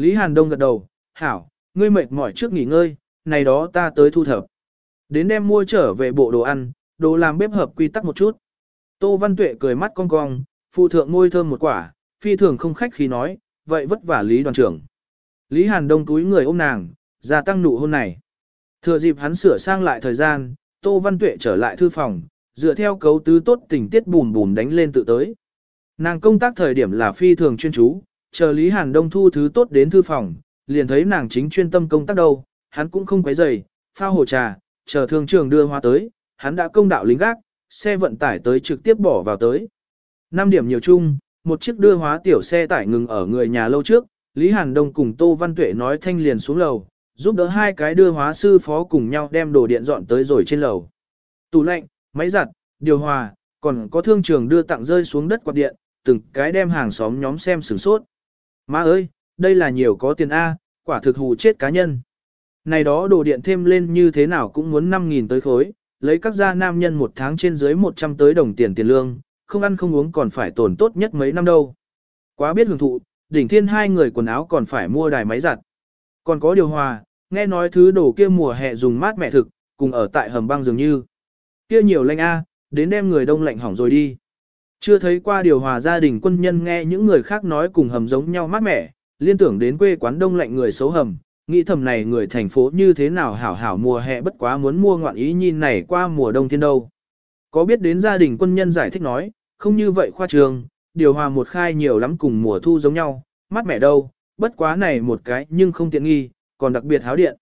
Lý Hàn Đông gật đầu, hảo, ngươi mệt mỏi trước nghỉ ngơi, này đó ta tới thu thập. Đến đem mua trở về bộ đồ ăn, đồ làm bếp hợp quy tắc một chút. Tô Văn Tuệ cười mắt cong cong, phụ thượng ngôi thơm một quả, phi thường không khách khí nói, vậy vất vả Lý đoàn trưởng. Lý Hàn Đông túi người ôm nàng, gia tăng nụ hôn này. Thừa dịp hắn sửa sang lại thời gian, Tô Văn Tuệ trở lại thư phòng, dựa theo cấu tứ tốt tình tiết bùn bùn đánh lên tự tới. Nàng công tác thời điểm là phi thường chuyên chú, chờ Lý Hàn Đông thu thứ tốt đến thư phòng, liền thấy nàng chính chuyên tâm công tác đâu, hắn cũng không quấy rầy, pha hồ trà, chờ thương trường đưa hoa tới, hắn đã công đạo lính gác, xe vận tải tới trực tiếp bỏ vào tới. năm điểm nhiều chung, một chiếc đưa hóa tiểu xe tải ngừng ở người nhà lâu trước, Lý Hàn Đông cùng Tô Văn Tuệ nói thanh liền xuống lầu, giúp đỡ hai cái đưa hóa sư phó cùng nhau đem đồ điện dọn tới rồi trên lầu. Tủ lạnh, máy giặt, điều hòa, còn có thương trường đưa tặng rơi xuống đất quạt điện, từng cái đem hàng xóm nhóm xem sửng sốt. Má ơi, đây là nhiều có tiền A, quả thực hù chết cá nhân. Này đó đồ điện thêm lên như thế nào cũng muốn 5.000 tới khối, lấy các gia nam nhân một tháng trên dưới 100 tới đồng tiền tiền lương, không ăn không uống còn phải tổn tốt nhất mấy năm đâu. Quá biết hưởng thụ, đỉnh thiên hai người quần áo còn phải mua đài máy giặt. Còn có điều hòa, nghe nói thứ đồ kia mùa hè dùng mát mẹ thực, cùng ở tại hầm băng dường như. Kia nhiều lạnh a, đến đem người đông lạnh hỏng rồi đi. Chưa thấy qua điều hòa gia đình quân nhân nghe những người khác nói cùng hầm giống nhau mát mẻ, liên tưởng đến quê quán đông lạnh người xấu hầm, nghĩ thầm này người thành phố như thế nào hảo hảo mùa hè bất quá muốn mua ngoạn ý nhìn này qua mùa đông thiên đâu. Có biết đến gia đình quân nhân giải thích nói, không như vậy khoa trường, điều hòa một khai nhiều lắm cùng mùa thu giống nhau, mát mẻ đâu, bất quá này một cái nhưng không tiện nghi, còn đặc biệt háo điện.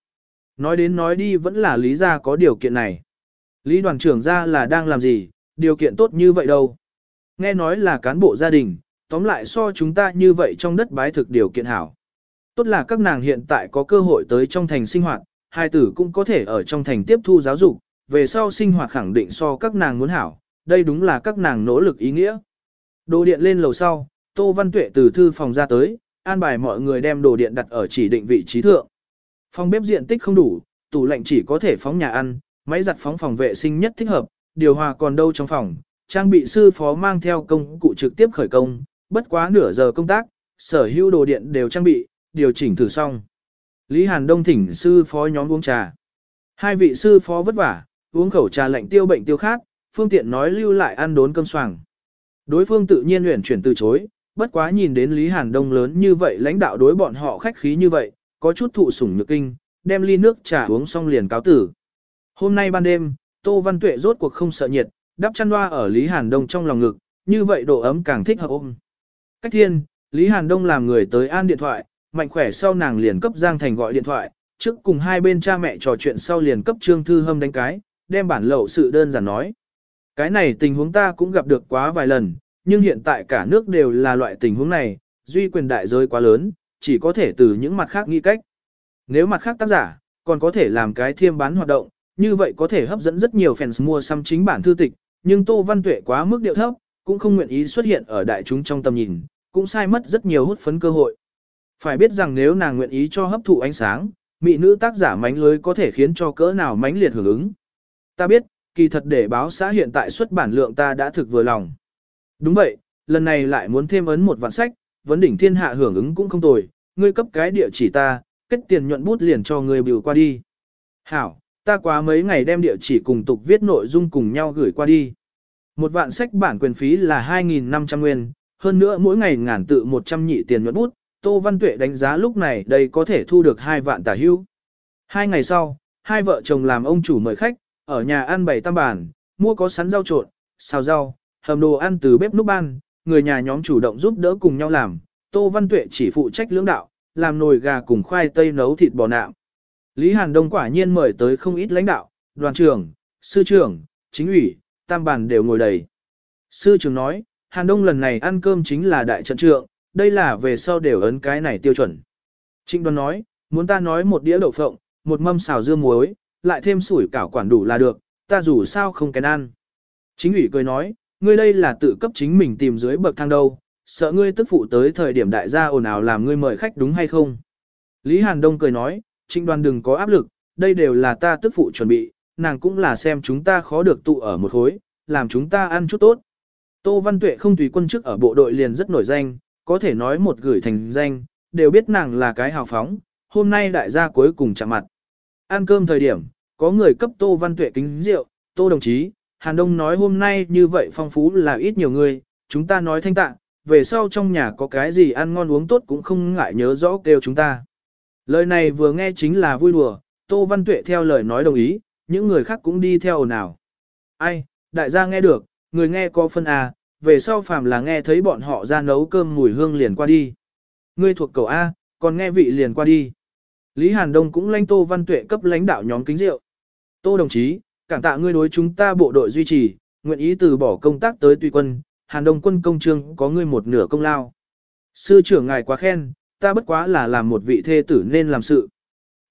Nói đến nói đi vẫn là lý gia có điều kiện này. Lý đoàn trưởng ra là đang làm gì, điều kiện tốt như vậy đâu. Nghe nói là cán bộ gia đình, tóm lại so chúng ta như vậy trong đất bái thực điều kiện hảo. Tốt là các nàng hiện tại có cơ hội tới trong thành sinh hoạt, hai tử cũng có thể ở trong thành tiếp thu giáo dục, về sau sinh hoạt khẳng định so các nàng muốn hảo, đây đúng là các nàng nỗ lực ý nghĩa. Đồ điện lên lầu sau, Tô Văn Tuệ từ thư phòng ra tới, an bài mọi người đem đồ điện đặt ở chỉ định vị trí thượng. Phòng bếp diện tích không đủ, tủ lạnh chỉ có thể phóng nhà ăn, máy giặt phóng phòng vệ sinh nhất thích hợp, điều hòa còn đâu trong phòng, trang bị sư phó mang theo công cụ trực tiếp khởi công, bất quá nửa giờ công tác, sở hữu đồ điện đều trang bị, điều chỉnh thử xong. Lý Hàn Đông thỉnh sư phó nhóm uống trà. Hai vị sư phó vất vả, uống khẩu trà lạnh tiêu bệnh tiêu khát, phương tiện nói lưu lại ăn đốn cơm soảng. Đối phương tự nhiên luyện chuyển từ chối, bất quá nhìn đến Lý Hàn Đông lớn như vậy lãnh đạo đối bọn họ khách khí như vậy, có chút thụ sủng nhược kinh, đem ly nước trà uống xong liền cáo tử. Hôm nay ban đêm, Tô Văn Tuệ rốt cuộc không sợ nhiệt, đắp chăn loa ở Lý Hàn Đông trong lòng ngực, như vậy độ ấm càng thích hợp ôm. Cách thiên, Lý Hàn Đông làm người tới an điện thoại, mạnh khỏe sau nàng liền cấp Giang Thành gọi điện thoại, trước cùng hai bên cha mẹ trò chuyện sau liền cấp Trương Thư Hâm đánh cái, đem bản lậu sự đơn giản nói. Cái này tình huống ta cũng gặp được quá vài lần, nhưng hiện tại cả nước đều là loại tình huống này, duy quyền đại giới quá lớn, chỉ có thể từ những mặt khác nghĩ cách. Nếu mặt khác tác giả, còn có thể làm cái thiêm bán hoạt động, như vậy có thể hấp dẫn rất nhiều fans mua xăm chính bản thư tịch, nhưng Tô Văn Tuệ quá mức điệu thấp, cũng không nguyện ý xuất hiện ở đại chúng trong tầm nhìn, cũng sai mất rất nhiều hút phấn cơ hội. Phải biết rằng nếu nàng nguyện ý cho hấp thụ ánh sáng, mỹ nữ tác giả mánh lưới có thể khiến cho cỡ nào mánh liệt hưởng ứng. Ta biết, kỳ thật để báo xã hiện tại xuất bản lượng ta đã thực vừa lòng. Đúng vậy, lần này lại muốn thêm ấn một vạn sách, vấn đỉnh thiên hạ hưởng ứng cũng không tồi, ngươi cấp cái địa chỉ ta, kết tiền nhuận bút liền cho ngươi biểu qua đi. Hảo, ta quá mấy ngày đem địa chỉ cùng tục viết nội dung cùng nhau gửi qua đi. Một vạn sách bản quyền phí là 2.500 nguyên, hơn nữa mỗi ngày ngàn tự 100 nhị tiền nhuận bút, Tô Văn Tuệ đánh giá lúc này đây có thể thu được 2 vạn tả hưu. Hai ngày sau, hai vợ chồng làm ông chủ mời khách, ở nhà ăn bày tam bản, mua có sắn rau trộn, xào rau, hầm đồ ăn từ bếp núc ban, người nhà nhóm chủ động giúp đỡ cùng nhau làm, Tô Văn Tuệ chỉ phụ trách lưỡng đạo, làm nồi gà cùng khoai tây nấu thịt bò nạm. Lý Hàn Đông quả nhiên mời tới không ít lãnh đạo, đoàn trưởng, sư trưởng, chính ủy, tam bàn đều ngồi đầy. Sư trưởng nói, Hàn Đông lần này ăn cơm chính là đại trận trượng, đây là về sau đều ấn cái này tiêu chuẩn. Trịnh đoàn nói, muốn ta nói một đĩa đậu phộng, một mâm xào dưa muối, lại thêm sủi cảo quản đủ là được, ta dù sao không kén ăn. Chính ủy cười nói, ngươi đây là tự cấp chính mình tìm dưới bậc thang đâu, sợ ngươi tức phụ tới thời điểm đại gia ồn ào làm ngươi mời khách đúng hay không. Lý Hàn Đông cười nói, trịnh đoàn đừng có áp lực, đây đều là ta tức phụ chuẩn bị, nàng cũng là xem chúng ta khó được tụ ở một khối, làm chúng ta ăn chút tốt. Tô Văn Tuệ không tùy quân chức ở bộ đội liền rất nổi danh, có thể nói một gửi thành danh, đều biết nàng là cái hào phóng, hôm nay đại gia cuối cùng chạm mặt. Ăn cơm thời điểm, có người cấp Tô Văn Tuệ kính rượu, Tô đồng chí, Hàn Đông nói hôm nay như vậy phong phú là ít nhiều người, chúng ta nói thanh tạng, về sau trong nhà có cái gì ăn ngon uống tốt cũng không ngại nhớ rõ kêu chúng ta. Lời này vừa nghe chính là vui đùa, Tô Văn Tuệ theo lời nói đồng ý, những người khác cũng đi theo ồn ào. Ai, đại gia nghe được, người nghe có phân à, về sau phàm là nghe thấy bọn họ ra nấu cơm mùi hương liền qua đi. Ngươi thuộc cầu A, còn nghe vị liền qua đi. Lý Hàn Đông cũng lãnh Tô Văn Tuệ cấp lãnh đạo nhóm kính rượu. Tô đồng chí, cảm tạ ngươi đối chúng ta bộ đội duy trì, nguyện ý từ bỏ công tác tới tùy quân, Hàn Đông quân công trương có ngươi một nửa công lao. Sư trưởng ngài quá khen, ta bất quá là làm một vị thê tử nên làm sự.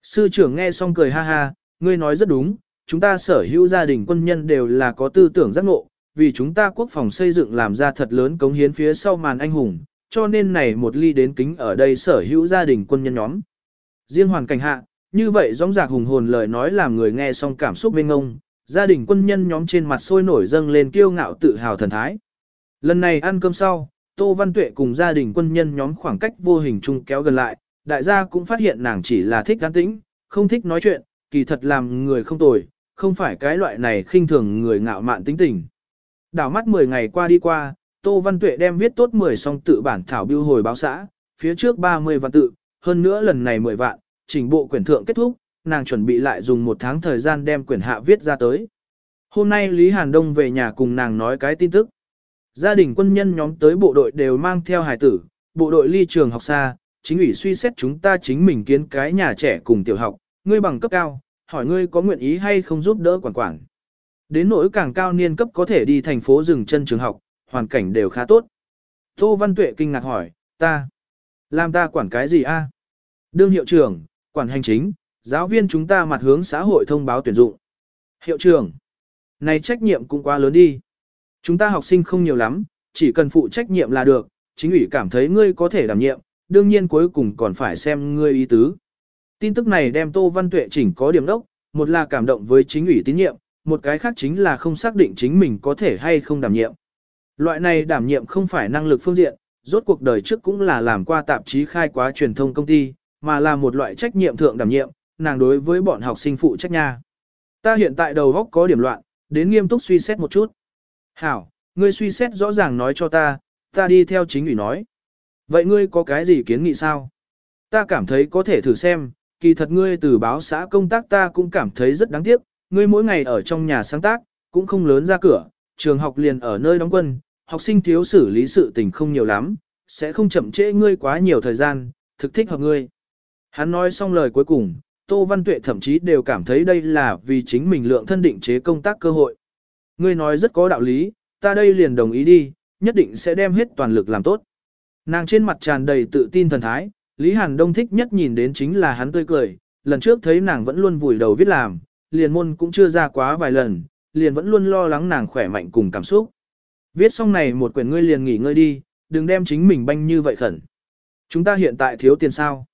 Sư trưởng nghe xong cười ha ha, ngươi nói rất đúng, chúng ta sở hữu gia đình quân nhân đều là có tư tưởng giác ngộ, vì chúng ta quốc phòng xây dựng làm ra thật lớn cống hiến phía sau màn anh hùng, cho nên này một ly đến kính ở đây sở hữu gia đình quân nhân nhóm. Riêng hoàn cảnh hạ, như vậy rõng rạc hùng hồn lời nói làm người nghe xong cảm xúc mênh ngông, gia đình quân nhân nhóm trên mặt sôi nổi dâng lên kiêu ngạo tự hào thần thái. Lần này ăn cơm sau, Tô Văn Tuệ cùng gia đình quân nhân nhóm khoảng cách vô hình chung kéo gần lại, đại gia cũng phát hiện nàng chỉ là thích an tĩnh, không thích nói chuyện, kỳ thật làm người không tồi, không phải cái loại này khinh thường người ngạo mạn tính tình. Đảo mắt 10 ngày qua đi qua, Tô Văn Tuệ đem viết tốt 10 song tự bản thảo biêu hồi báo xã, phía trước 30 vạn tự, hơn nữa lần này 10 vạn, chỉnh bộ quyển thượng kết thúc, nàng chuẩn bị lại dùng một tháng thời gian đem quyển hạ viết ra tới. Hôm nay Lý Hàn Đông về nhà cùng nàng nói cái tin tức. Gia đình quân nhân nhóm tới bộ đội đều mang theo hài tử, bộ đội ly trường học xa, chính ủy suy xét chúng ta chính mình kiến cái nhà trẻ cùng tiểu học, ngươi bằng cấp cao, hỏi ngươi có nguyện ý hay không giúp đỡ quản quản. Đến nỗi càng cao niên cấp có thể đi thành phố dừng chân trường học, hoàn cảnh đều khá tốt. Tô Văn Tuệ kinh ngạc hỏi, ta, làm ta quản cái gì a? Đương hiệu trưởng, quản hành chính, giáo viên chúng ta mặt hướng xã hội thông báo tuyển dụng. Hiệu trưởng, này trách nhiệm cũng quá lớn đi. Chúng ta học sinh không nhiều lắm, chỉ cần phụ trách nhiệm là được, chính ủy cảm thấy ngươi có thể đảm nhiệm, đương nhiên cuối cùng còn phải xem ngươi ý tứ. Tin tức này đem Tô Văn Tuệ chỉnh có điểm đốc, một là cảm động với chính ủy tín nhiệm, một cái khác chính là không xác định chính mình có thể hay không đảm nhiệm. Loại này đảm nhiệm không phải năng lực phương diện, rốt cuộc đời trước cũng là làm qua tạp chí khai quá truyền thông công ty, mà là một loại trách nhiệm thượng đảm nhiệm, nàng đối với bọn học sinh phụ trách nha. Ta hiện tại đầu góc có điểm loạn, đến nghiêm túc suy xét một chút. Hảo, ngươi suy xét rõ ràng nói cho ta, ta đi theo chính ủy nói. Vậy ngươi có cái gì kiến nghị sao? Ta cảm thấy có thể thử xem, kỳ thật ngươi từ báo xã công tác ta cũng cảm thấy rất đáng tiếc, ngươi mỗi ngày ở trong nhà sáng tác, cũng không lớn ra cửa, trường học liền ở nơi đóng quân, học sinh thiếu xử lý sự tình không nhiều lắm, sẽ không chậm trễ ngươi quá nhiều thời gian, thực thích hợp ngươi. Hắn nói xong lời cuối cùng, Tô Văn Tuệ thậm chí đều cảm thấy đây là vì chính mình lượng thân định chế công tác cơ hội. Ngươi nói rất có đạo lý, ta đây liền đồng ý đi, nhất định sẽ đem hết toàn lực làm tốt. Nàng trên mặt tràn đầy tự tin thần thái, Lý Hàn Đông thích nhất nhìn đến chính là hắn tươi cười, lần trước thấy nàng vẫn luôn vùi đầu viết làm, liền môn cũng chưa ra quá vài lần, liền vẫn luôn lo lắng nàng khỏe mạnh cùng cảm xúc. Viết xong này một quyển ngươi liền nghỉ ngơi đi, đừng đem chính mình banh như vậy khẩn. Chúng ta hiện tại thiếu tiền sao?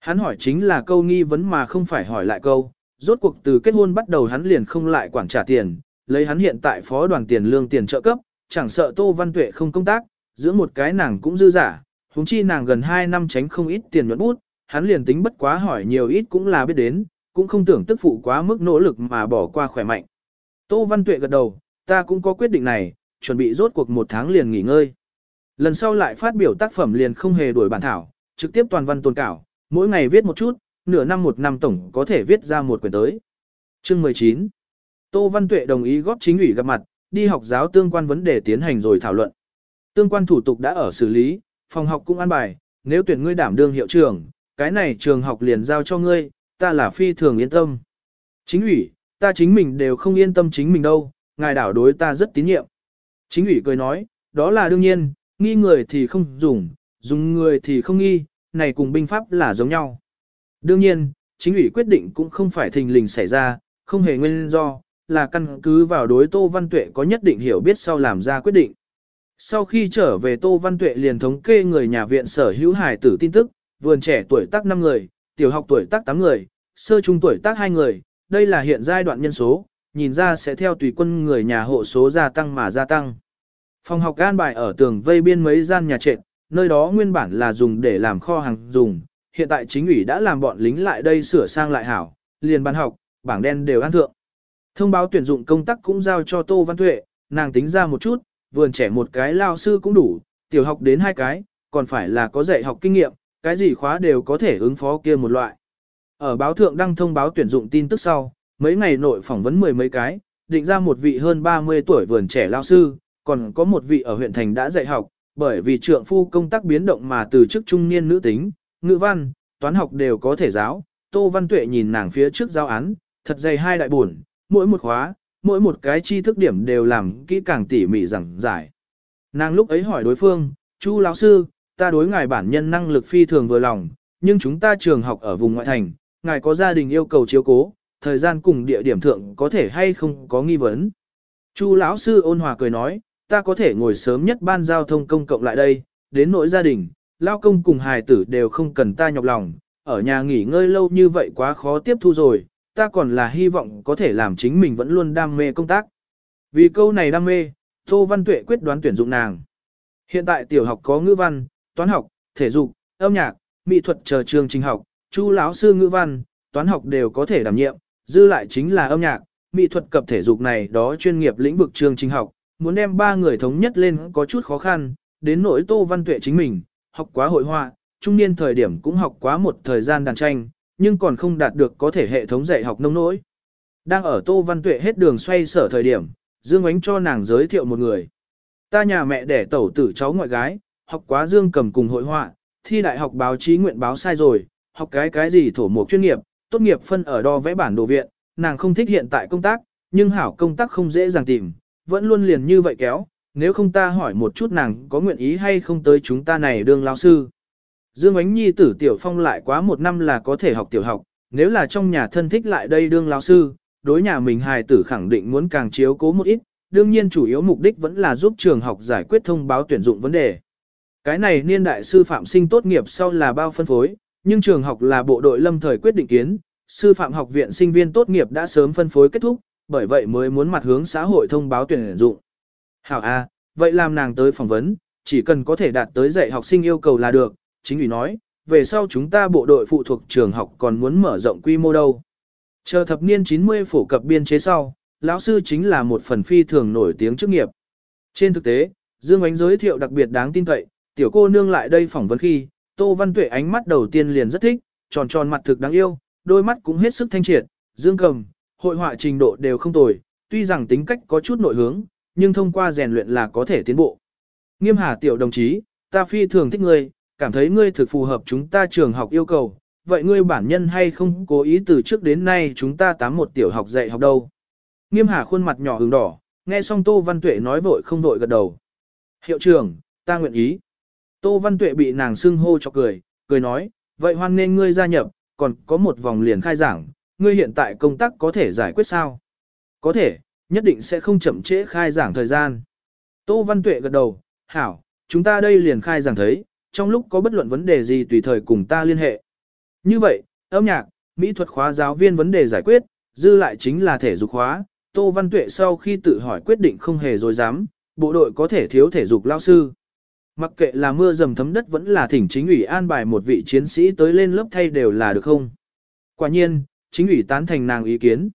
Hắn hỏi chính là câu nghi vấn mà không phải hỏi lại câu, rốt cuộc từ kết hôn bắt đầu hắn liền không lại quản trả tiền, lấy hắn hiện tại phó đoàn tiền lương tiền trợ cấp, chẳng sợ Tô Văn Tuệ không công tác, giữa một cái nàng cũng dư giả, huống chi nàng gần 2 năm tránh không ít tiền nhuận bút, hắn liền tính bất quá hỏi nhiều ít cũng là biết đến, cũng không tưởng tức phụ quá mức nỗ lực mà bỏ qua khỏe mạnh. Tô Văn Tuệ gật đầu, ta cũng có quyết định này, chuẩn bị rốt cuộc một tháng liền nghỉ ngơi. Lần sau lại phát biểu tác phẩm liền không hề đổi bản thảo, trực tiếp toàn văn tồn cảo, mỗi ngày viết một chút, nửa năm một năm tổng có thể viết ra một quyển tới. Chương 19 Tô Văn Tuệ đồng ý góp chính ủy gặp mặt, đi học giáo tương quan vấn đề tiến hành rồi thảo luận. Tương quan thủ tục đã ở xử lý, phòng học cũng an bài, nếu tuyển ngươi đảm đương hiệu trưởng, cái này trường học liền giao cho ngươi, ta là phi thường yên tâm. Chính ủy, ta chính mình đều không yên tâm chính mình đâu, ngài đảo đối ta rất tín nhiệm. Chính ủy cười nói, đó là đương nhiên, nghi người thì không dùng, dùng người thì không nghi, này cùng binh pháp là giống nhau. Đương nhiên, chính ủy quyết định cũng không phải thình lình xảy ra, không hề nguyên do, là căn cứ vào đối Tô Văn Tuệ có nhất định hiểu biết sau làm ra quyết định. Sau khi trở về Tô Văn Tuệ liền thống kê người nhà viện sở hữu hải tử tin tức, vườn trẻ tuổi tác 5 người, tiểu học tuổi tác 8 người, sơ trung tuổi tác 2 người, đây là hiện giai đoạn nhân số, nhìn ra sẽ theo tùy quân người nhà hộ số gia tăng mà gia tăng. Phòng học gan bài ở tường vây biên mấy gian nhà trệt, nơi đó nguyên bản là dùng để làm kho hàng dùng, hiện tại chính ủy đã làm bọn lính lại đây sửa sang lại hảo, liền ban học, bảng đen đều ăn thượng. Thông báo tuyển dụng công tác cũng giao cho Tô Văn Tuệ, nàng tính ra một chút, vườn trẻ một cái lao sư cũng đủ, tiểu học đến hai cái, còn phải là có dạy học kinh nghiệm, cái gì khóa đều có thể ứng phó kia một loại. Ở báo thượng đăng thông báo tuyển dụng tin tức sau, mấy ngày nội phỏng vấn mười mấy cái, định ra một vị hơn 30 tuổi vườn trẻ lao sư, còn có một vị ở huyện thành đã dạy học, bởi vì trượng phu công tác biến động mà từ chức trung niên nữ tính, ngữ văn, toán học đều có thể giáo. Tô Văn Tuệ nhìn nàng phía trước giáo án, thật dày hai đại buồn, mỗi một khóa, mỗi một cái tri thức điểm đều làm kỹ càng tỉ mỉ giảng giải. Nàng lúc ấy hỏi đối phương, Chu lão sư, ta đối ngài bản nhân năng lực phi thường vừa lòng, nhưng chúng ta trường học ở vùng ngoại thành, ngài có gia đình yêu cầu chiếu cố, thời gian cùng địa điểm thượng có thể hay không có nghi vấn. Chu lão sư ôn hòa cười nói, ta có thể ngồi sớm nhất ban giao thông công cộng lại đây, đến nỗi gia đình, lao công cùng hài tử đều không cần ta nhọc lòng, ở nhà nghỉ ngơi lâu như vậy quá khó tiếp thu rồi, ta còn là hy vọng có thể làm chính mình vẫn luôn đam mê công tác. Vì câu này đam mê, Tô Văn Tuệ quyết đoán tuyển dụng nàng. Hiện tại tiểu học có ngữ văn, toán học, thể dục, âm nhạc, mỹ thuật chờ trường trình học, chu lão sư ngữ văn, toán học đều có thể đảm nhiệm, dư lại chính là âm nhạc, mỹ thuật cập thể dục này đó chuyên nghiệp lĩnh vực trường trình học, muốn đem ba người thống nhất lên có chút khó khăn, đến nỗi Tô Văn Tuệ chính mình, học quá hội họa, trung niên thời điểm cũng học quá một thời gian đàn tranh, nhưng còn không đạt được có thể hệ thống dạy học nông nỗi. Đang ở Tô Văn Tuệ hết đường xoay sở thời điểm, Dương Ánh cho nàng giới thiệu một người. Ta nhà mẹ đẻ tẩu tử cháu ngoại gái, học quá Dương cầm cùng hội họa, thi đại học báo chí nguyện báo sai rồi, học cái cái gì thổ mục chuyên nghiệp, tốt nghiệp phân ở đo vẽ bản đồ viện, nàng không thích hiện tại công tác, nhưng hảo công tác không dễ dàng tìm, vẫn luôn liền như vậy kéo, nếu không ta hỏi một chút nàng có nguyện ý hay không tới chúng ta này đương lao sư. Dương Ánh Nhi tử tiểu phong lại quá một năm là có thể học tiểu học, nếu là trong nhà thân thích lại đây đương lao sư, đối nhà mình hài tử khẳng định muốn càng chiếu cố một ít, đương nhiên chủ yếu mục đích vẫn là giúp trường học giải quyết thông báo tuyển dụng vấn đề. Cái này niên đại sư phạm sinh tốt nghiệp sau là bao phân phối, nhưng trường học là bộ đội lâm thời quyết định kiến, sư phạm học viện sinh viên tốt nghiệp đã sớm phân phối kết thúc, bởi vậy mới muốn mặt hướng xã hội thông báo tuyển dụng. Hảo A, vậy làm nàng tới phỏng vấn, chỉ cần có thể đạt tới dạy học sinh yêu cầu là được, chính ủy nói, về sau chúng ta bộ đội phụ thuộc trường học còn muốn mở rộng quy mô đâu. Chờ thập niên 90 phổ cập biên chế sau, lão sư chính là một phần phi thường nổi tiếng chức nghiệp. Trên thực tế, Dương Ánh giới thiệu đặc biệt đáng tin cậy, tiểu cô nương lại đây phỏng vấn khi, Tô Văn Tuệ ánh mắt đầu tiên liền rất thích, tròn tròn mặt thực đáng yêu, đôi mắt cũng hết sức thanh triệt, Dương cầm, hội họa trình độ đều không tồi, tuy rằng tính cách có chút nội hướng, nhưng thông qua rèn luyện là có thể tiến bộ. Nghiêm Hà tiểu đồng chí, ta phi thường thích ngươi, cảm thấy ngươi thực phù hợp chúng ta trường học yêu cầu, vậy ngươi bản nhân hay không cố ý từ trước đến nay chúng ta tám một tiểu học dạy học đâu. Nghiêm Hà khuôn mặt nhỏ hướng đỏ, nghe xong Tô Văn Tuệ nói vội không vội gật đầu. Hiệu trưởng, ta nguyện ý. Tô Văn Tuệ bị nàng xưng hô cho cười, cười nói, vậy hoan nên ngươi gia nhập, còn có một vòng liền khai giảng, ngươi hiện tại công tác có thể giải quyết sao? Có thể, nhất định sẽ không chậm trễ khai giảng thời gian. Tô Văn Tuệ gật đầu, hảo, chúng ta đây liền khai giảng thấy, trong lúc có bất luận vấn đề gì tùy thời cùng ta liên hệ. Như vậy, âm nhạc, mỹ thuật khóa giáo viên vấn đề giải quyết, dư lại chính là thể dục khóa. Tô Văn Tuệ sau khi tự hỏi quyết định không hề dối dám, bộ đội có thể thiếu thể dục lao sư. Mặc kệ là mưa dầm thấm đất vẫn là thỉnh chính ủy an bài một vị chiến sĩ tới lên lớp thay đều là được không? Quả nhiên, chính ủy tán thành nàng ý kiến.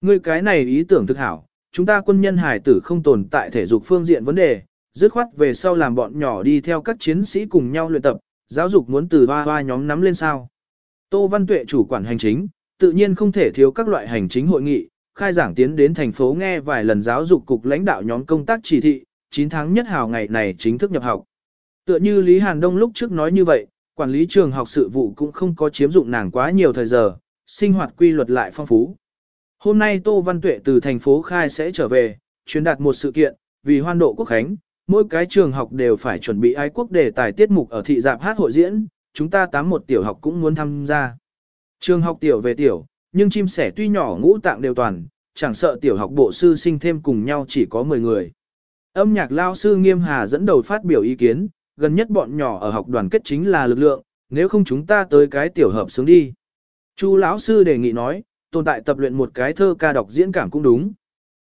Ngươi cái này ý tưởng thực hảo, chúng ta quân nhân hải tử không tồn tại thể dục phương diện vấn đề, dứt khoát về sau làm bọn nhỏ đi theo các chiến sĩ cùng nhau luyện tập, giáo dục muốn từ hoa hoa nhóm nắm lên sao. Tô Văn Tuệ chủ quản hành chính, tự nhiên không thể thiếu các loại hành chính hội nghị, khai giảng tiến đến thành phố nghe vài lần giáo dục cục lãnh đạo nhóm công tác chỉ thị, 9 tháng nhất hào ngày này chính thức nhập học. Tựa như Lý Hàn Đông lúc trước nói như vậy, quản lý trường học sự vụ cũng không có chiếm dụng nàng quá nhiều thời giờ, sinh hoạt quy luật lại phong phú. Hôm nay Tô Văn Tuệ từ thành phố Khai sẽ trở về, truyền đạt một sự kiện, vì hoan độ quốc khánh, mỗi cái trường học đều phải chuẩn bị ái quốc đề tài tiết mục ở thị dạp hát hội diễn, chúng ta tám một tiểu học cũng muốn tham gia. Trường học tiểu về tiểu, nhưng chim sẻ tuy nhỏ ngũ tạng đều toàn, chẳng sợ tiểu học bộ sư sinh thêm cùng nhau chỉ có 10 người. Âm nhạc lao sư Nghiêm Hà dẫn đầu phát biểu ý kiến, gần nhất bọn nhỏ ở học đoàn kết chính là lực lượng, nếu không chúng ta tới cái tiểu hợp sướng đi. Chu lão sư đề nghị nói, tồn tại tập luyện một cái thơ ca đọc diễn cảm cũng đúng.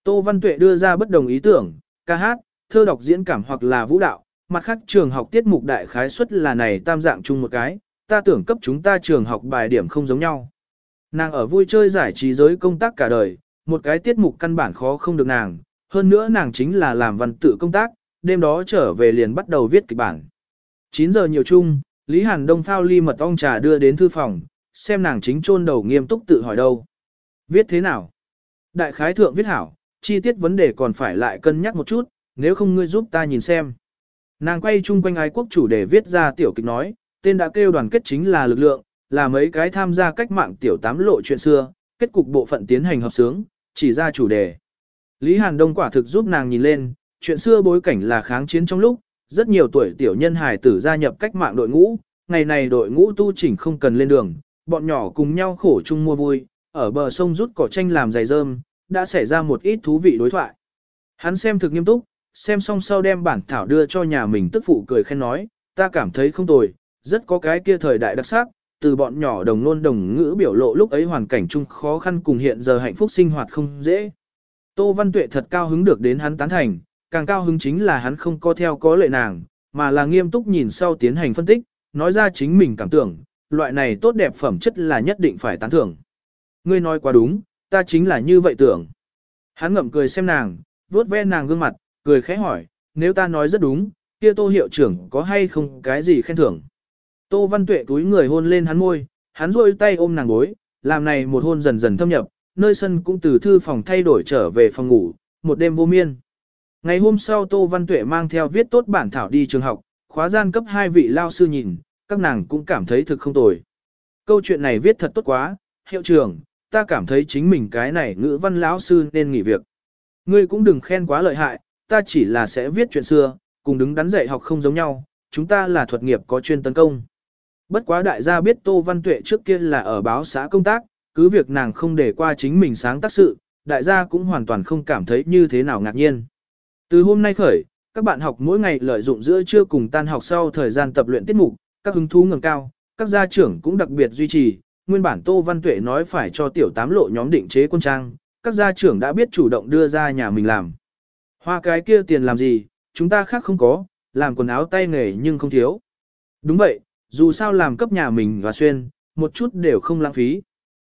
Tô Văn Tuệ đưa ra bất đồng ý tưởng, ca hát, thơ đọc diễn cảm hoặc là vũ đạo, mặt khác trường học tiết mục đại khái suất là này tam dạng chung một cái, ta tưởng cấp chúng ta trường học bài điểm không giống nhau. Nàng ở vui chơi giải trí giới công tác cả đời, một cái tiết mục căn bản khó không được nàng, hơn nữa nàng chính là làm văn tự công tác, đêm đó trở về liền bắt đầu viết kịch bản. 9 giờ nhiều chung, Lý Hàn Đông phao ly mật ong trà đưa đến thư phòng, xem nàng chính chôn đầu nghiêm túc tự hỏi đâu. Viết thế nào? Đại khái thượng viết hảo, chi tiết vấn đề còn phải lại cân nhắc một chút, nếu không ngươi giúp ta nhìn xem. Nàng quay chung quanh ái quốc chủ để viết ra tiểu kịch nói, tên đã kêu đoàn kết chính là lực lượng, là mấy cái tham gia cách mạng tiểu tám lộ chuyện xưa, kết cục bộ phận tiến hành hợp sướng, chỉ ra chủ đề. Lý Hàn Đông quả thực giúp nàng nhìn lên, chuyện xưa bối cảnh là kháng chiến trong lúc, rất nhiều tuổi tiểu nhân hài tử gia nhập cách mạng đội ngũ, ngày này đội ngũ tu chỉnh không cần lên đường, bọn nhỏ cùng nhau khổ chung mua vui, ở bờ sông rút cỏ tranh làm giày rơm, đã xảy ra một ít thú vị đối thoại. Hắn xem thực nghiêm túc, xem xong sau đem bản thảo đưa cho nhà mình tức phụ cười khen nói, ta cảm thấy không tồi, rất có cái kia thời đại đặc sắc, từ bọn nhỏ đồng nôn đồng ngữ biểu lộ lúc ấy hoàn cảnh chung khó khăn cùng hiện giờ hạnh phúc sinh hoạt không dễ. Tô Văn Tuệ thật cao hứng được đến hắn tán thành, càng cao hứng chính là hắn không có theo có lệ nàng, mà là nghiêm túc nhìn sau tiến hành phân tích, nói ra chính mình cảm tưởng, loại này tốt đẹp phẩm chất là nhất định phải tán thưởng. Ngươi nói quá đúng, ta chính là như vậy tưởng. Hắn ngậm cười xem nàng, vuốt ve nàng gương mặt, cười khẽ hỏi, nếu ta nói rất đúng, kia tô hiệu trưởng có hay không cái gì khen thưởng. Tô Văn Tuệ túi người hôn lên hắn môi, hắn rôi tay ôm nàng gối, làm này một hôn dần dần thâm nhập, nơi sân cũng từ thư phòng thay đổi trở về phòng ngủ, một đêm vô miên. Ngày hôm sau Tô Văn Tuệ mang theo viết tốt bản thảo đi trường học, khóa gian cấp hai vị lao sư nhìn, các nàng cũng cảm thấy thực không tồi. Câu chuyện này viết thật tốt quá, hiệu trưởng, ta cảm thấy chính mình cái này ngữ văn lão sư nên nghỉ việc. Ngươi cũng đừng khen quá lợi hại, ta chỉ là sẽ viết chuyện xưa, cùng đứng đắn dạy học không giống nhau, chúng ta là thuật nghiệp có chuyên tấn công. Bất quá đại gia biết Tô Văn Tuệ trước kia là ở báo xã công tác, cứ việc nàng không để qua chính mình sáng tác sự, đại gia cũng hoàn toàn không cảm thấy như thế nào ngạc nhiên. Từ hôm nay khởi, các bạn học mỗi ngày lợi dụng giữa trưa cùng tan học sau thời gian tập luyện tiết mục, các hứng thú ngầm cao, các gia trưởng cũng đặc biệt duy trì, nguyên bản Tô Văn Tuệ nói phải cho tiểu tám lộ nhóm định chế quân trang, các gia trưởng đã biết chủ động đưa ra nhà mình làm. Hoa cái kia tiền làm gì, chúng ta khác không có, làm quần áo tay nghề nhưng không thiếu. Đúng vậy, dù sao làm cấp nhà mình và xuyên, một chút đều không lãng phí.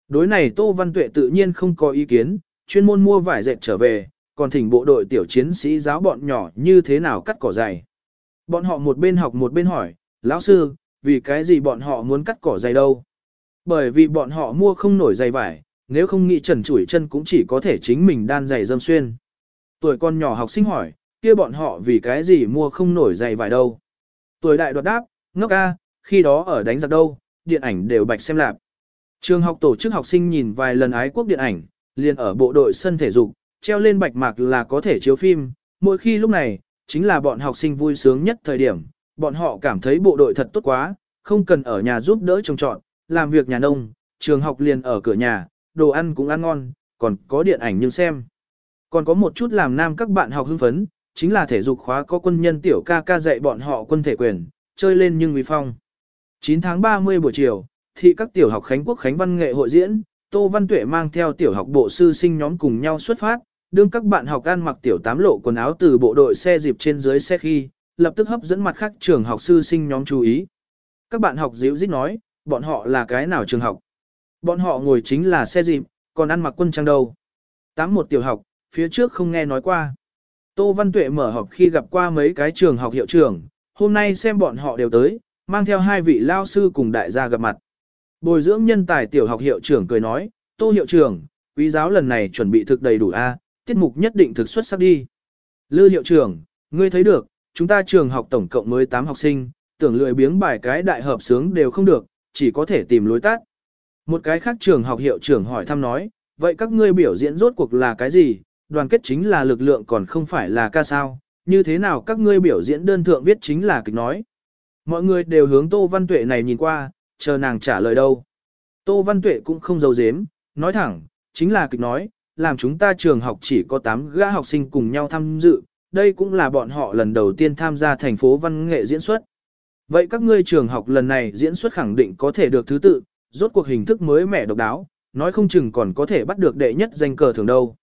Đối này Tô Văn Tuệ tự nhiên không có ý kiến, chuyên môn mua vải dệt trở về, còn thỉnh bộ đội tiểu chiến sĩ giáo bọn nhỏ như thế nào cắt cỏ dày. Bọn họ một bên học một bên hỏi, lão sư, vì cái gì bọn họ muốn cắt cỏ dày đâu? Bởi vì bọn họ mua không nổi giày vải, nếu không nghĩ trần chủi chân cũng chỉ có thể chính mình đan giày dâm xuyên. Tuổi con nhỏ học sinh hỏi, kia bọn họ vì cái gì mua không nổi giày vải đâu? Tuổi đại đoạt đáp, ngốc a, khi đó ở đánh giặc đâu, điện ảnh đều bạch xem lạp. Trường học tổ chức học sinh nhìn vài lần ái quốc điện ảnh, liền ở bộ đội sân thể dục, treo lên bạch mạc là có thể chiếu phim, mỗi khi lúc này, chính là bọn học sinh vui sướng nhất thời điểm, bọn họ cảm thấy bộ đội thật tốt quá, không cần ở nhà giúp đỡ trồng trọt, làm việc nhà nông, trường học liền ở cửa nhà, đồ ăn cũng ăn ngon, còn có điện ảnh nhưng xem. Còn có một chút làm nam các bạn học hưng phấn, chính là thể dục khóa có quân nhân tiểu ca ca dạy bọn họ quân thể quyền, chơi lên nhưng vì phong. 9 tháng 30 buổi chiều, thị các tiểu học Khánh Quốc Khánh Văn nghệ hội diễn, Tô Văn Tuệ mang theo tiểu học bộ sư sinh nhóm cùng nhau xuất phát, đương các bạn học ăn mặc tiểu tám lộ quần áo từ bộ đội xe dịp trên dưới xe khi, lập tức hấp dẫn mặt khác trường học sư sinh nhóm chú ý. Các bạn học dịu dít nói, bọn họ là cái nào trường học? Bọn họ ngồi chính là xe dịp, còn ăn mặc quân trang đâu. Tám một tiểu học, phía trước không nghe nói qua. Tô Văn Tuệ mở họp khi gặp qua mấy cái trường học hiệu trưởng, hôm nay xem bọn họ đều tới, mang theo hai vị lao sư cùng đại gia gặp mặt. Bồi dưỡng nhân tài tiểu học hiệu trưởng cười nói, Tô hiệu trưởng, quý giáo lần này chuẩn bị thực đầy đủ A, tiết mục nhất định thực xuất sắc đi. Lư hiệu trưởng, ngươi thấy được, chúng ta trường học tổng cộng mới 8 học sinh, tưởng lười biếng bài cái đại hợp sướng đều không được, chỉ có thể tìm lối tắt. Một cái khác trường học hiệu trưởng hỏi thăm nói, vậy các ngươi biểu diễn rốt cuộc là cái gì, đoàn kết chính là lực lượng còn không phải là ca sao, như thế nào các ngươi biểu diễn đơn thượng viết chính là kịch nói. Mọi người đều hướng Tô Văn Tuệ này nhìn qua, chờ nàng trả lời đâu. Tô Văn Tuệ cũng không giấu giếm, nói thẳng, chính là kịch nói, làm chúng ta trường học chỉ có 8 gã học sinh cùng nhau tham dự, đây cũng là bọn họ lần đầu tiên tham gia thành phố văn nghệ diễn xuất. Vậy các ngươi trường học lần này diễn xuất khẳng định có thể được thứ tự, rốt cuộc hình thức mới mẻ độc đáo, nói không chừng còn có thể bắt được đệ nhất danh cờ thường đâu.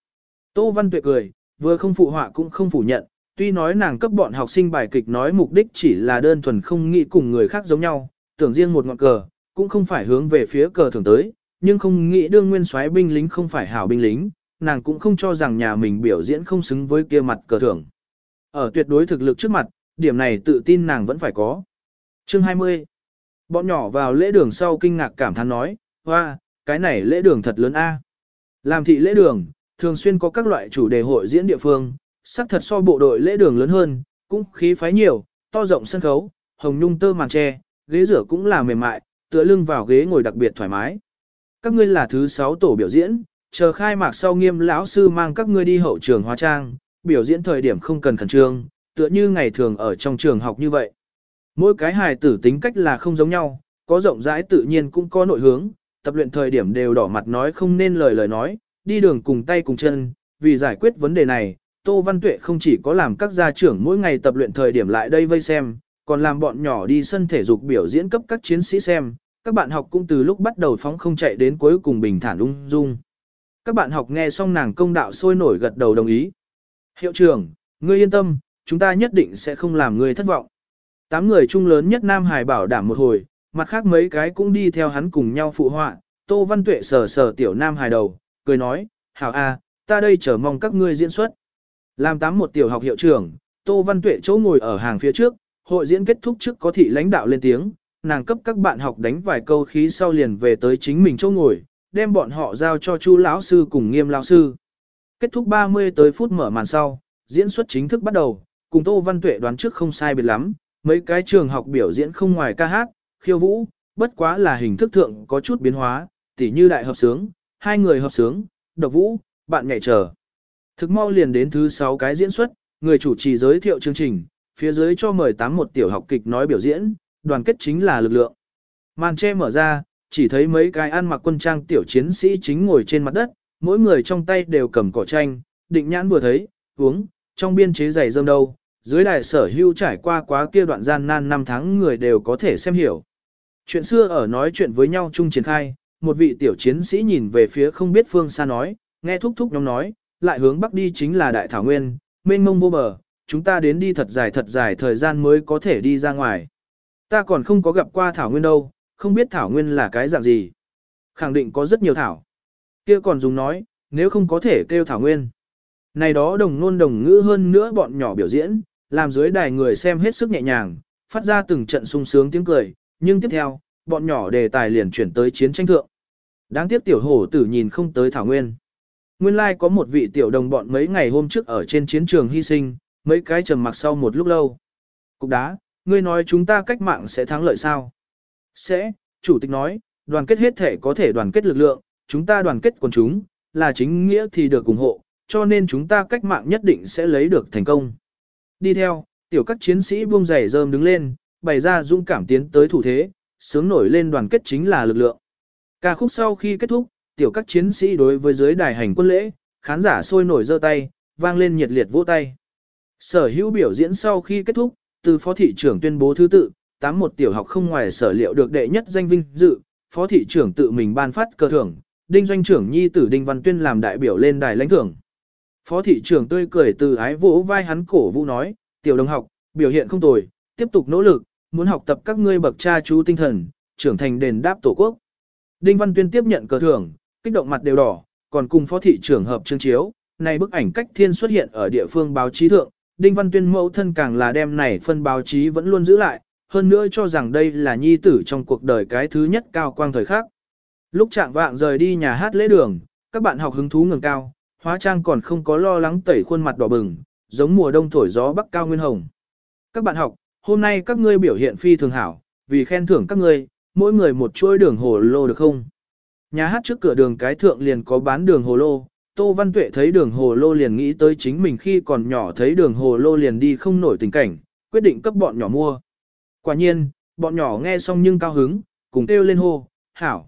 Tô Văn Tuệ cười, vừa không phụ họa cũng không phủ nhận, tuy nói nàng cấp bọn học sinh bài kịch nói mục đích chỉ là đơn thuần không nghĩ cùng người khác giống nhau, tưởng riêng một ngọn cờ, cũng không phải hướng về phía cờ thường tới, nhưng không nghĩ đương nguyên soái binh lính không phải hảo binh lính, nàng cũng không cho rằng nhà mình biểu diễn không xứng với kia mặt cờ thưởng. Ở tuyệt đối thực lực trước mặt, điểm này tự tin nàng vẫn phải có. Chương 20 Bọn nhỏ vào lễ đường sau kinh ngạc cảm thán nói, hoa, cái này lễ đường thật lớn a. Làm thị lễ đường, thường xuyên có các loại chủ đề hội diễn địa phương, sắc thật so bộ đội lễ đường lớn hơn, cũng khí phái nhiều, to rộng sân khấu, hồng nhung tơ màn tre, ghế rửa cũng là mềm mại, tựa lưng vào ghế ngồi đặc biệt thoải mái. Các ngươi là thứ 6 tổ biểu diễn, chờ khai mạc sau nghiêm lão sư mang các ngươi đi hậu trường hóa trang, biểu diễn thời điểm không cần khẩn trương, tựa như ngày thường ở trong trường học như vậy. Mỗi cái hài tử tính cách là không giống nhau, có rộng rãi tự nhiên cũng có nội hướng, tập luyện thời điểm đều đỏ mặt nói không nên lời lời nói, đi đường cùng tay cùng chân, vì giải quyết vấn đề này, Tô Văn Tuệ không chỉ có làm các gia trưởng mỗi ngày tập luyện thời điểm lại đây vây xem, còn làm bọn nhỏ đi sân thể dục biểu diễn cấp các chiến sĩ xem, các bạn học cũng từ lúc bắt đầu phóng không chạy đến cuối cùng bình thản ung dung. Các bạn học nghe xong nàng công đạo sôi nổi gật đầu đồng ý. Hiệu trưởng, ngươi yên tâm, chúng ta nhất định sẽ không làm ngươi thất vọng. Tám người chung lớn nhất Nam Hải bảo đảm một hồi, mặt khác mấy cái cũng đi theo hắn cùng nhau phụ họa. Tô Văn Tuệ sờ sờ tiểu Nam Hải đầu, cười nói, hảo a, ta đây chờ mong các ngươi diễn xuất. Làm tám một tiểu học hiệu trưởng, Tô Văn Tuệ chỗ ngồi ở hàng phía trước, hội diễn kết thúc trước có thị lãnh đạo lên tiếng, nàng cấp các bạn học đánh vài câu khí sau liền về tới chính mình chỗ ngồi, đem bọn họ giao cho chu lão sư cùng nghiêm lão sư. Kết thúc 30 tới phút mở màn sau, diễn xuất chính thức bắt đầu, cùng Tô Văn Tuệ đoán trước không sai biệt lắm, mấy cái trường học biểu diễn không ngoài ca hát, khiêu vũ, bất quá là hình thức thượng có chút biến hóa, tỉ như đại hợp sướng, hai người hợp sướng, độc vũ, bạn nhảy chờ. Thực mau liền đến thứ 6 cái diễn xuất, người chủ trì giới thiệu chương trình, phía dưới cho mời tám một tiểu học kịch nói biểu diễn, đoàn kết chính là lực lượng. Màn che mở ra, chỉ thấy mấy cái ăn mặc quân trang tiểu chiến sĩ chính ngồi trên mặt đất, mỗi người trong tay đều cầm cỏ tranh, định nhãn vừa thấy, uống, trong biên chế giày dơm đâu, dưới đài sở hưu trải qua quá kia đoạn gian nan năm tháng người đều có thể xem hiểu. Chuyện xưa ở nói chuyện với nhau chung triển khai, một vị tiểu chiến sĩ nhìn về phía không biết phương xa nói, nghe thúc thúc nhóm nói, lại hướng bắc đi chính là đại thảo nguyên, mênh mông vô bờ, chúng ta đến đi thật dài thật dài thời gian mới có thể đi ra ngoài. Ta còn không có gặp qua thảo nguyên đâu, không biết thảo nguyên là cái dạng gì. Khẳng định có rất nhiều thảo. Kia còn dùng nói, nếu không có thể kêu thảo nguyên. Này đó đồng nôn đồng ngữ hơn nữa bọn nhỏ biểu diễn, làm dưới đài người xem hết sức nhẹ nhàng, phát ra từng trận sung sướng tiếng cười, nhưng tiếp theo, bọn nhỏ đề tài liền chuyển tới chiến tranh thượng. Đáng tiếc tiểu hổ tử nhìn không tới thảo nguyên. Nguyên lai like có một vị tiểu đồng bọn mấy ngày hôm trước ở trên chiến trường hy sinh, mấy cái trầm mặc sau một lúc lâu. Cục đá, ngươi nói chúng ta cách mạng sẽ thắng lợi sao? Sẽ, chủ tịch nói, đoàn kết hết thể có thể đoàn kết lực lượng, chúng ta đoàn kết quần chúng, là chính nghĩa thì được ủng hộ, cho nên chúng ta cách mạng nhất định sẽ lấy được thành công. Đi theo, tiểu các chiến sĩ buông giày rơm đứng lên, bày ra dũng cảm tiến tới thủ thế, sướng nổi lên đoàn kết chính là lực lượng. Ca khúc sau khi kết thúc, tiểu các chiến sĩ đối với giới đài hành quân lễ, khán giả sôi nổi giơ tay, vang lên nhiệt liệt vỗ tay. Sở hữu biểu diễn sau khi kết thúc, từ phó thị trưởng tuyên bố thứ tự, tám một tiểu học không ngoài sở liệu được đệ nhất danh vinh dự, phó thị trưởng tự mình ban phát cơ thưởng, đinh doanh trưởng nhi tử đinh văn tuyên làm đại biểu lên đài lãnh thưởng. Phó thị trưởng tươi cười từ ái vỗ vai hắn cổ vũ nói, tiểu đồng học, biểu hiện không tồi, tiếp tục nỗ lực, muốn học tập các ngươi bậc cha chú tinh thần, trưởng thành đền đáp tổ quốc. Đinh Văn Tuyên tiếp nhận cờ thưởng, kích động mặt đều đỏ, còn cùng phó thị trưởng hợp chương chiếu, này bức ảnh cách thiên xuất hiện ở địa phương báo chí thượng, Đinh Văn Tuyên mẫu thân càng là đem này phân báo chí vẫn luôn giữ lại, hơn nữa cho rằng đây là nhi tử trong cuộc đời cái thứ nhất cao quang thời khắc. Lúc trạng vạng rời đi nhà hát lễ đường, các bạn học hứng thú ngừng cao, hóa trang còn không có lo lắng tẩy khuôn mặt đỏ bừng, giống mùa đông thổi gió bắc cao nguyên hồng. Các bạn học, hôm nay các ngươi biểu hiện phi thường hảo, vì khen thưởng các ngươi, mỗi người một chuỗi đường hồ lô được không? Nhà hát trước cửa đường cái thượng liền có bán đường hồ lô, Tô Văn Tuệ thấy đường hồ lô liền nghĩ tới chính mình khi còn nhỏ thấy đường hồ lô liền đi không nổi tình cảnh, quyết định cấp bọn nhỏ mua. Quả nhiên, bọn nhỏ nghe xong nhưng cao hứng, cùng kêu lên hô, hảo.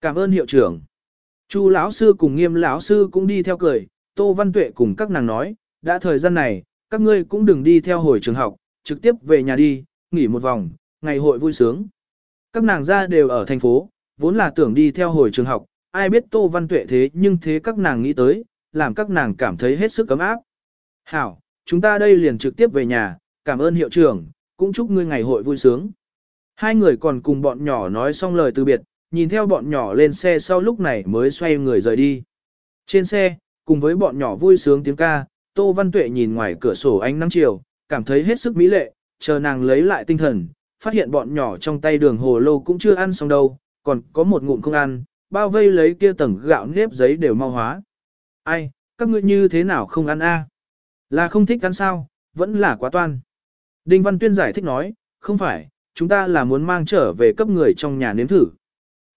Cảm ơn hiệu trưởng. Chu lão sư cùng nghiêm lão sư cũng đi theo cười, Tô Văn Tuệ cùng các nàng nói, đã thời gian này, các ngươi cũng đừng đi theo hồi trường học, trực tiếp về nhà đi, nghỉ một vòng, ngày hội vui sướng. Các nàng ra đều ở thành phố, vốn là tưởng đi theo hồi trường học, ai biết Tô Văn Tuệ thế nhưng thế các nàng nghĩ tới, làm các nàng cảm thấy hết sức cấm áp. Hảo, chúng ta đây liền trực tiếp về nhà, cảm ơn hiệu trưởng, cũng chúc ngươi ngày hội vui sướng. Hai người còn cùng bọn nhỏ nói xong lời từ biệt, nhìn theo bọn nhỏ lên xe sau lúc này mới xoay người rời đi. Trên xe, cùng với bọn nhỏ vui sướng tiếng ca, Tô Văn Tuệ nhìn ngoài cửa sổ ánh nắng chiều, cảm thấy hết sức mỹ lệ, chờ nàng lấy lại tinh thần, phát hiện bọn nhỏ trong tay đường hồ lô cũng chưa ăn xong đâu, còn có một ngụm không ăn, bao vây lấy kia tầng gạo nếp giấy đều mau hóa. Ai, các ngươi như thế nào không ăn a? Là không thích ăn sao, vẫn là quá toan. Đinh Văn Tuyên giải thích nói, không phải, chúng ta là muốn mang trở về cấp người trong nhà nếm thử.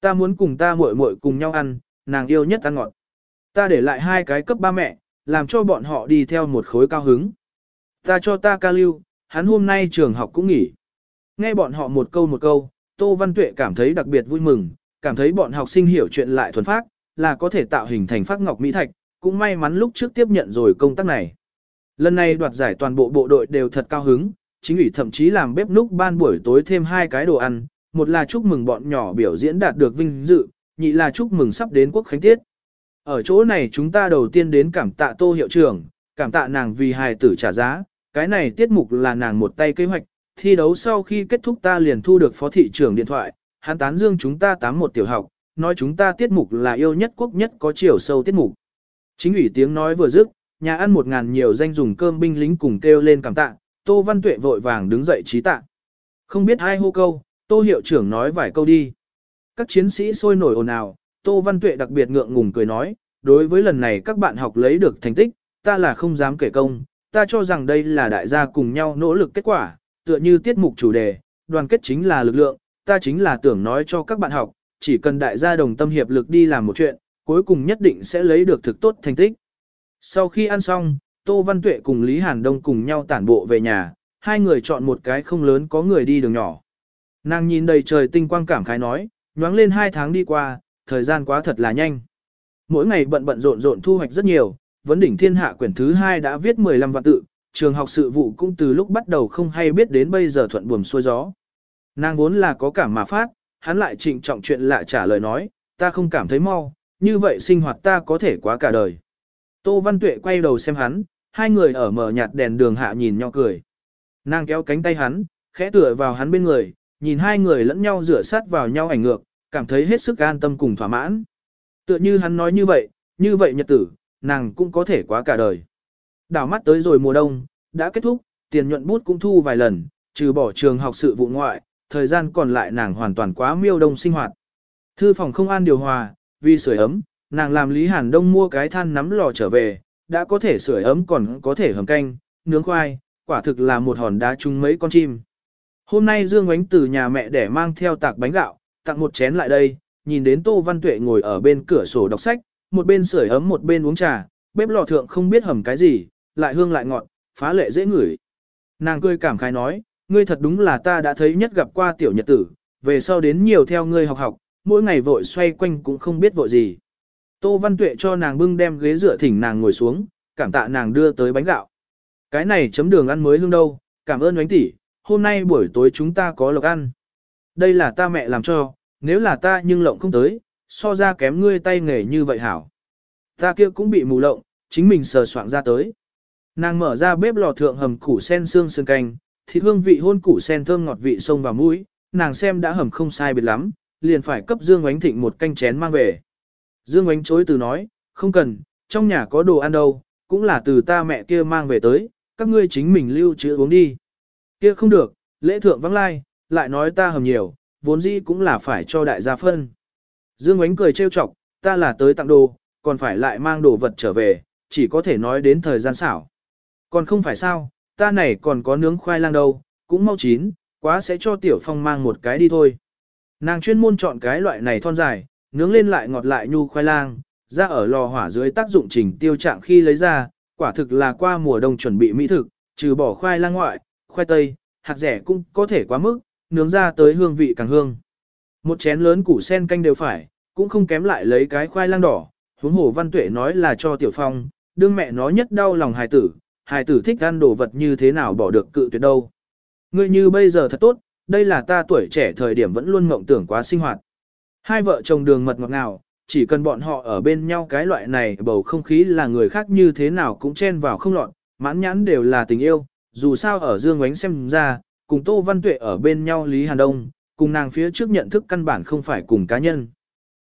Ta muốn cùng ta muội muội cùng nhau ăn, nàng yêu nhất ăn ngọt. Ta để lại hai cái cấp ba mẹ, làm cho bọn họ đi theo một khối cao hứng. Ta cho ta ca lưu, hắn hôm nay trường học cũng nghỉ. Nghe bọn họ một câu một câu, Tô Văn Tuệ cảm thấy đặc biệt vui mừng, cảm thấy bọn học sinh hiểu chuyện lại thuần phát, là có thể tạo hình thành phát ngọc mỹ thạch, cũng may mắn lúc trước tiếp nhận rồi công tác này. Lần này đoạt giải toàn bộ bộ đội đều thật cao hứng, chính ủy thậm chí làm bếp núc ban buổi tối thêm hai cái đồ ăn, một là chúc mừng bọn nhỏ biểu diễn đạt được vinh dự, nhị là chúc mừng sắp đến quốc khánh tiết. Ở chỗ này chúng ta đầu tiên đến cảm tạ tô hiệu trưởng, cảm tạ nàng vì hài tử trả giá, cái này tiết mục là nàng một tay kế hoạch, thi đấu sau khi kết thúc ta liền thu được phó thị trưởng điện thoại, hắn tán dương chúng ta tám một tiểu học, nói chúng ta tiết mục là yêu nhất quốc nhất có chiều sâu tiết mục. Chính ủy tiếng nói vừa dứt, nhà ăn một ngàn nhiều danh dùng cơm binh lính cùng kêu lên cảm tạ, Tô Văn Tuệ vội vàng đứng dậy trí tạ. Không biết ai hô câu, Tô hiệu trưởng nói vài câu đi. Các chiến sĩ sôi nổi ồn ào, Tô Văn Tuệ đặc biệt ngượng ngùng cười nói, đối với lần này các bạn học lấy được thành tích, ta là không dám kể công, ta cho rằng đây là đại gia cùng nhau nỗ lực kết quả, tựa như tiết mục chủ đề, đoàn kết chính là lực lượng, ta chính là tưởng nói cho các bạn học, chỉ cần đại gia đồng tâm hiệp lực đi làm một chuyện, cuối cùng nhất định sẽ lấy được thực tốt thành tích. Sau khi ăn xong, Tô Văn Tuệ cùng Lý Hàn Đông cùng nhau tản bộ về nhà, hai người chọn một cái không lớn có người đi đường nhỏ. Nàng nhìn đầy trời tinh quang cảm khái nói, nhoáng lên hai tháng đi qua, thời gian quá thật là nhanh. Mỗi ngày bận bận rộn rộn thu hoạch rất nhiều, vấn đỉnh thiên hạ quyển thứ hai đã viết 15 vạn tự, trường học sự vụ cũng từ lúc bắt đầu không hay biết đến bây giờ thuận buồm xuôi gió. Nàng vốn là có cảm mà phát, hắn lại trịnh trọng chuyện lạ trả lời nói, ta không cảm thấy mau, như vậy sinh hoạt ta có thể quá cả đời. Tô Văn Tuệ quay đầu xem hắn, hai người ở mở nhạt đèn đường hạ nhìn nhau cười. Nàng kéo cánh tay hắn, khẽ tựa vào hắn bên người, nhìn hai người lẫn nhau rửa sát vào nhau ảnh ngược, cảm thấy hết sức an tâm cùng thỏa mãn. Tựa như hắn nói như vậy, như vậy nhật tử, nàng cũng có thể quá cả đời. Đảo mắt tới rồi mùa đông, đã kết thúc, tiền nhuận bút cũng thu vài lần, trừ bỏ trường học sự vụ ngoại, thời gian còn lại nàng hoàn toàn quá miêu đông sinh hoạt. Thư phòng không an điều hòa, vì sưởi ấm, nàng làm Lý Hàn Đông mua cái than nắm lò trở về, đã có thể sưởi ấm còn có thể hầm canh, nướng khoai, quả thực là một hòn đá chung mấy con chim. Hôm nay Dương Ánh từ nhà mẹ để mang theo tạc bánh gạo, tặng một chén lại đây, nhìn đến Tô Văn Tuệ ngồi ở bên cửa sổ đọc sách, một bên sưởi ấm một bên uống trà, bếp lò thượng không biết hầm cái gì, lại hương lại ngọt, phá lệ dễ ngửi. Nàng cười cảm khái nói, ngươi thật đúng là ta đã thấy nhất gặp qua tiểu nhật tử, về sau đến nhiều theo ngươi học học, mỗi ngày vội xoay quanh cũng không biết vội gì. Tô Văn Tuệ cho nàng bưng đem ghế dựa thỉnh nàng ngồi xuống, cảm tạ nàng đưa tới bánh gạo. Cái này chấm đường ăn mới hương đâu, cảm ơn bánh tỷ, hôm nay buổi tối chúng ta có lộc ăn. Đây là ta mẹ làm cho, nếu là ta nhưng lộng không tới, so ra kém ngươi tay nghề như vậy hảo. Ta kia cũng bị mù lộng, chính mình sờ soạn ra tới. Nàng mở ra bếp lò thượng hầm củ sen xương sườn canh, thịt hương vị hôn củ sen thơm ngọt vị sông vào mũi, nàng xem đã hầm không sai biệt lắm, liền phải cấp Dương Oánh Thịnh một canh chén mang về. Dương Oánh chối từ nói, không cần, trong nhà có đồ ăn đâu, cũng là từ ta mẹ kia mang về tới, các ngươi chính mình lưu trữ uống đi. Kia không được, lễ thượng vắng lai, lại nói ta hầm nhiều, vốn dĩ cũng là phải cho đại gia phân. Dương Oánh cười trêu chọc, ta là tới tặng đồ, còn phải lại mang đồ vật trở về, chỉ có thể nói đến thời gian xảo. Còn không phải sao, ta này còn có nướng khoai lang đâu, cũng mau chín, quá sẽ cho Tiểu Phong mang một cái đi thôi. Nàng chuyên môn chọn cái loại này thon dài, nướng lên lại ngọt lại nhu khoai lang, ra ở lò hỏa dưới tác dụng trình tiêu trạng khi lấy ra, quả thực là qua mùa đông chuẩn bị mỹ thực, trừ bỏ khoai lang ngoại, khoai tây, hạt rẻ cũng có thể quá mức, nướng ra tới hương vị càng hương. Một chén lớn củ sen canh đều phải, cũng không kém lại lấy cái khoai lang đỏ, huống hồ văn tuệ nói là cho tiểu phong, đương mẹ nó nhất đau lòng hài tử, hài tử thích ăn đồ vật như thế nào bỏ được cự tuyệt đâu. Ngươi như bây giờ thật tốt, đây là ta tuổi trẻ thời điểm vẫn luôn mộng tưởng quá sinh hoạt. Hai vợ chồng đường mật ngọt ngào, chỉ cần bọn họ ở bên nhau cái loại này bầu không khí là người khác như thế nào cũng chen vào không lọt, mãn nhãn đều là tình yêu, dù sao ở Dương Ngoánh xem ra, cùng Tô Văn Tuệ ở bên nhau Lý Hàn Đông, cùng nàng phía trước nhận thức căn bản không phải cùng cá nhân.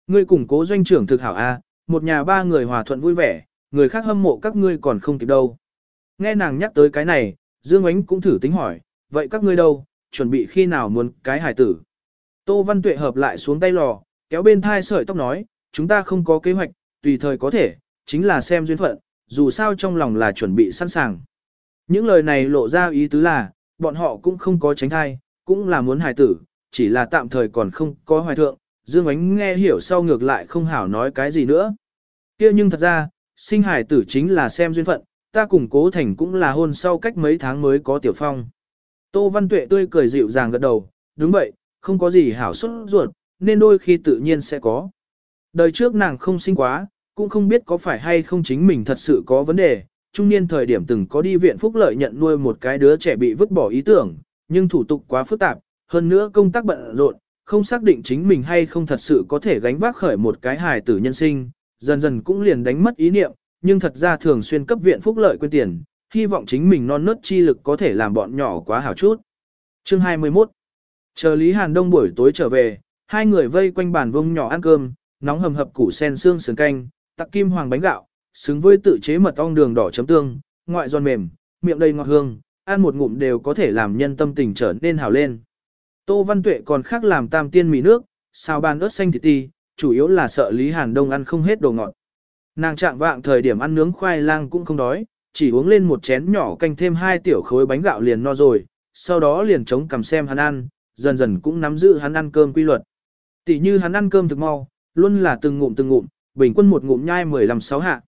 Ngươi cùng cố doanh trưởng thực hảo A, một nhà ba người hòa thuận vui vẻ, người khác hâm mộ các ngươi còn không kịp đâu. Nghe nàng nhắc tới cái này, Dương Ánh cũng thử tính hỏi, vậy các ngươi đâu, chuẩn bị khi nào muốn cái hải tử. Tô Văn Tuệ hợp lại xuống tay lò, kéo bên thai sợi tóc nói, chúng ta không có kế hoạch, tùy thời có thể, chính là xem duyên phận, dù sao trong lòng là chuẩn bị sẵn sàng. Những lời này lộ ra ý tứ là, bọn họ cũng không có tránh thai, cũng là muốn hài tử, chỉ là tạm thời còn không có hoài thượng. Dương Ánh nghe hiểu sau ngược lại không hảo nói cái gì nữa. kia nhưng thật ra, sinh hài tử chính là xem duyên phận, ta cùng cố thành cũng là hôn sau cách mấy tháng mới có tiểu phong. Tô Văn Tuệ tươi cười dịu dàng gật đầu, đúng vậy, không có gì hảo xuất ruột, nên đôi khi tự nhiên sẽ có. Đời trước nàng không sinh quá, cũng không biết có phải hay không chính mình thật sự có vấn đề, trung niên thời điểm từng có đi viện phúc lợi nhận nuôi một cái đứa trẻ bị vứt bỏ ý tưởng, nhưng thủ tục quá phức tạp, hơn nữa công tác bận rộn, không xác định chính mình hay không thật sự có thể gánh vác khởi một cái hài tử nhân sinh, dần dần cũng liền đánh mất ý niệm, nhưng thật ra thường xuyên cấp viện phúc lợi quên tiền, hy vọng chính mình non nớt chi lực có thể làm bọn nhỏ quá hảo chút. Chương 21 Chờ Lý Hàn Đông buổi tối trở về, hai người vây quanh bàn vông nhỏ ăn cơm, nóng hầm hập củ sen xương sườn canh, tặc kim hoàng bánh gạo, xứng với tự chế mật ong đường đỏ chấm tương, ngoại giòn mềm, miệng đầy ngọt hương, ăn một ngụm đều có thể làm nhân tâm tình trở nên hào lên. Tô Văn Tuệ còn khác làm tam tiên mì nước, xào bàn ớt xanh thịt ti, chủ yếu là sợ Lý Hàn Đông ăn không hết đồ ngọt. Nàng trạng vạng thời điểm ăn nướng khoai lang cũng không đói, chỉ uống lên một chén nhỏ canh thêm hai tiểu khối bánh gạo liền no rồi, sau đó liền chống cầm xem hắn ăn, dần dần cũng nắm giữ hắn ăn cơm quy luật. Tỷ như hắn ăn cơm thực mau, luôn là từng ngụm từng ngụm, bình quân một ngụm nhai 15-6 hạ.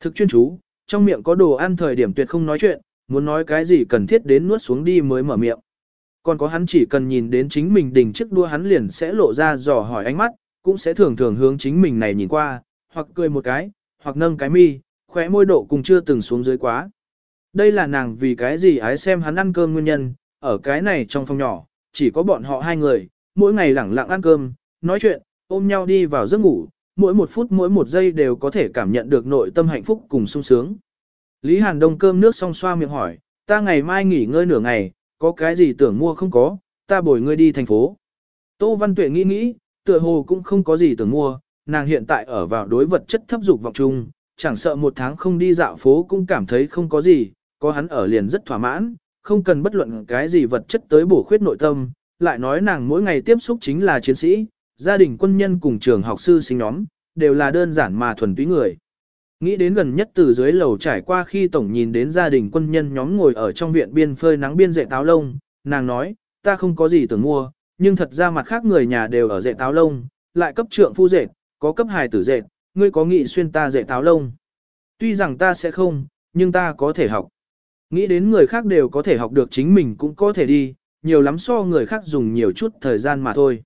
Thực chuyên chú, trong miệng có đồ ăn thời điểm tuyệt không nói chuyện, muốn nói cái gì cần thiết đến nuốt xuống đi mới mở miệng. Còn có hắn chỉ cần nhìn đến chính mình đỉnh chiếc đua hắn liền sẽ lộ ra dò hỏi ánh mắt, cũng sẽ thường thường hướng chính mình này nhìn qua, hoặc cười một cái, hoặc nâng cái mi, khóe môi độ cùng chưa từng xuống dưới quá. Đây là nàng vì cái gì ái xem hắn ăn cơm nguyên nhân, ở cái này trong phòng nhỏ, chỉ có bọn họ hai người, mỗi ngày lẳng lặng ăn cơm, nói chuyện, ôm nhau đi vào giấc ngủ, mỗi một phút mỗi một giây đều có thể cảm nhận được nội tâm hạnh phúc cùng sung sướng. Lý Hàn Đông cơm nước xong xoa miệng hỏi, ta ngày mai nghỉ ngơi nửa ngày, có cái gì tưởng mua không có, ta bồi ngươi đi thành phố. Tô Văn Tuệ nghĩ nghĩ, tựa hồ cũng không có gì tưởng mua, nàng hiện tại ở vào đối vật chất thấp dục vọng chung, chẳng sợ một tháng không đi dạo phố cũng cảm thấy không có gì, có hắn ở liền rất thỏa mãn, không cần bất luận cái gì vật chất tới bổ khuyết nội tâm, lại nói nàng mỗi ngày tiếp xúc chính là chiến sĩ, gia đình quân nhân cùng trường học sư sinh nhóm, đều là đơn giản mà thuần túy người. Nghĩ đến gần nhất từ dưới lầu trải qua khi tổng nhìn đến gia đình quân nhân nhóm ngồi ở trong viện biên phơi nắng biên dạy táo lông, nàng nói, ta không có gì tưởng mua, nhưng thật ra mặt khác người nhà đều ở dạy táo lông, lại cấp trượng phu dệt, có cấp hài tử dệt, ngươi có nghị xuyên ta dệt táo lông. Tuy rằng ta sẽ không, nhưng ta có thể học. Nghĩ đến người khác đều có thể học được chính mình cũng có thể đi, nhiều lắm so người khác dùng nhiều chút thời gian mà thôi.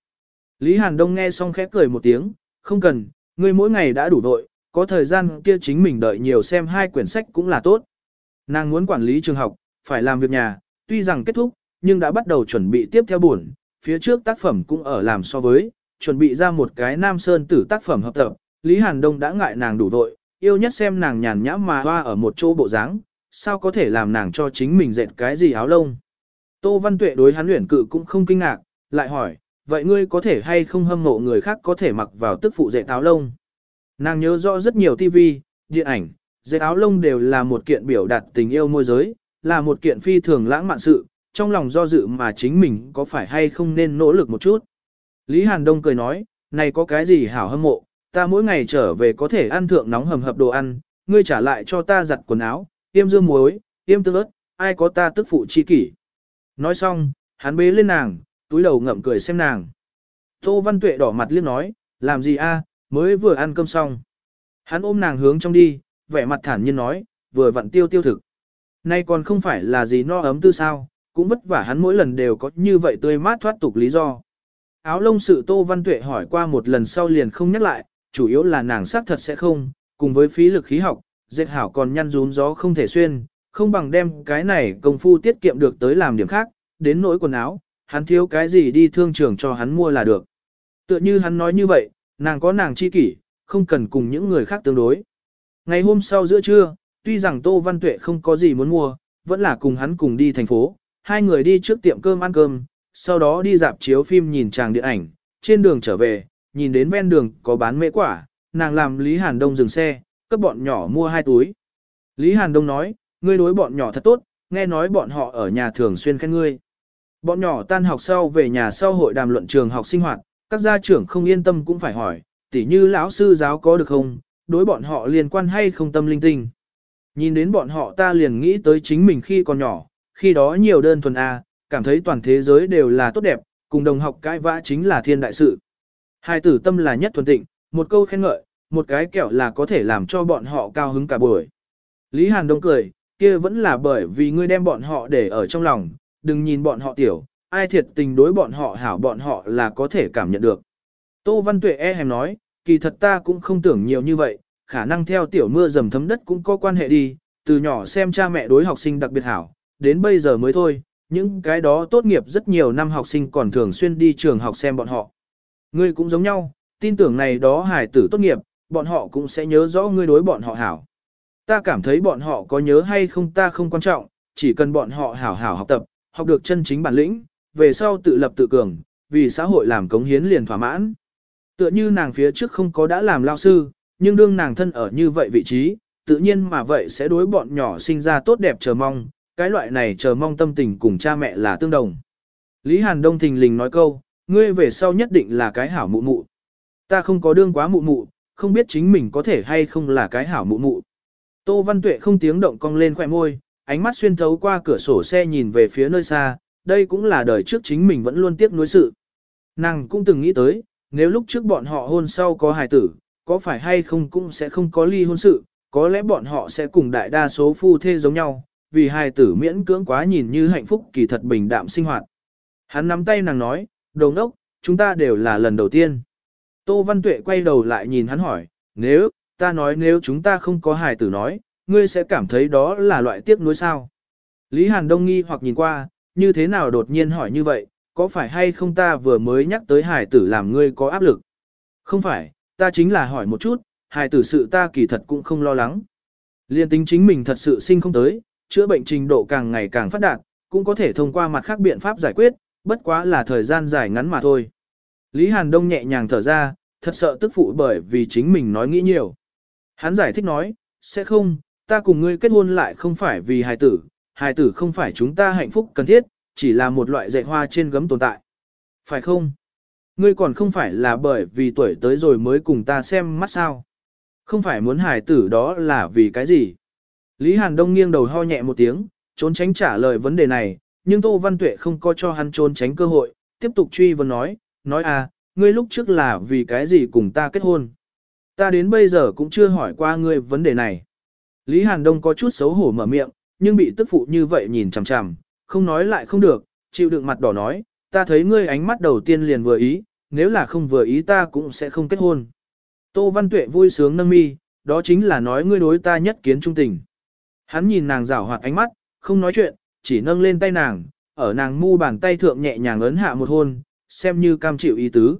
Lý Hàn Đông nghe xong khẽ cười một tiếng, không cần, ngươi mỗi ngày đã đủ vội, có thời gian kia chính mình đợi nhiều xem hai quyển sách cũng là tốt. Nàng muốn quản lý trường học, phải làm việc nhà, tuy rằng kết thúc, nhưng đã bắt đầu chuẩn bị tiếp theo buồn, phía trước tác phẩm cũng ở làm so với, chuẩn bị ra một cái Nam Sơn tử tác phẩm hợp tập, Lý Hàn Đông đã ngại nàng đủ vội, yêu nhất xem nàng nhàn nhã mà hoa ở một chỗ bộ dáng, sao có thể làm nàng cho chính mình dệt cái gì áo lông. Tô Văn Tuệ đối hắn luyện cự cũng không kinh ngạc, lại hỏi, vậy ngươi có thể hay không hâm mộ người khác có thể mặc vào tức phụ dệt áo lông. Nàng nhớ rõ rất nhiều TV, điện ảnh, dệt áo lông đều là một kiện biểu đạt tình yêu môi giới, là một kiện phi thường lãng mạn sự, trong lòng do dự mà chính mình có phải hay không nên nỗ lực một chút. Lý Hàn Đông cười nói, này có cái gì hảo hâm mộ, ta mỗi ngày trở về có thể ăn thượng nóng hầm hập đồ ăn, ngươi trả lại cho ta giặt quần áo, tiêm dương muối, tiêm tương ớt, ai có ta tức phụ chi kỷ. Nói xong, hắn bế lên nàng, túi đầu ngậm cười xem nàng. Tô Văn Tuệ đỏ mặt liếc nói, làm gì a, mới vừa ăn cơm xong. Hắn ôm nàng hướng trong đi, vẻ mặt thản nhiên nói, vừa vặn tiêu tiêu thực. Nay còn không phải là gì no ấm tư sao, cũng vất vả hắn mỗi lần đều có như vậy tươi mát thoát tục lý do. Áo lông sự Tô Văn Tuệ hỏi qua một lần sau liền không nhắc lại, chủ yếu là nàng xác thật sẽ không, cùng với phí lực khí học, dệt hảo còn nhăn rún gió không thể xuyên, không bằng đem cái này công phu tiết kiệm được tới làm điểm khác, đến nỗi quần áo, hắn thiếu cái gì đi thương trường cho hắn mua là được. Tựa như hắn nói như vậy, nàng có nàng chi kỷ, không cần cùng những người khác tương đối. Ngày hôm sau giữa trưa, tuy rằng Tô Văn Tuệ không có gì muốn mua, vẫn là cùng hắn cùng đi thành phố, hai người đi trước tiệm cơm ăn cơm, sau đó đi dạp chiếu phim nhìn chàng điện ảnh, trên đường trở về, nhìn đến ven đường có bán mễ quả, nàng làm Lý Hàn Đông dừng xe, cấp bọn nhỏ mua hai túi. Lý Hàn Đông nói, ngươi đối bọn nhỏ thật tốt, nghe nói bọn họ ở nhà thường xuyên khen ngươi. Bọn nhỏ tan học sau về nhà sau hội đàm luận trường học sinh hoạt, các gia trưởng không yên tâm cũng phải hỏi, tỉ như lão sư giáo có được không, đối bọn họ liên quan hay không tâm linh tinh. Nhìn đến bọn họ ta liền nghĩ tới chính mình khi còn nhỏ, khi đó nhiều đơn thuần A, cảm thấy toàn thế giới đều là tốt đẹp, cùng đồng học cãi vã chính là thiên đại sự. Hai tử tâm là nhất thuần tịnh, một câu khen ngợi, một cái kẹo là có thể làm cho bọn họ cao hứng cả buổi. Lý Hàn Đông cười, kia vẫn là bởi vì ngươi đem bọn họ để ở trong lòng, đừng nhìn bọn họ tiểu, ai thiệt tình đối bọn họ hảo bọn họ là có thể cảm nhận được. Tô Văn Tuệ e hèm nói, kỳ thật ta cũng không tưởng nhiều như vậy, khả năng theo tiểu mưa dầm thấm đất cũng có quan hệ đi, từ nhỏ xem cha mẹ đối học sinh đặc biệt hảo, đến bây giờ mới thôi, những cái đó tốt nghiệp rất nhiều năm học sinh còn thường xuyên đi trường học xem bọn họ. Ngươi cũng giống nhau, tin tưởng này đó hài tử tốt nghiệp, bọn họ cũng sẽ nhớ rõ ngươi đối bọn họ hảo. Ta cảm thấy bọn họ có nhớ hay không ta không quan trọng, chỉ cần bọn họ hảo hảo học tập, học được chân chính bản lĩnh, về sau tự lập tự cường, vì xã hội làm cống hiến liền thỏa mãn. Tựa như nàng phía trước không có đã làm lao sư, nhưng đương nàng thân ở như vậy vị trí, tự nhiên mà vậy sẽ đối bọn nhỏ sinh ra tốt đẹp chờ mong, cái loại này chờ mong tâm tình cùng cha mẹ là tương đồng. Lý Hàn Đông thình lình nói câu, ngươi về sau nhất định là cái hảo mụ mụ. Ta không có đương quá mụ mụ, không biết chính mình có thể hay không là cái hảo mụ mụ. Tô Văn Tuệ không tiếng động cong lên khỏe môi, ánh mắt xuyên thấu qua cửa sổ xe nhìn về phía nơi xa, đây cũng là đời trước chính mình vẫn luôn tiếc nuối sự. Nàng cũng từng nghĩ tới, nếu lúc trước bọn họ hôn sau có hài tử, có phải hay không cũng sẽ không có ly hôn sự, có lẽ bọn họ sẽ cùng đại đa số phu thê giống nhau, vì hai tử miễn cưỡng quá nhìn như hạnh phúc kỳ thật bình đạm sinh hoạt. Hắn nắm tay nàng nói, đồng đốc, chúng ta đều là lần đầu tiên. Tô Văn Tuệ quay đầu lại nhìn hắn hỏi, nếu, ta nói nếu chúng ta không có hài tử nói, ngươi sẽ cảm thấy đó là loại tiếc nuối sao. Lý Hàn Đông nghi hoặc nhìn qua, như thế nào đột nhiên hỏi như vậy, có phải hay không ta vừa mới nhắc tới hài tử làm ngươi có áp lực? Không phải, ta chính là hỏi một chút, hài tử sự ta kỳ thật cũng không lo lắng. Liên tính chính mình thật sự sinh không tới, chữa bệnh trình độ càng ngày càng phát đạt, cũng có thể thông qua mặt khác biện pháp giải quyết, bất quá là thời gian dài ngắn mà thôi. Lý Hàn Đông nhẹ nhàng thở ra, thật sợ tức phụ bởi vì chính mình nói nghĩ nhiều. Hắn giải thích nói, sẽ không, ta cùng ngươi kết hôn lại không phải vì hài tử, hài tử không phải chúng ta hạnh phúc cần thiết, chỉ là một loại dạy hoa trên gấm tồn tại. Phải không? Ngươi còn không phải là bởi vì tuổi tới rồi mới cùng ta xem mắt sao? Không phải muốn hài tử đó là vì cái gì? Lý Hàn Đông nghiêng đầu ho nhẹ một tiếng, trốn tránh trả lời vấn đề này, nhưng Tô Văn Tuệ không có cho hắn trốn tránh cơ hội, tiếp tục truy vấn nói, nói à, ngươi lúc trước là vì cái gì cùng ta kết hôn? Ta đến bây giờ cũng chưa hỏi qua ngươi vấn đề này. Lý Hàn Đông có chút xấu hổ mở miệng, nhưng bị tức phụ như vậy nhìn chằm chằm, không nói lại không được, chịu đựng mặt đỏ nói, ta thấy ngươi ánh mắt đầu tiên liền vừa ý, nếu là không vừa ý ta cũng sẽ không kết hôn. Tô Văn Tuệ vui sướng nâng mi, đó chính là nói ngươi đối ta nhất kiến trung tình. Hắn nhìn nàng rảo hoạt ánh mắt, không nói chuyện, chỉ nâng lên tay nàng, ở nàng mu bàn tay thượng nhẹ nhàng ấn hạ một hôn, xem như cam chịu ý tứ.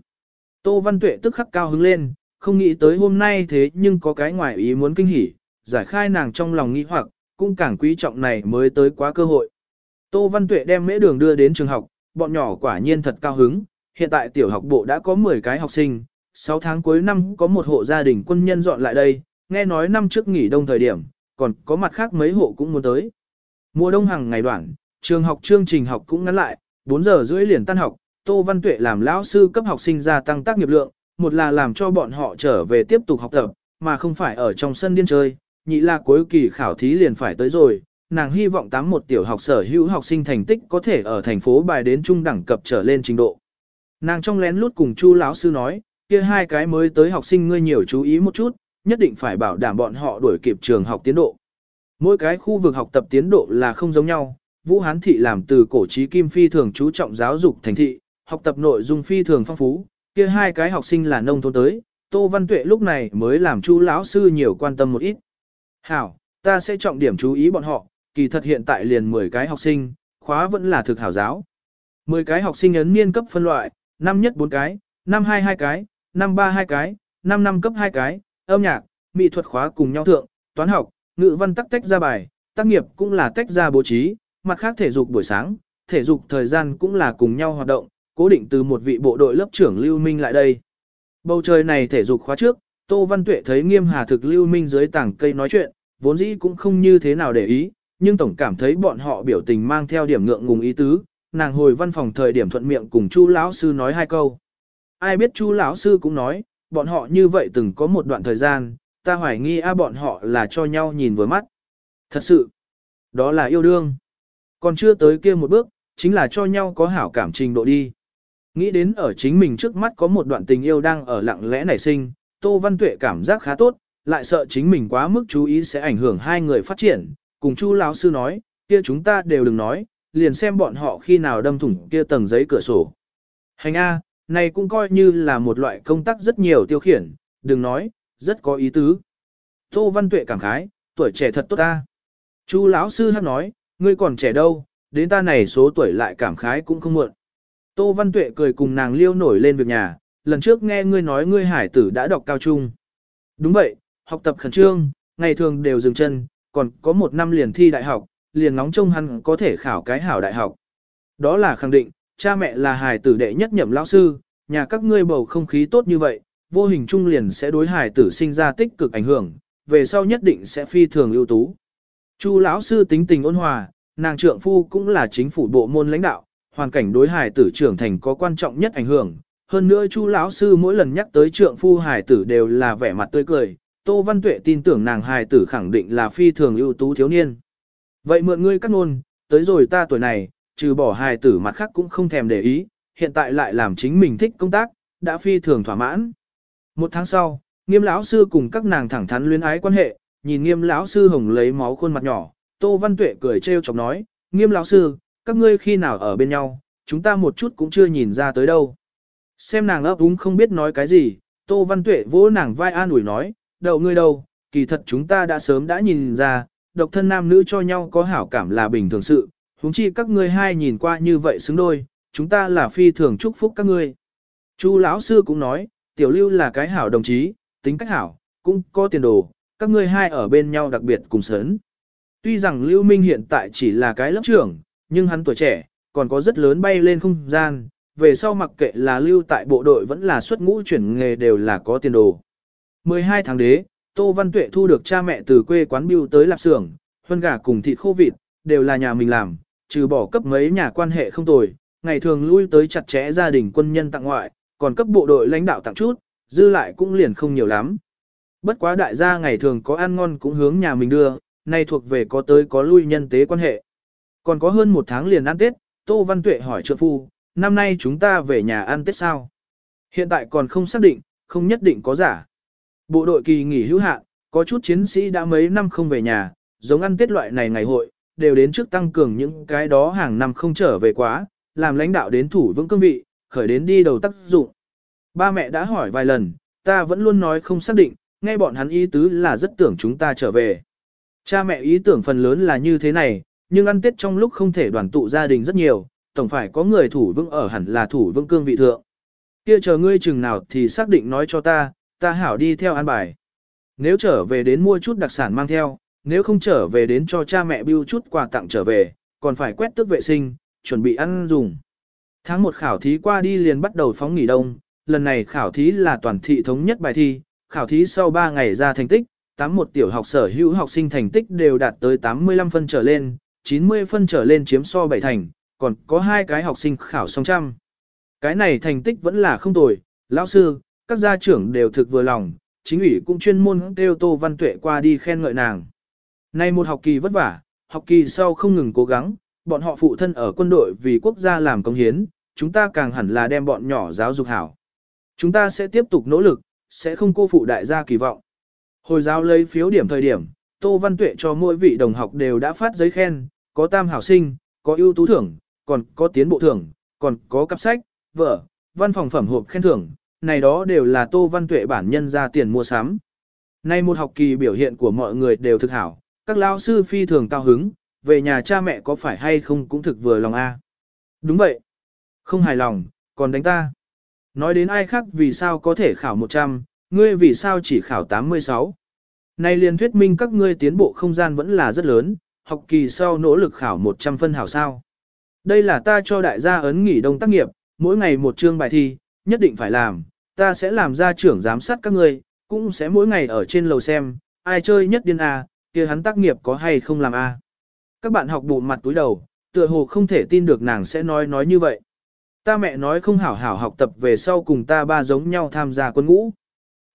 Tô Văn Tuệ tức khắc cao hứng lên, không nghĩ tới hôm nay thế nhưng có cái ngoài ý muốn kinh hỉ, giải khai nàng trong lòng nghĩ hoặc, cũng càng quý trọng này mới tới quá cơ hội. Tô Văn Tuệ đem mễ đường đưa đến trường học, bọn nhỏ quả nhiên thật cao hứng, hiện tại tiểu học bộ đã có 10 cái học sinh, 6 tháng cuối năm có một hộ gia đình quân nhân dọn lại đây, nghe nói năm trước nghỉ đông thời điểm, còn có mặt khác mấy hộ cũng muốn tới. Mùa đông hàng ngày đoạn, trường học chương trình học cũng ngắn lại, 4 giờ rưỡi liền tan học, Tô Văn Tuệ làm lão sư cấp học sinh gia tăng tác nghiệp lượng, một là làm cho bọn họ trở về tiếp tục học tập, mà không phải ở trong sân điên chơi, nhị là cuối kỳ khảo thí liền phải tới rồi, nàng hy vọng tám một tiểu học sở hữu học sinh thành tích có thể ở thành phố bài đến trung đẳng cập trở lên trình độ. Nàng trong lén lút cùng Chu lão sư nói, kia hai cái mới tới học sinh ngươi nhiều chú ý một chút, nhất định phải bảo đảm bọn họ đuổi kịp trường học tiến độ. Mỗi cái khu vực học tập tiến độ là không giống nhau, Vũ Hán thị làm từ cổ trí kim phi thường chú trọng giáo dục thành thị, học tập nội dung phi thường phong phú, kia hai cái học sinh là nông thôn tới, Tô Văn Tuệ lúc này mới làm chú lão sư nhiều quan tâm một ít. Hảo, ta sẽ trọng điểm chú ý bọn họ, kỳ thật hiện tại liền 10 cái học sinh, khóa vẫn là thực hảo giáo. 10 cái học sinh ấn niên cấp phân loại, năm nhất 4 cái, năm 2 2 cái, năm 3 2 cái, năm năm cấp 2 cái, âm nhạc, mỹ thuật khóa cùng nhau thượng, toán học, ngữ văn tắc tách ra bài, tác nghiệp cũng là tách ra bố trí, mặt khác thể dục buổi sáng, thể dục thời gian cũng là cùng nhau hoạt động, cố định từ một vị bộ đội lớp trưởng Lưu Minh lại đây. Bầu trời này thể dục khóa trước, Tô Văn Tuệ thấy nghiêm hà thực Lưu Minh dưới tảng cây nói chuyện, vốn dĩ cũng không như thế nào để ý, nhưng tổng cảm thấy bọn họ biểu tình mang theo điểm ngượng ngùng ý tứ, nàng hồi văn phòng thời điểm thuận miệng cùng Chu lão sư nói hai câu. Ai biết Chu lão sư cũng nói, bọn họ như vậy từng có một đoạn thời gian, ta hoài nghi a bọn họ là cho nhau nhìn với mắt. Thật sự, đó là yêu đương. Còn chưa tới kia một bước, chính là cho nhau có hảo cảm trình độ đi. Nghĩ đến ở chính mình trước mắt có một đoạn tình yêu đang ở lặng lẽ nảy sinh, Tô Văn Tuệ cảm giác khá tốt, lại sợ chính mình quá mức chú ý sẽ ảnh hưởng hai người phát triển, cùng Chu lão sư nói, kia chúng ta đều đừng nói, liền xem bọn họ khi nào đâm thủng kia tầng giấy cửa sổ. Hành A, này cũng coi như là một loại công tác rất nhiều tiêu khiển, đừng nói, rất có ý tứ. Tô Văn Tuệ cảm khái, tuổi trẻ thật tốt ta. Chu lão sư hát nói, ngươi còn trẻ đâu, đến ta này số tuổi lại cảm khái cũng không muộn. Tô Văn Tuệ cười cùng nàng liêu nổi lên việc nhà, lần trước nghe ngươi nói ngươi hải tử đã đọc cao trung. Đúng vậy, học tập khẩn trương, ngày thường đều dừng chân, còn có một năm liền thi đại học, liền nóng trông hắn có thể khảo cái hảo đại học. Đó là khẳng định, cha mẹ là hài tử đệ nhất nhậm lão sư, nhà các ngươi bầu không khí tốt như vậy, vô hình trung liền sẽ đối hài tử sinh ra tích cực ảnh hưởng, về sau nhất định sẽ phi thường ưu tú. Chu lão sư tính tình ôn hòa, nàng trượng phu cũng là chính phủ bộ môn lãnh đạo, hoàn cảnh đối hài tử trưởng thành có quan trọng nhất ảnh hưởng. Hơn nữa Chu lão sư mỗi lần nhắc tới trượng phu hài tử đều là vẻ mặt tươi cười, Tô Văn Tuệ tin tưởng nàng hài tử khẳng định là phi thường ưu tú thiếu niên. Vậy mượn ngươi cắt ngôn, tới rồi ta tuổi này, trừ bỏ hài tử mặt khác cũng không thèm để ý, hiện tại lại làm chính mình thích công tác, đã phi thường thỏa mãn. Một tháng sau, nghiêm lão sư cùng các nàng thẳng thắn luyến ái quan hệ, nhìn nghiêm lão sư hồng lấy máu khuôn mặt nhỏ, Tô Văn Tuệ cười trêu chọc nói, nghiêm lão sư, các ngươi khi nào ở bên nhau, chúng ta một chút cũng chưa nhìn ra tới đâu. Xem nàng ấp úng không biết nói cái gì, Tô Văn Tuệ vỗ nàng vai an ủi nói, đầu ngươi đâu, kỳ thật chúng ta đã sớm đã nhìn ra, độc thân nam nữ cho nhau có hảo cảm là bình thường sự, huống chi các ngươi hai nhìn qua như vậy xứng đôi, chúng ta là phi thường chúc phúc các ngươi. Chu lão sư cũng nói, tiểu lưu là cái hảo đồng chí, tính cách hảo, cũng có tiền đồ, các ngươi hai ở bên nhau đặc biệt cùng sớn. Tuy rằng Lưu Minh hiện tại chỉ là cái lớp trưởng, nhưng hắn tuổi trẻ, còn có rất lớn bay lên không gian, về sau mặc kệ là lưu tại bộ đội vẫn là xuất ngũ chuyển nghề đều là có tiền đồ. 12 tháng đế, Tô Văn Tuệ thu được cha mẹ từ quê quán biêu tới lạp xưởng, hơn gà cùng thịt khô vịt, đều là nhà mình làm, trừ bỏ cấp mấy nhà quan hệ không tồi, ngày thường lui tới chặt chẽ gia đình quân nhân tặng ngoại, còn cấp bộ đội lãnh đạo tặng chút, dư lại cũng liền không nhiều lắm. Bất quá đại gia ngày thường có ăn ngon cũng hướng nhà mình đưa, nay thuộc về có tới có lui nhân tế quan hệ. Còn có hơn một tháng liền ăn Tết, Tô Văn Tuệ hỏi trượng phu, năm nay chúng ta về nhà ăn Tết sao? Hiện tại còn không xác định, không nhất định có giả. Bộ đội kỳ nghỉ hữu hạn, có chút chiến sĩ đã mấy năm không về nhà, giống ăn Tết loại này ngày hội, đều đến trước tăng cường những cái đó hàng năm không trở về quá, làm lãnh đạo đến thủ vững cương vị, khởi đến đi đầu tác dụng. Ba mẹ đã hỏi vài lần, ta vẫn luôn nói không xác định, nghe bọn hắn ý tứ là rất tưởng chúng ta trở về. Cha mẹ ý tưởng phần lớn là như thế này, nhưng ăn Tết trong lúc không thể đoàn tụ gia đình rất nhiều, tổng phải có người thủ vững ở hẳn là thủ vững cương vị thượng. Kia chờ ngươi chừng nào thì xác định nói cho ta, ta hảo đi theo an bài. Nếu trở về đến mua chút đặc sản mang theo, nếu không trở về đến cho cha mẹ bưu chút quà tặng trở về, còn phải quét tước vệ sinh, chuẩn bị ăn dùng. Tháng một khảo thí qua đi liền bắt đầu phóng nghỉ đông, lần này khảo thí là toàn thị thống nhất bài thi, khảo thí sau 3 ngày ra thành tích, 81 tiểu học sở hữu học sinh thành tích đều đạt tới 85 phân trở lên, 90 phân trở lên chiếm so 7 thành, còn có hai cái học sinh khảo song trăm. Cái này thành tích vẫn là không tồi, lão sư, các gia trưởng đều thực vừa lòng, chính ủy cũng chuyên môn kêu Tô Văn Tuệ qua đi khen ngợi nàng. Nay một học kỳ vất vả, học kỳ sau không ngừng cố gắng, bọn họ phụ thân ở quân đội vì quốc gia làm công hiến, chúng ta càng hẳn là đem bọn nhỏ giáo dục hảo. Chúng ta sẽ tiếp tục nỗ lực, sẽ không cô phụ đại gia kỳ vọng. Hồi giáo lấy phiếu điểm thời điểm, Tô Văn Tuệ cho mỗi vị đồng học đều đã phát giấy khen, có tam hảo sinh, có ưu tú thưởng, còn có tiến bộ thưởng, còn có cặp sách, vở, văn phòng phẩm hộp khen thưởng, này đó đều là Tô Văn Tuệ bản nhân ra tiền mua sắm. Nay một học kỳ biểu hiện của mọi người đều thực hảo, các lao sư phi thường cao hứng, về nhà cha mẹ có phải hay không cũng thực vừa lòng a. Đúng vậy. Không hài lòng, còn đánh ta. Nói đến ai khác vì sao có thể khảo 100, ngươi vì sao chỉ khảo 86. Này liền thuyết minh các ngươi tiến bộ không gian vẫn là rất lớn, học kỳ sau nỗ lực khảo 100 phân hảo sao. Đây là ta cho đại gia ấn nghỉ đông tác nghiệp, mỗi ngày một chương bài thi, nhất định phải làm, ta sẽ làm ra trưởng giám sát các ngươi, cũng sẽ mỗi ngày ở trên lầu xem, ai chơi nhất điên A, kia hắn tác nghiệp có hay không làm A. Các bạn học bụ mặt túi đầu, tựa hồ không thể tin được nàng sẽ nói nói như vậy. Ta mẹ nói không hảo hảo học tập về sau cùng ta ba giống nhau tham gia quân ngũ.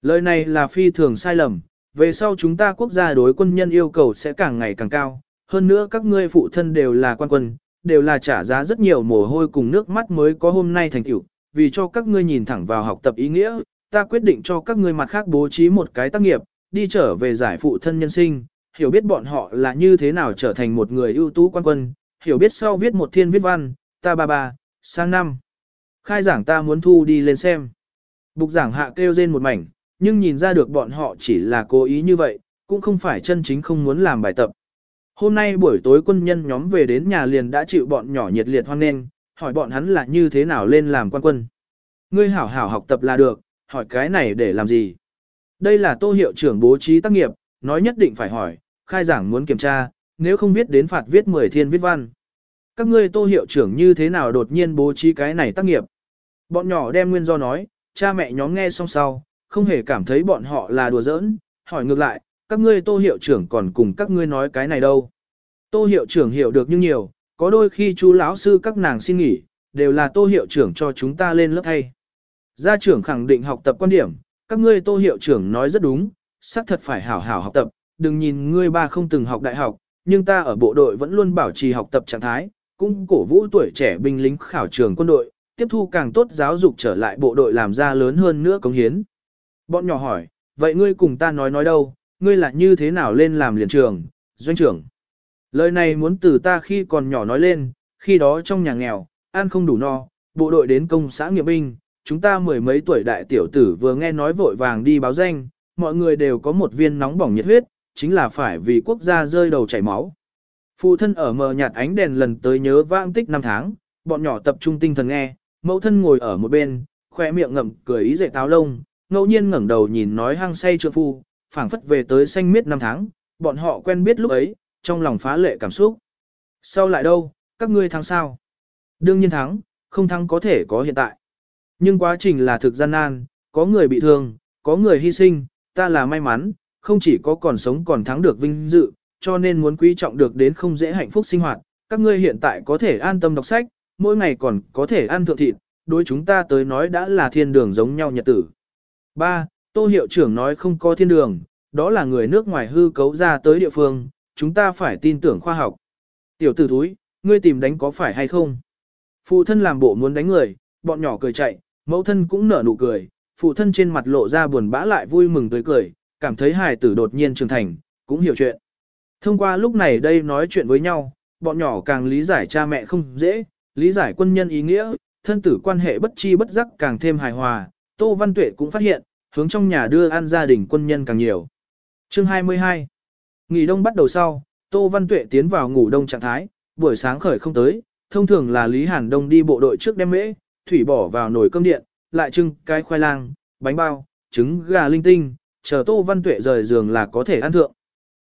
Lời này là phi thường sai lầm, về sau chúng ta quốc gia đối quân nhân yêu cầu sẽ càng ngày càng cao, hơn nữa các ngươi phụ thân đều là quan quân, đều là trả giá rất nhiều mồ hôi cùng nước mắt mới có hôm nay thành tựu, vì cho các ngươi nhìn thẳng vào học tập ý nghĩa, ta quyết định cho các ngươi mặt khác bố trí một cái tác nghiệp, đi trở về giải phụ thân nhân sinh, hiểu biết bọn họ là như thế nào trở thành một người ưu tú quan quân, hiểu biết sau viết một thiên viết văn, ta ba ba, sang năm. Khai giảng ta muốn thu đi lên xem. Bục giảng hạ kêu rên một mảnh, nhưng nhìn ra được bọn họ chỉ là cố ý như vậy, cũng không phải chân chính không muốn làm bài tập. Hôm nay buổi tối quân nhân nhóm về đến nhà liền đã chịu bọn nhỏ nhiệt liệt hoan nghênh, hỏi bọn hắn là như thế nào lên làm quan quân. Ngươi hảo hảo học tập là được, hỏi cái này để làm gì? Đây là tô hiệu trưởng bố trí tác nghiệp, nói nhất định phải hỏi, khai giảng muốn kiểm tra, nếu không viết đến phạt viết 10 thiên viết văn. Các ngươi tô hiệu trưởng như thế nào đột nhiên bố trí cái này tác nghiệp? Bọn nhỏ đem nguyên do nói, cha mẹ nhóm nghe xong sau, không hề cảm thấy bọn họ là đùa giỡn, hỏi ngược lại, các ngươi tô hiệu trưởng còn cùng các ngươi nói cái này đâu. Tô hiệu trưởng hiểu được nhưng nhiều, có đôi khi chú lão sư các nàng xin nghỉ, đều là tô hiệu trưởng cho chúng ta lên lớp thay. Gia trưởng khẳng định học tập quan điểm, các ngươi tô hiệu trưởng nói rất đúng, xác thật phải hảo hảo học tập, đừng nhìn ngươi ba không từng học đại học, nhưng ta ở bộ đội vẫn luôn bảo trì học tập trạng thái, cũng cổ vũ tuổi trẻ binh lính khảo trường quân đội, tiếp thu càng tốt giáo dục trở lại bộ đội làm ra lớn hơn nữa cống hiến. Bọn nhỏ hỏi, vậy ngươi cùng ta nói nói đâu, ngươi là như thế nào lên làm liền trường, doanh trưởng. Lời này muốn từ ta khi còn nhỏ nói lên, khi đó trong nhà nghèo, ăn không đủ no, bộ đội đến công xã nghiệp binh, chúng ta mười mấy tuổi đại tiểu tử vừa nghe nói vội vàng đi báo danh, mọi người đều có một viên nóng bỏng nhiệt huyết, chính là phải vì quốc gia rơi đầu chảy máu. Phụ thân ở mờ nhạt ánh đèn lần tới nhớ vãng tích năm tháng, bọn nhỏ tập trung tinh thần nghe, mẫu thân ngồi ở một bên, khoe miệng ngậm cười ý dậy táo lông, ngẫu nhiên ngẩng đầu nhìn nói hăng say trượng phu, phảng phất về tới xanh miết năm tháng, bọn họ quen biết lúc ấy, trong lòng phá lệ cảm xúc. Sau lại đâu, các ngươi thắng sao? Đương nhiên thắng, không thắng có thể có hiện tại. Nhưng quá trình là thực gian nan, có người bị thương, có người hy sinh, ta là may mắn, không chỉ có còn sống còn thắng được vinh dự, cho nên muốn quý trọng được đến không dễ hạnh phúc sinh hoạt. Các ngươi hiện tại có thể an tâm đọc sách, mỗi ngày còn có thể ăn thượng thịt, đối chúng ta tới nói đã là thiên đường giống nhau nhật tử. 3. Tô hiệu trưởng nói không có thiên đường, đó là người nước ngoài hư cấu ra tới địa phương, chúng ta phải tin tưởng khoa học. Tiểu tử thúi, ngươi tìm đánh có phải hay không? Phụ thân làm bộ muốn đánh người, bọn nhỏ cười chạy, mẫu thân cũng nở nụ cười, phụ thân trên mặt lộ ra buồn bã lại vui mừng tươi cười, cảm thấy hài tử đột nhiên trưởng thành, cũng hiểu chuyện. Thông qua lúc này đây nói chuyện với nhau, bọn nhỏ càng lý giải cha mẹ không dễ, lý giải quân nhân ý nghĩa, thân tử quan hệ bất chi bất giác càng thêm hài hòa, Tô Văn Tuệ cũng phát hiện, hướng trong nhà đưa ăn gia đình quân nhân càng nhiều. Chương 22 Nghỉ đông bắt đầu sau, Tô Văn Tuệ tiến vào ngủ đông trạng thái, buổi sáng khởi không tới, thông thường là Lý Hàn Đông đi bộ đội trước đem mễ, thủy bỏ vào nồi cơm điện, lại trưng cái khoai lang, bánh bao, trứng gà linh tinh, chờ Tô Văn Tuệ rời giường là có thể ăn thượng.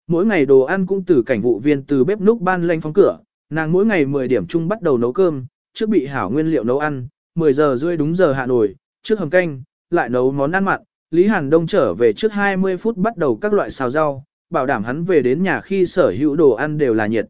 Mỗi ngày đồ ăn cũng từ cảnh vụ viên từ bếp núc ban lanh phóng cửa, nàng mỗi ngày 10 điểm chung bắt đầu nấu cơm, trước bị hảo nguyên liệu nấu ăn, 10 giờ rưỡi đúng giờ hạ nồi, trước hầm canh, lại nấu món ăn mặn, Lý Hàn Đông trở về trước 20 phút bắt đầu các loại xào rau, bảo đảm hắn về đến nhà khi sở hữu đồ ăn đều là nhiệt.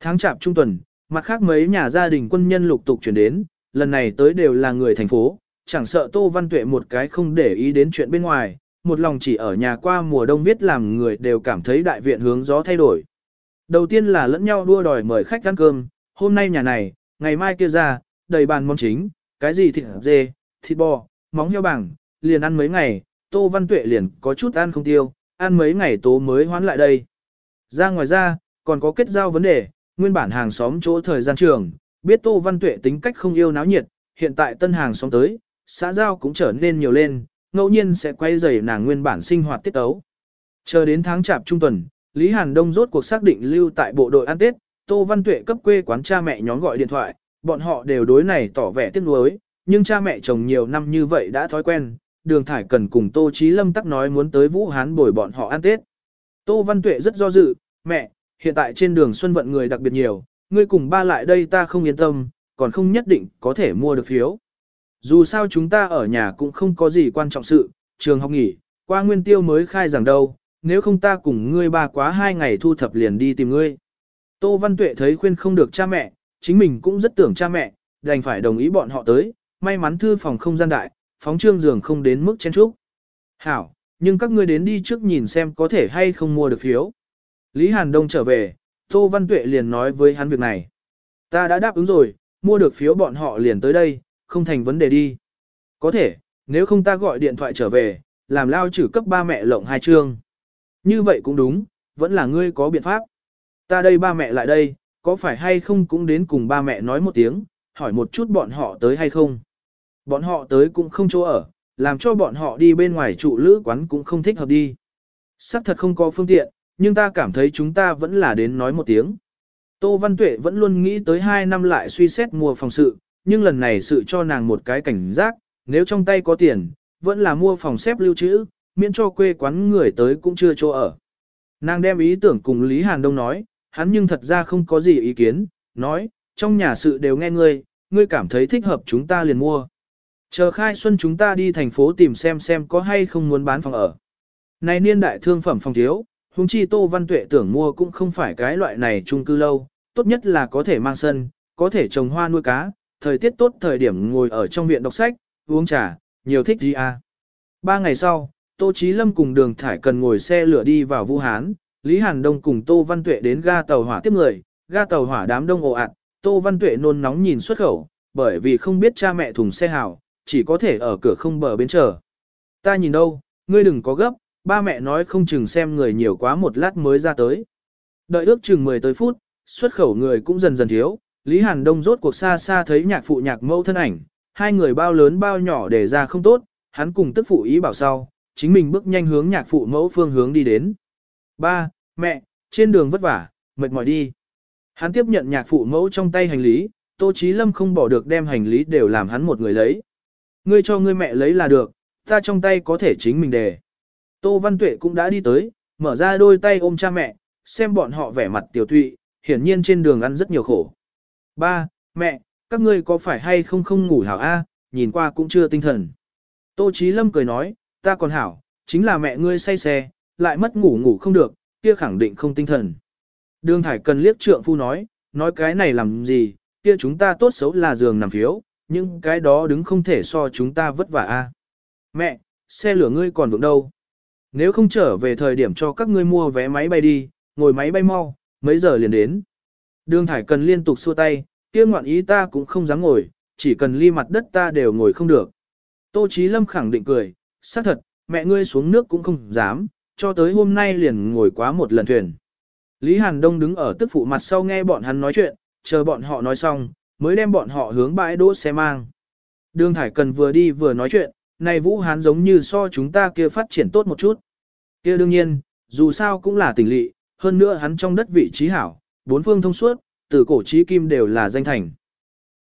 Tháng chạp trung tuần, mặt khác mấy nhà gia đình quân nhân lục tục chuyển đến, lần này tới đều là người thành phố, chẳng sợ Tô Văn Tuệ một cái không để ý đến chuyện bên ngoài, một lòng chỉ ở nhà qua mùa đông viết làm người đều cảm thấy đại viện hướng gió thay đổi. Đầu tiên là lẫn nhau đua đòi mời khách ăn cơm, hôm nay nhà này, ngày mai kia ra, đầy bàn món chính, cái gì thịt dê, thịt bò, móng heo bảng, liền ăn mấy ngày, Tô Văn Tuệ liền có chút ăn không tiêu, ăn mấy ngày tố mới hoán lại đây. Ra ngoài ra, còn có kết giao vấn đề, nguyên bản hàng xóm chỗ thời gian trường, biết Tô Văn Tuệ tính cách không yêu náo nhiệt, hiện tại tân hàng xóm tới, xã giao cũng trở nên nhiều lên, ngẫu nhiên sẽ quay rầy nàng nguyên bản sinh hoạt tiết tấu. Chờ đến tháng chạp trung tuần, Lý Hàn Đông rốt cuộc xác định lưu tại bộ đội ăn Tết, Tô Văn Tuệ cấp quê quán cha mẹ nhóm gọi điện thoại, bọn họ đều đối này tỏ vẻ tiếc nuối, nhưng cha mẹ chồng nhiều năm như vậy đã thói quen, đường thải cần cùng Tô Chí Lâm tắc nói muốn tới Vũ Hán bồi bọn họ ăn Tết. Tô Văn Tuệ rất do dự, mẹ, hiện tại trên đường Xuân Vận người đặc biệt nhiều, ngươi cùng ba lại đây ta không yên tâm, còn không nhất định có thể mua được phiếu. Dù sao chúng ta ở nhà cũng không có gì quan trọng sự, trường học nghỉ, qua nguyên tiêu mới khai giảng đâu, nếu không ta cùng ngươi ba quá hai ngày thu thập liền đi tìm ngươi. Tô Văn Tuệ thấy khuyên không được cha mẹ, chính mình cũng rất tưởng cha mẹ, đành phải đồng ý bọn họ tới, may mắn thư phòng không gian đại, phóng trương giường không đến mức chen trúc. Hảo, nhưng các ngươi đến đi trước nhìn xem có thể hay không mua được phiếu. Lý Hàn Đông trở về, Tô Văn Tuệ liền nói với hắn việc này. Ta đã đáp ứng rồi, mua được phiếu bọn họ liền tới đây, không thành vấn đề đi. Có thể, nếu không ta gọi điện thoại trở về, làm lao trừ cấp ba mẹ lộng hai chương. Như vậy cũng đúng, vẫn là ngươi có biện pháp. Ta đây ba mẹ lại đây, có phải hay không cũng đến cùng ba mẹ nói một tiếng, hỏi một chút bọn họ tới hay không. Bọn họ tới cũng không chỗ ở, làm cho bọn họ đi bên ngoài trụ lữ quán cũng không thích hợp đi. Sắc thật không có phương tiện, nhưng ta cảm thấy chúng ta vẫn là đến nói một tiếng. Tô Văn Tuệ vẫn luôn nghĩ tới hai năm lại suy xét mua phòng sự, nhưng lần này sự cho nàng một cái cảnh giác, nếu trong tay có tiền, vẫn là mua phòng xếp lưu trữ, miễn cho quê quán người tới cũng chưa chỗ ở. Nàng đem ý tưởng cùng Lý Hàn Đông nói, hắn nhưng thật ra không có gì ý kiến, nói, trong nhà sự đều nghe ngươi, ngươi cảm thấy thích hợp chúng ta liền mua. Chờ khai xuân chúng ta đi thành phố tìm xem xem có hay không muốn bán phòng ở. Này niên đại thương phẩm phòng thiếu, huống chi Tô Văn Tuệ tưởng mua cũng không phải cái loại này chung cư lâu, tốt nhất là có thể mang sân, có thể trồng hoa nuôi cá, thời tiết tốt thời điểm ngồi ở trong viện đọc sách, uống trà, nhiều thích gì à. Ba ngày sau, Tô Chí Lâm cùng đường thải cần ngồi xe lửa đi vào Vũ Hán, Lý Hàn Đông cùng Tô Văn Tuệ đến ga tàu hỏa tiếp người, ga tàu hỏa đám đông ồ ạt, Tô Văn Tuệ nôn nóng nhìn xuất khẩu, bởi vì không biết cha mẹ thùng xe hào, chỉ có thể ở cửa không bờ bên chờ. Ta nhìn đâu, ngươi đừng có gấp, ba mẹ nói không chừng xem người nhiều quá một lát mới ra tới. Đợi ước chừng 10 tới phút, xuất khẩu người cũng dần dần thiếu, Lý Hàn Đông rốt cuộc xa xa thấy nhạc phụ nhạc mẫu thân ảnh, hai người bao lớn bao nhỏ để ra không tốt, hắn cùng tức phụ ý bảo sau, chính mình bước nhanh hướng nhạc phụ mẫu phương hướng đi đến. Ba, mẹ, trên đường vất vả, mệt mỏi đi. Hắn tiếp nhận nhạc phụ mẫu trong tay hành lý, Tô Chí Lâm không bỏ được đem hành lý đều làm hắn một người lấy. Ngươi cho ngươi mẹ lấy là được, ta trong tay có thể chính mình để. Tô Văn Tuệ cũng đã đi tới, mở ra đôi tay ôm cha mẹ, xem bọn họ vẻ mặt tiểu thụy, hiển nhiên trên đường ăn rất nhiều khổ. Ba, mẹ, các ngươi có phải hay không không ngủ hảo a? nhìn qua cũng chưa tinh thần. Tô Chí Lâm cười nói, ta còn hảo, chính là mẹ ngươi say xe, lại mất ngủ ngủ không được, kia khẳng định không tinh thần. Đường Thải cần liếc trượng phu nói, nói cái này làm gì, kia chúng ta tốt xấu là giường nằm phiếu, nhưng cái đó đứng không thể so chúng ta vất vả a. Mẹ, xe lửa ngươi còn vững đâu? Nếu không trở về thời điểm cho các ngươi mua vé máy bay đi, ngồi máy bay mau, mấy giờ liền đến. Đường Thải cần liên tục xua tay, kia ngoạn ý ta cũng không dám ngồi, chỉ cần ly mặt đất ta đều ngồi không được. Tô Chí Lâm khẳng định cười, xác thật, mẹ ngươi xuống nước cũng không dám, cho tới hôm nay liền ngồi quá một lần thuyền. Lý Hàn Đông đứng ở tức phụ mặt sau nghe bọn hắn nói chuyện, chờ bọn họ nói xong, mới đem bọn họ hướng bãi đỗ xe mang. Đường Thải Cần vừa đi vừa nói chuyện, này Vũ Hán giống như so chúng ta kia phát triển tốt một chút. Kia đương nhiên, dù sao cũng là tỉnh lỵ, hơn nữa hắn trong đất vị trí hảo, bốn phương thông suốt, từ cổ chí kim đều là danh thành.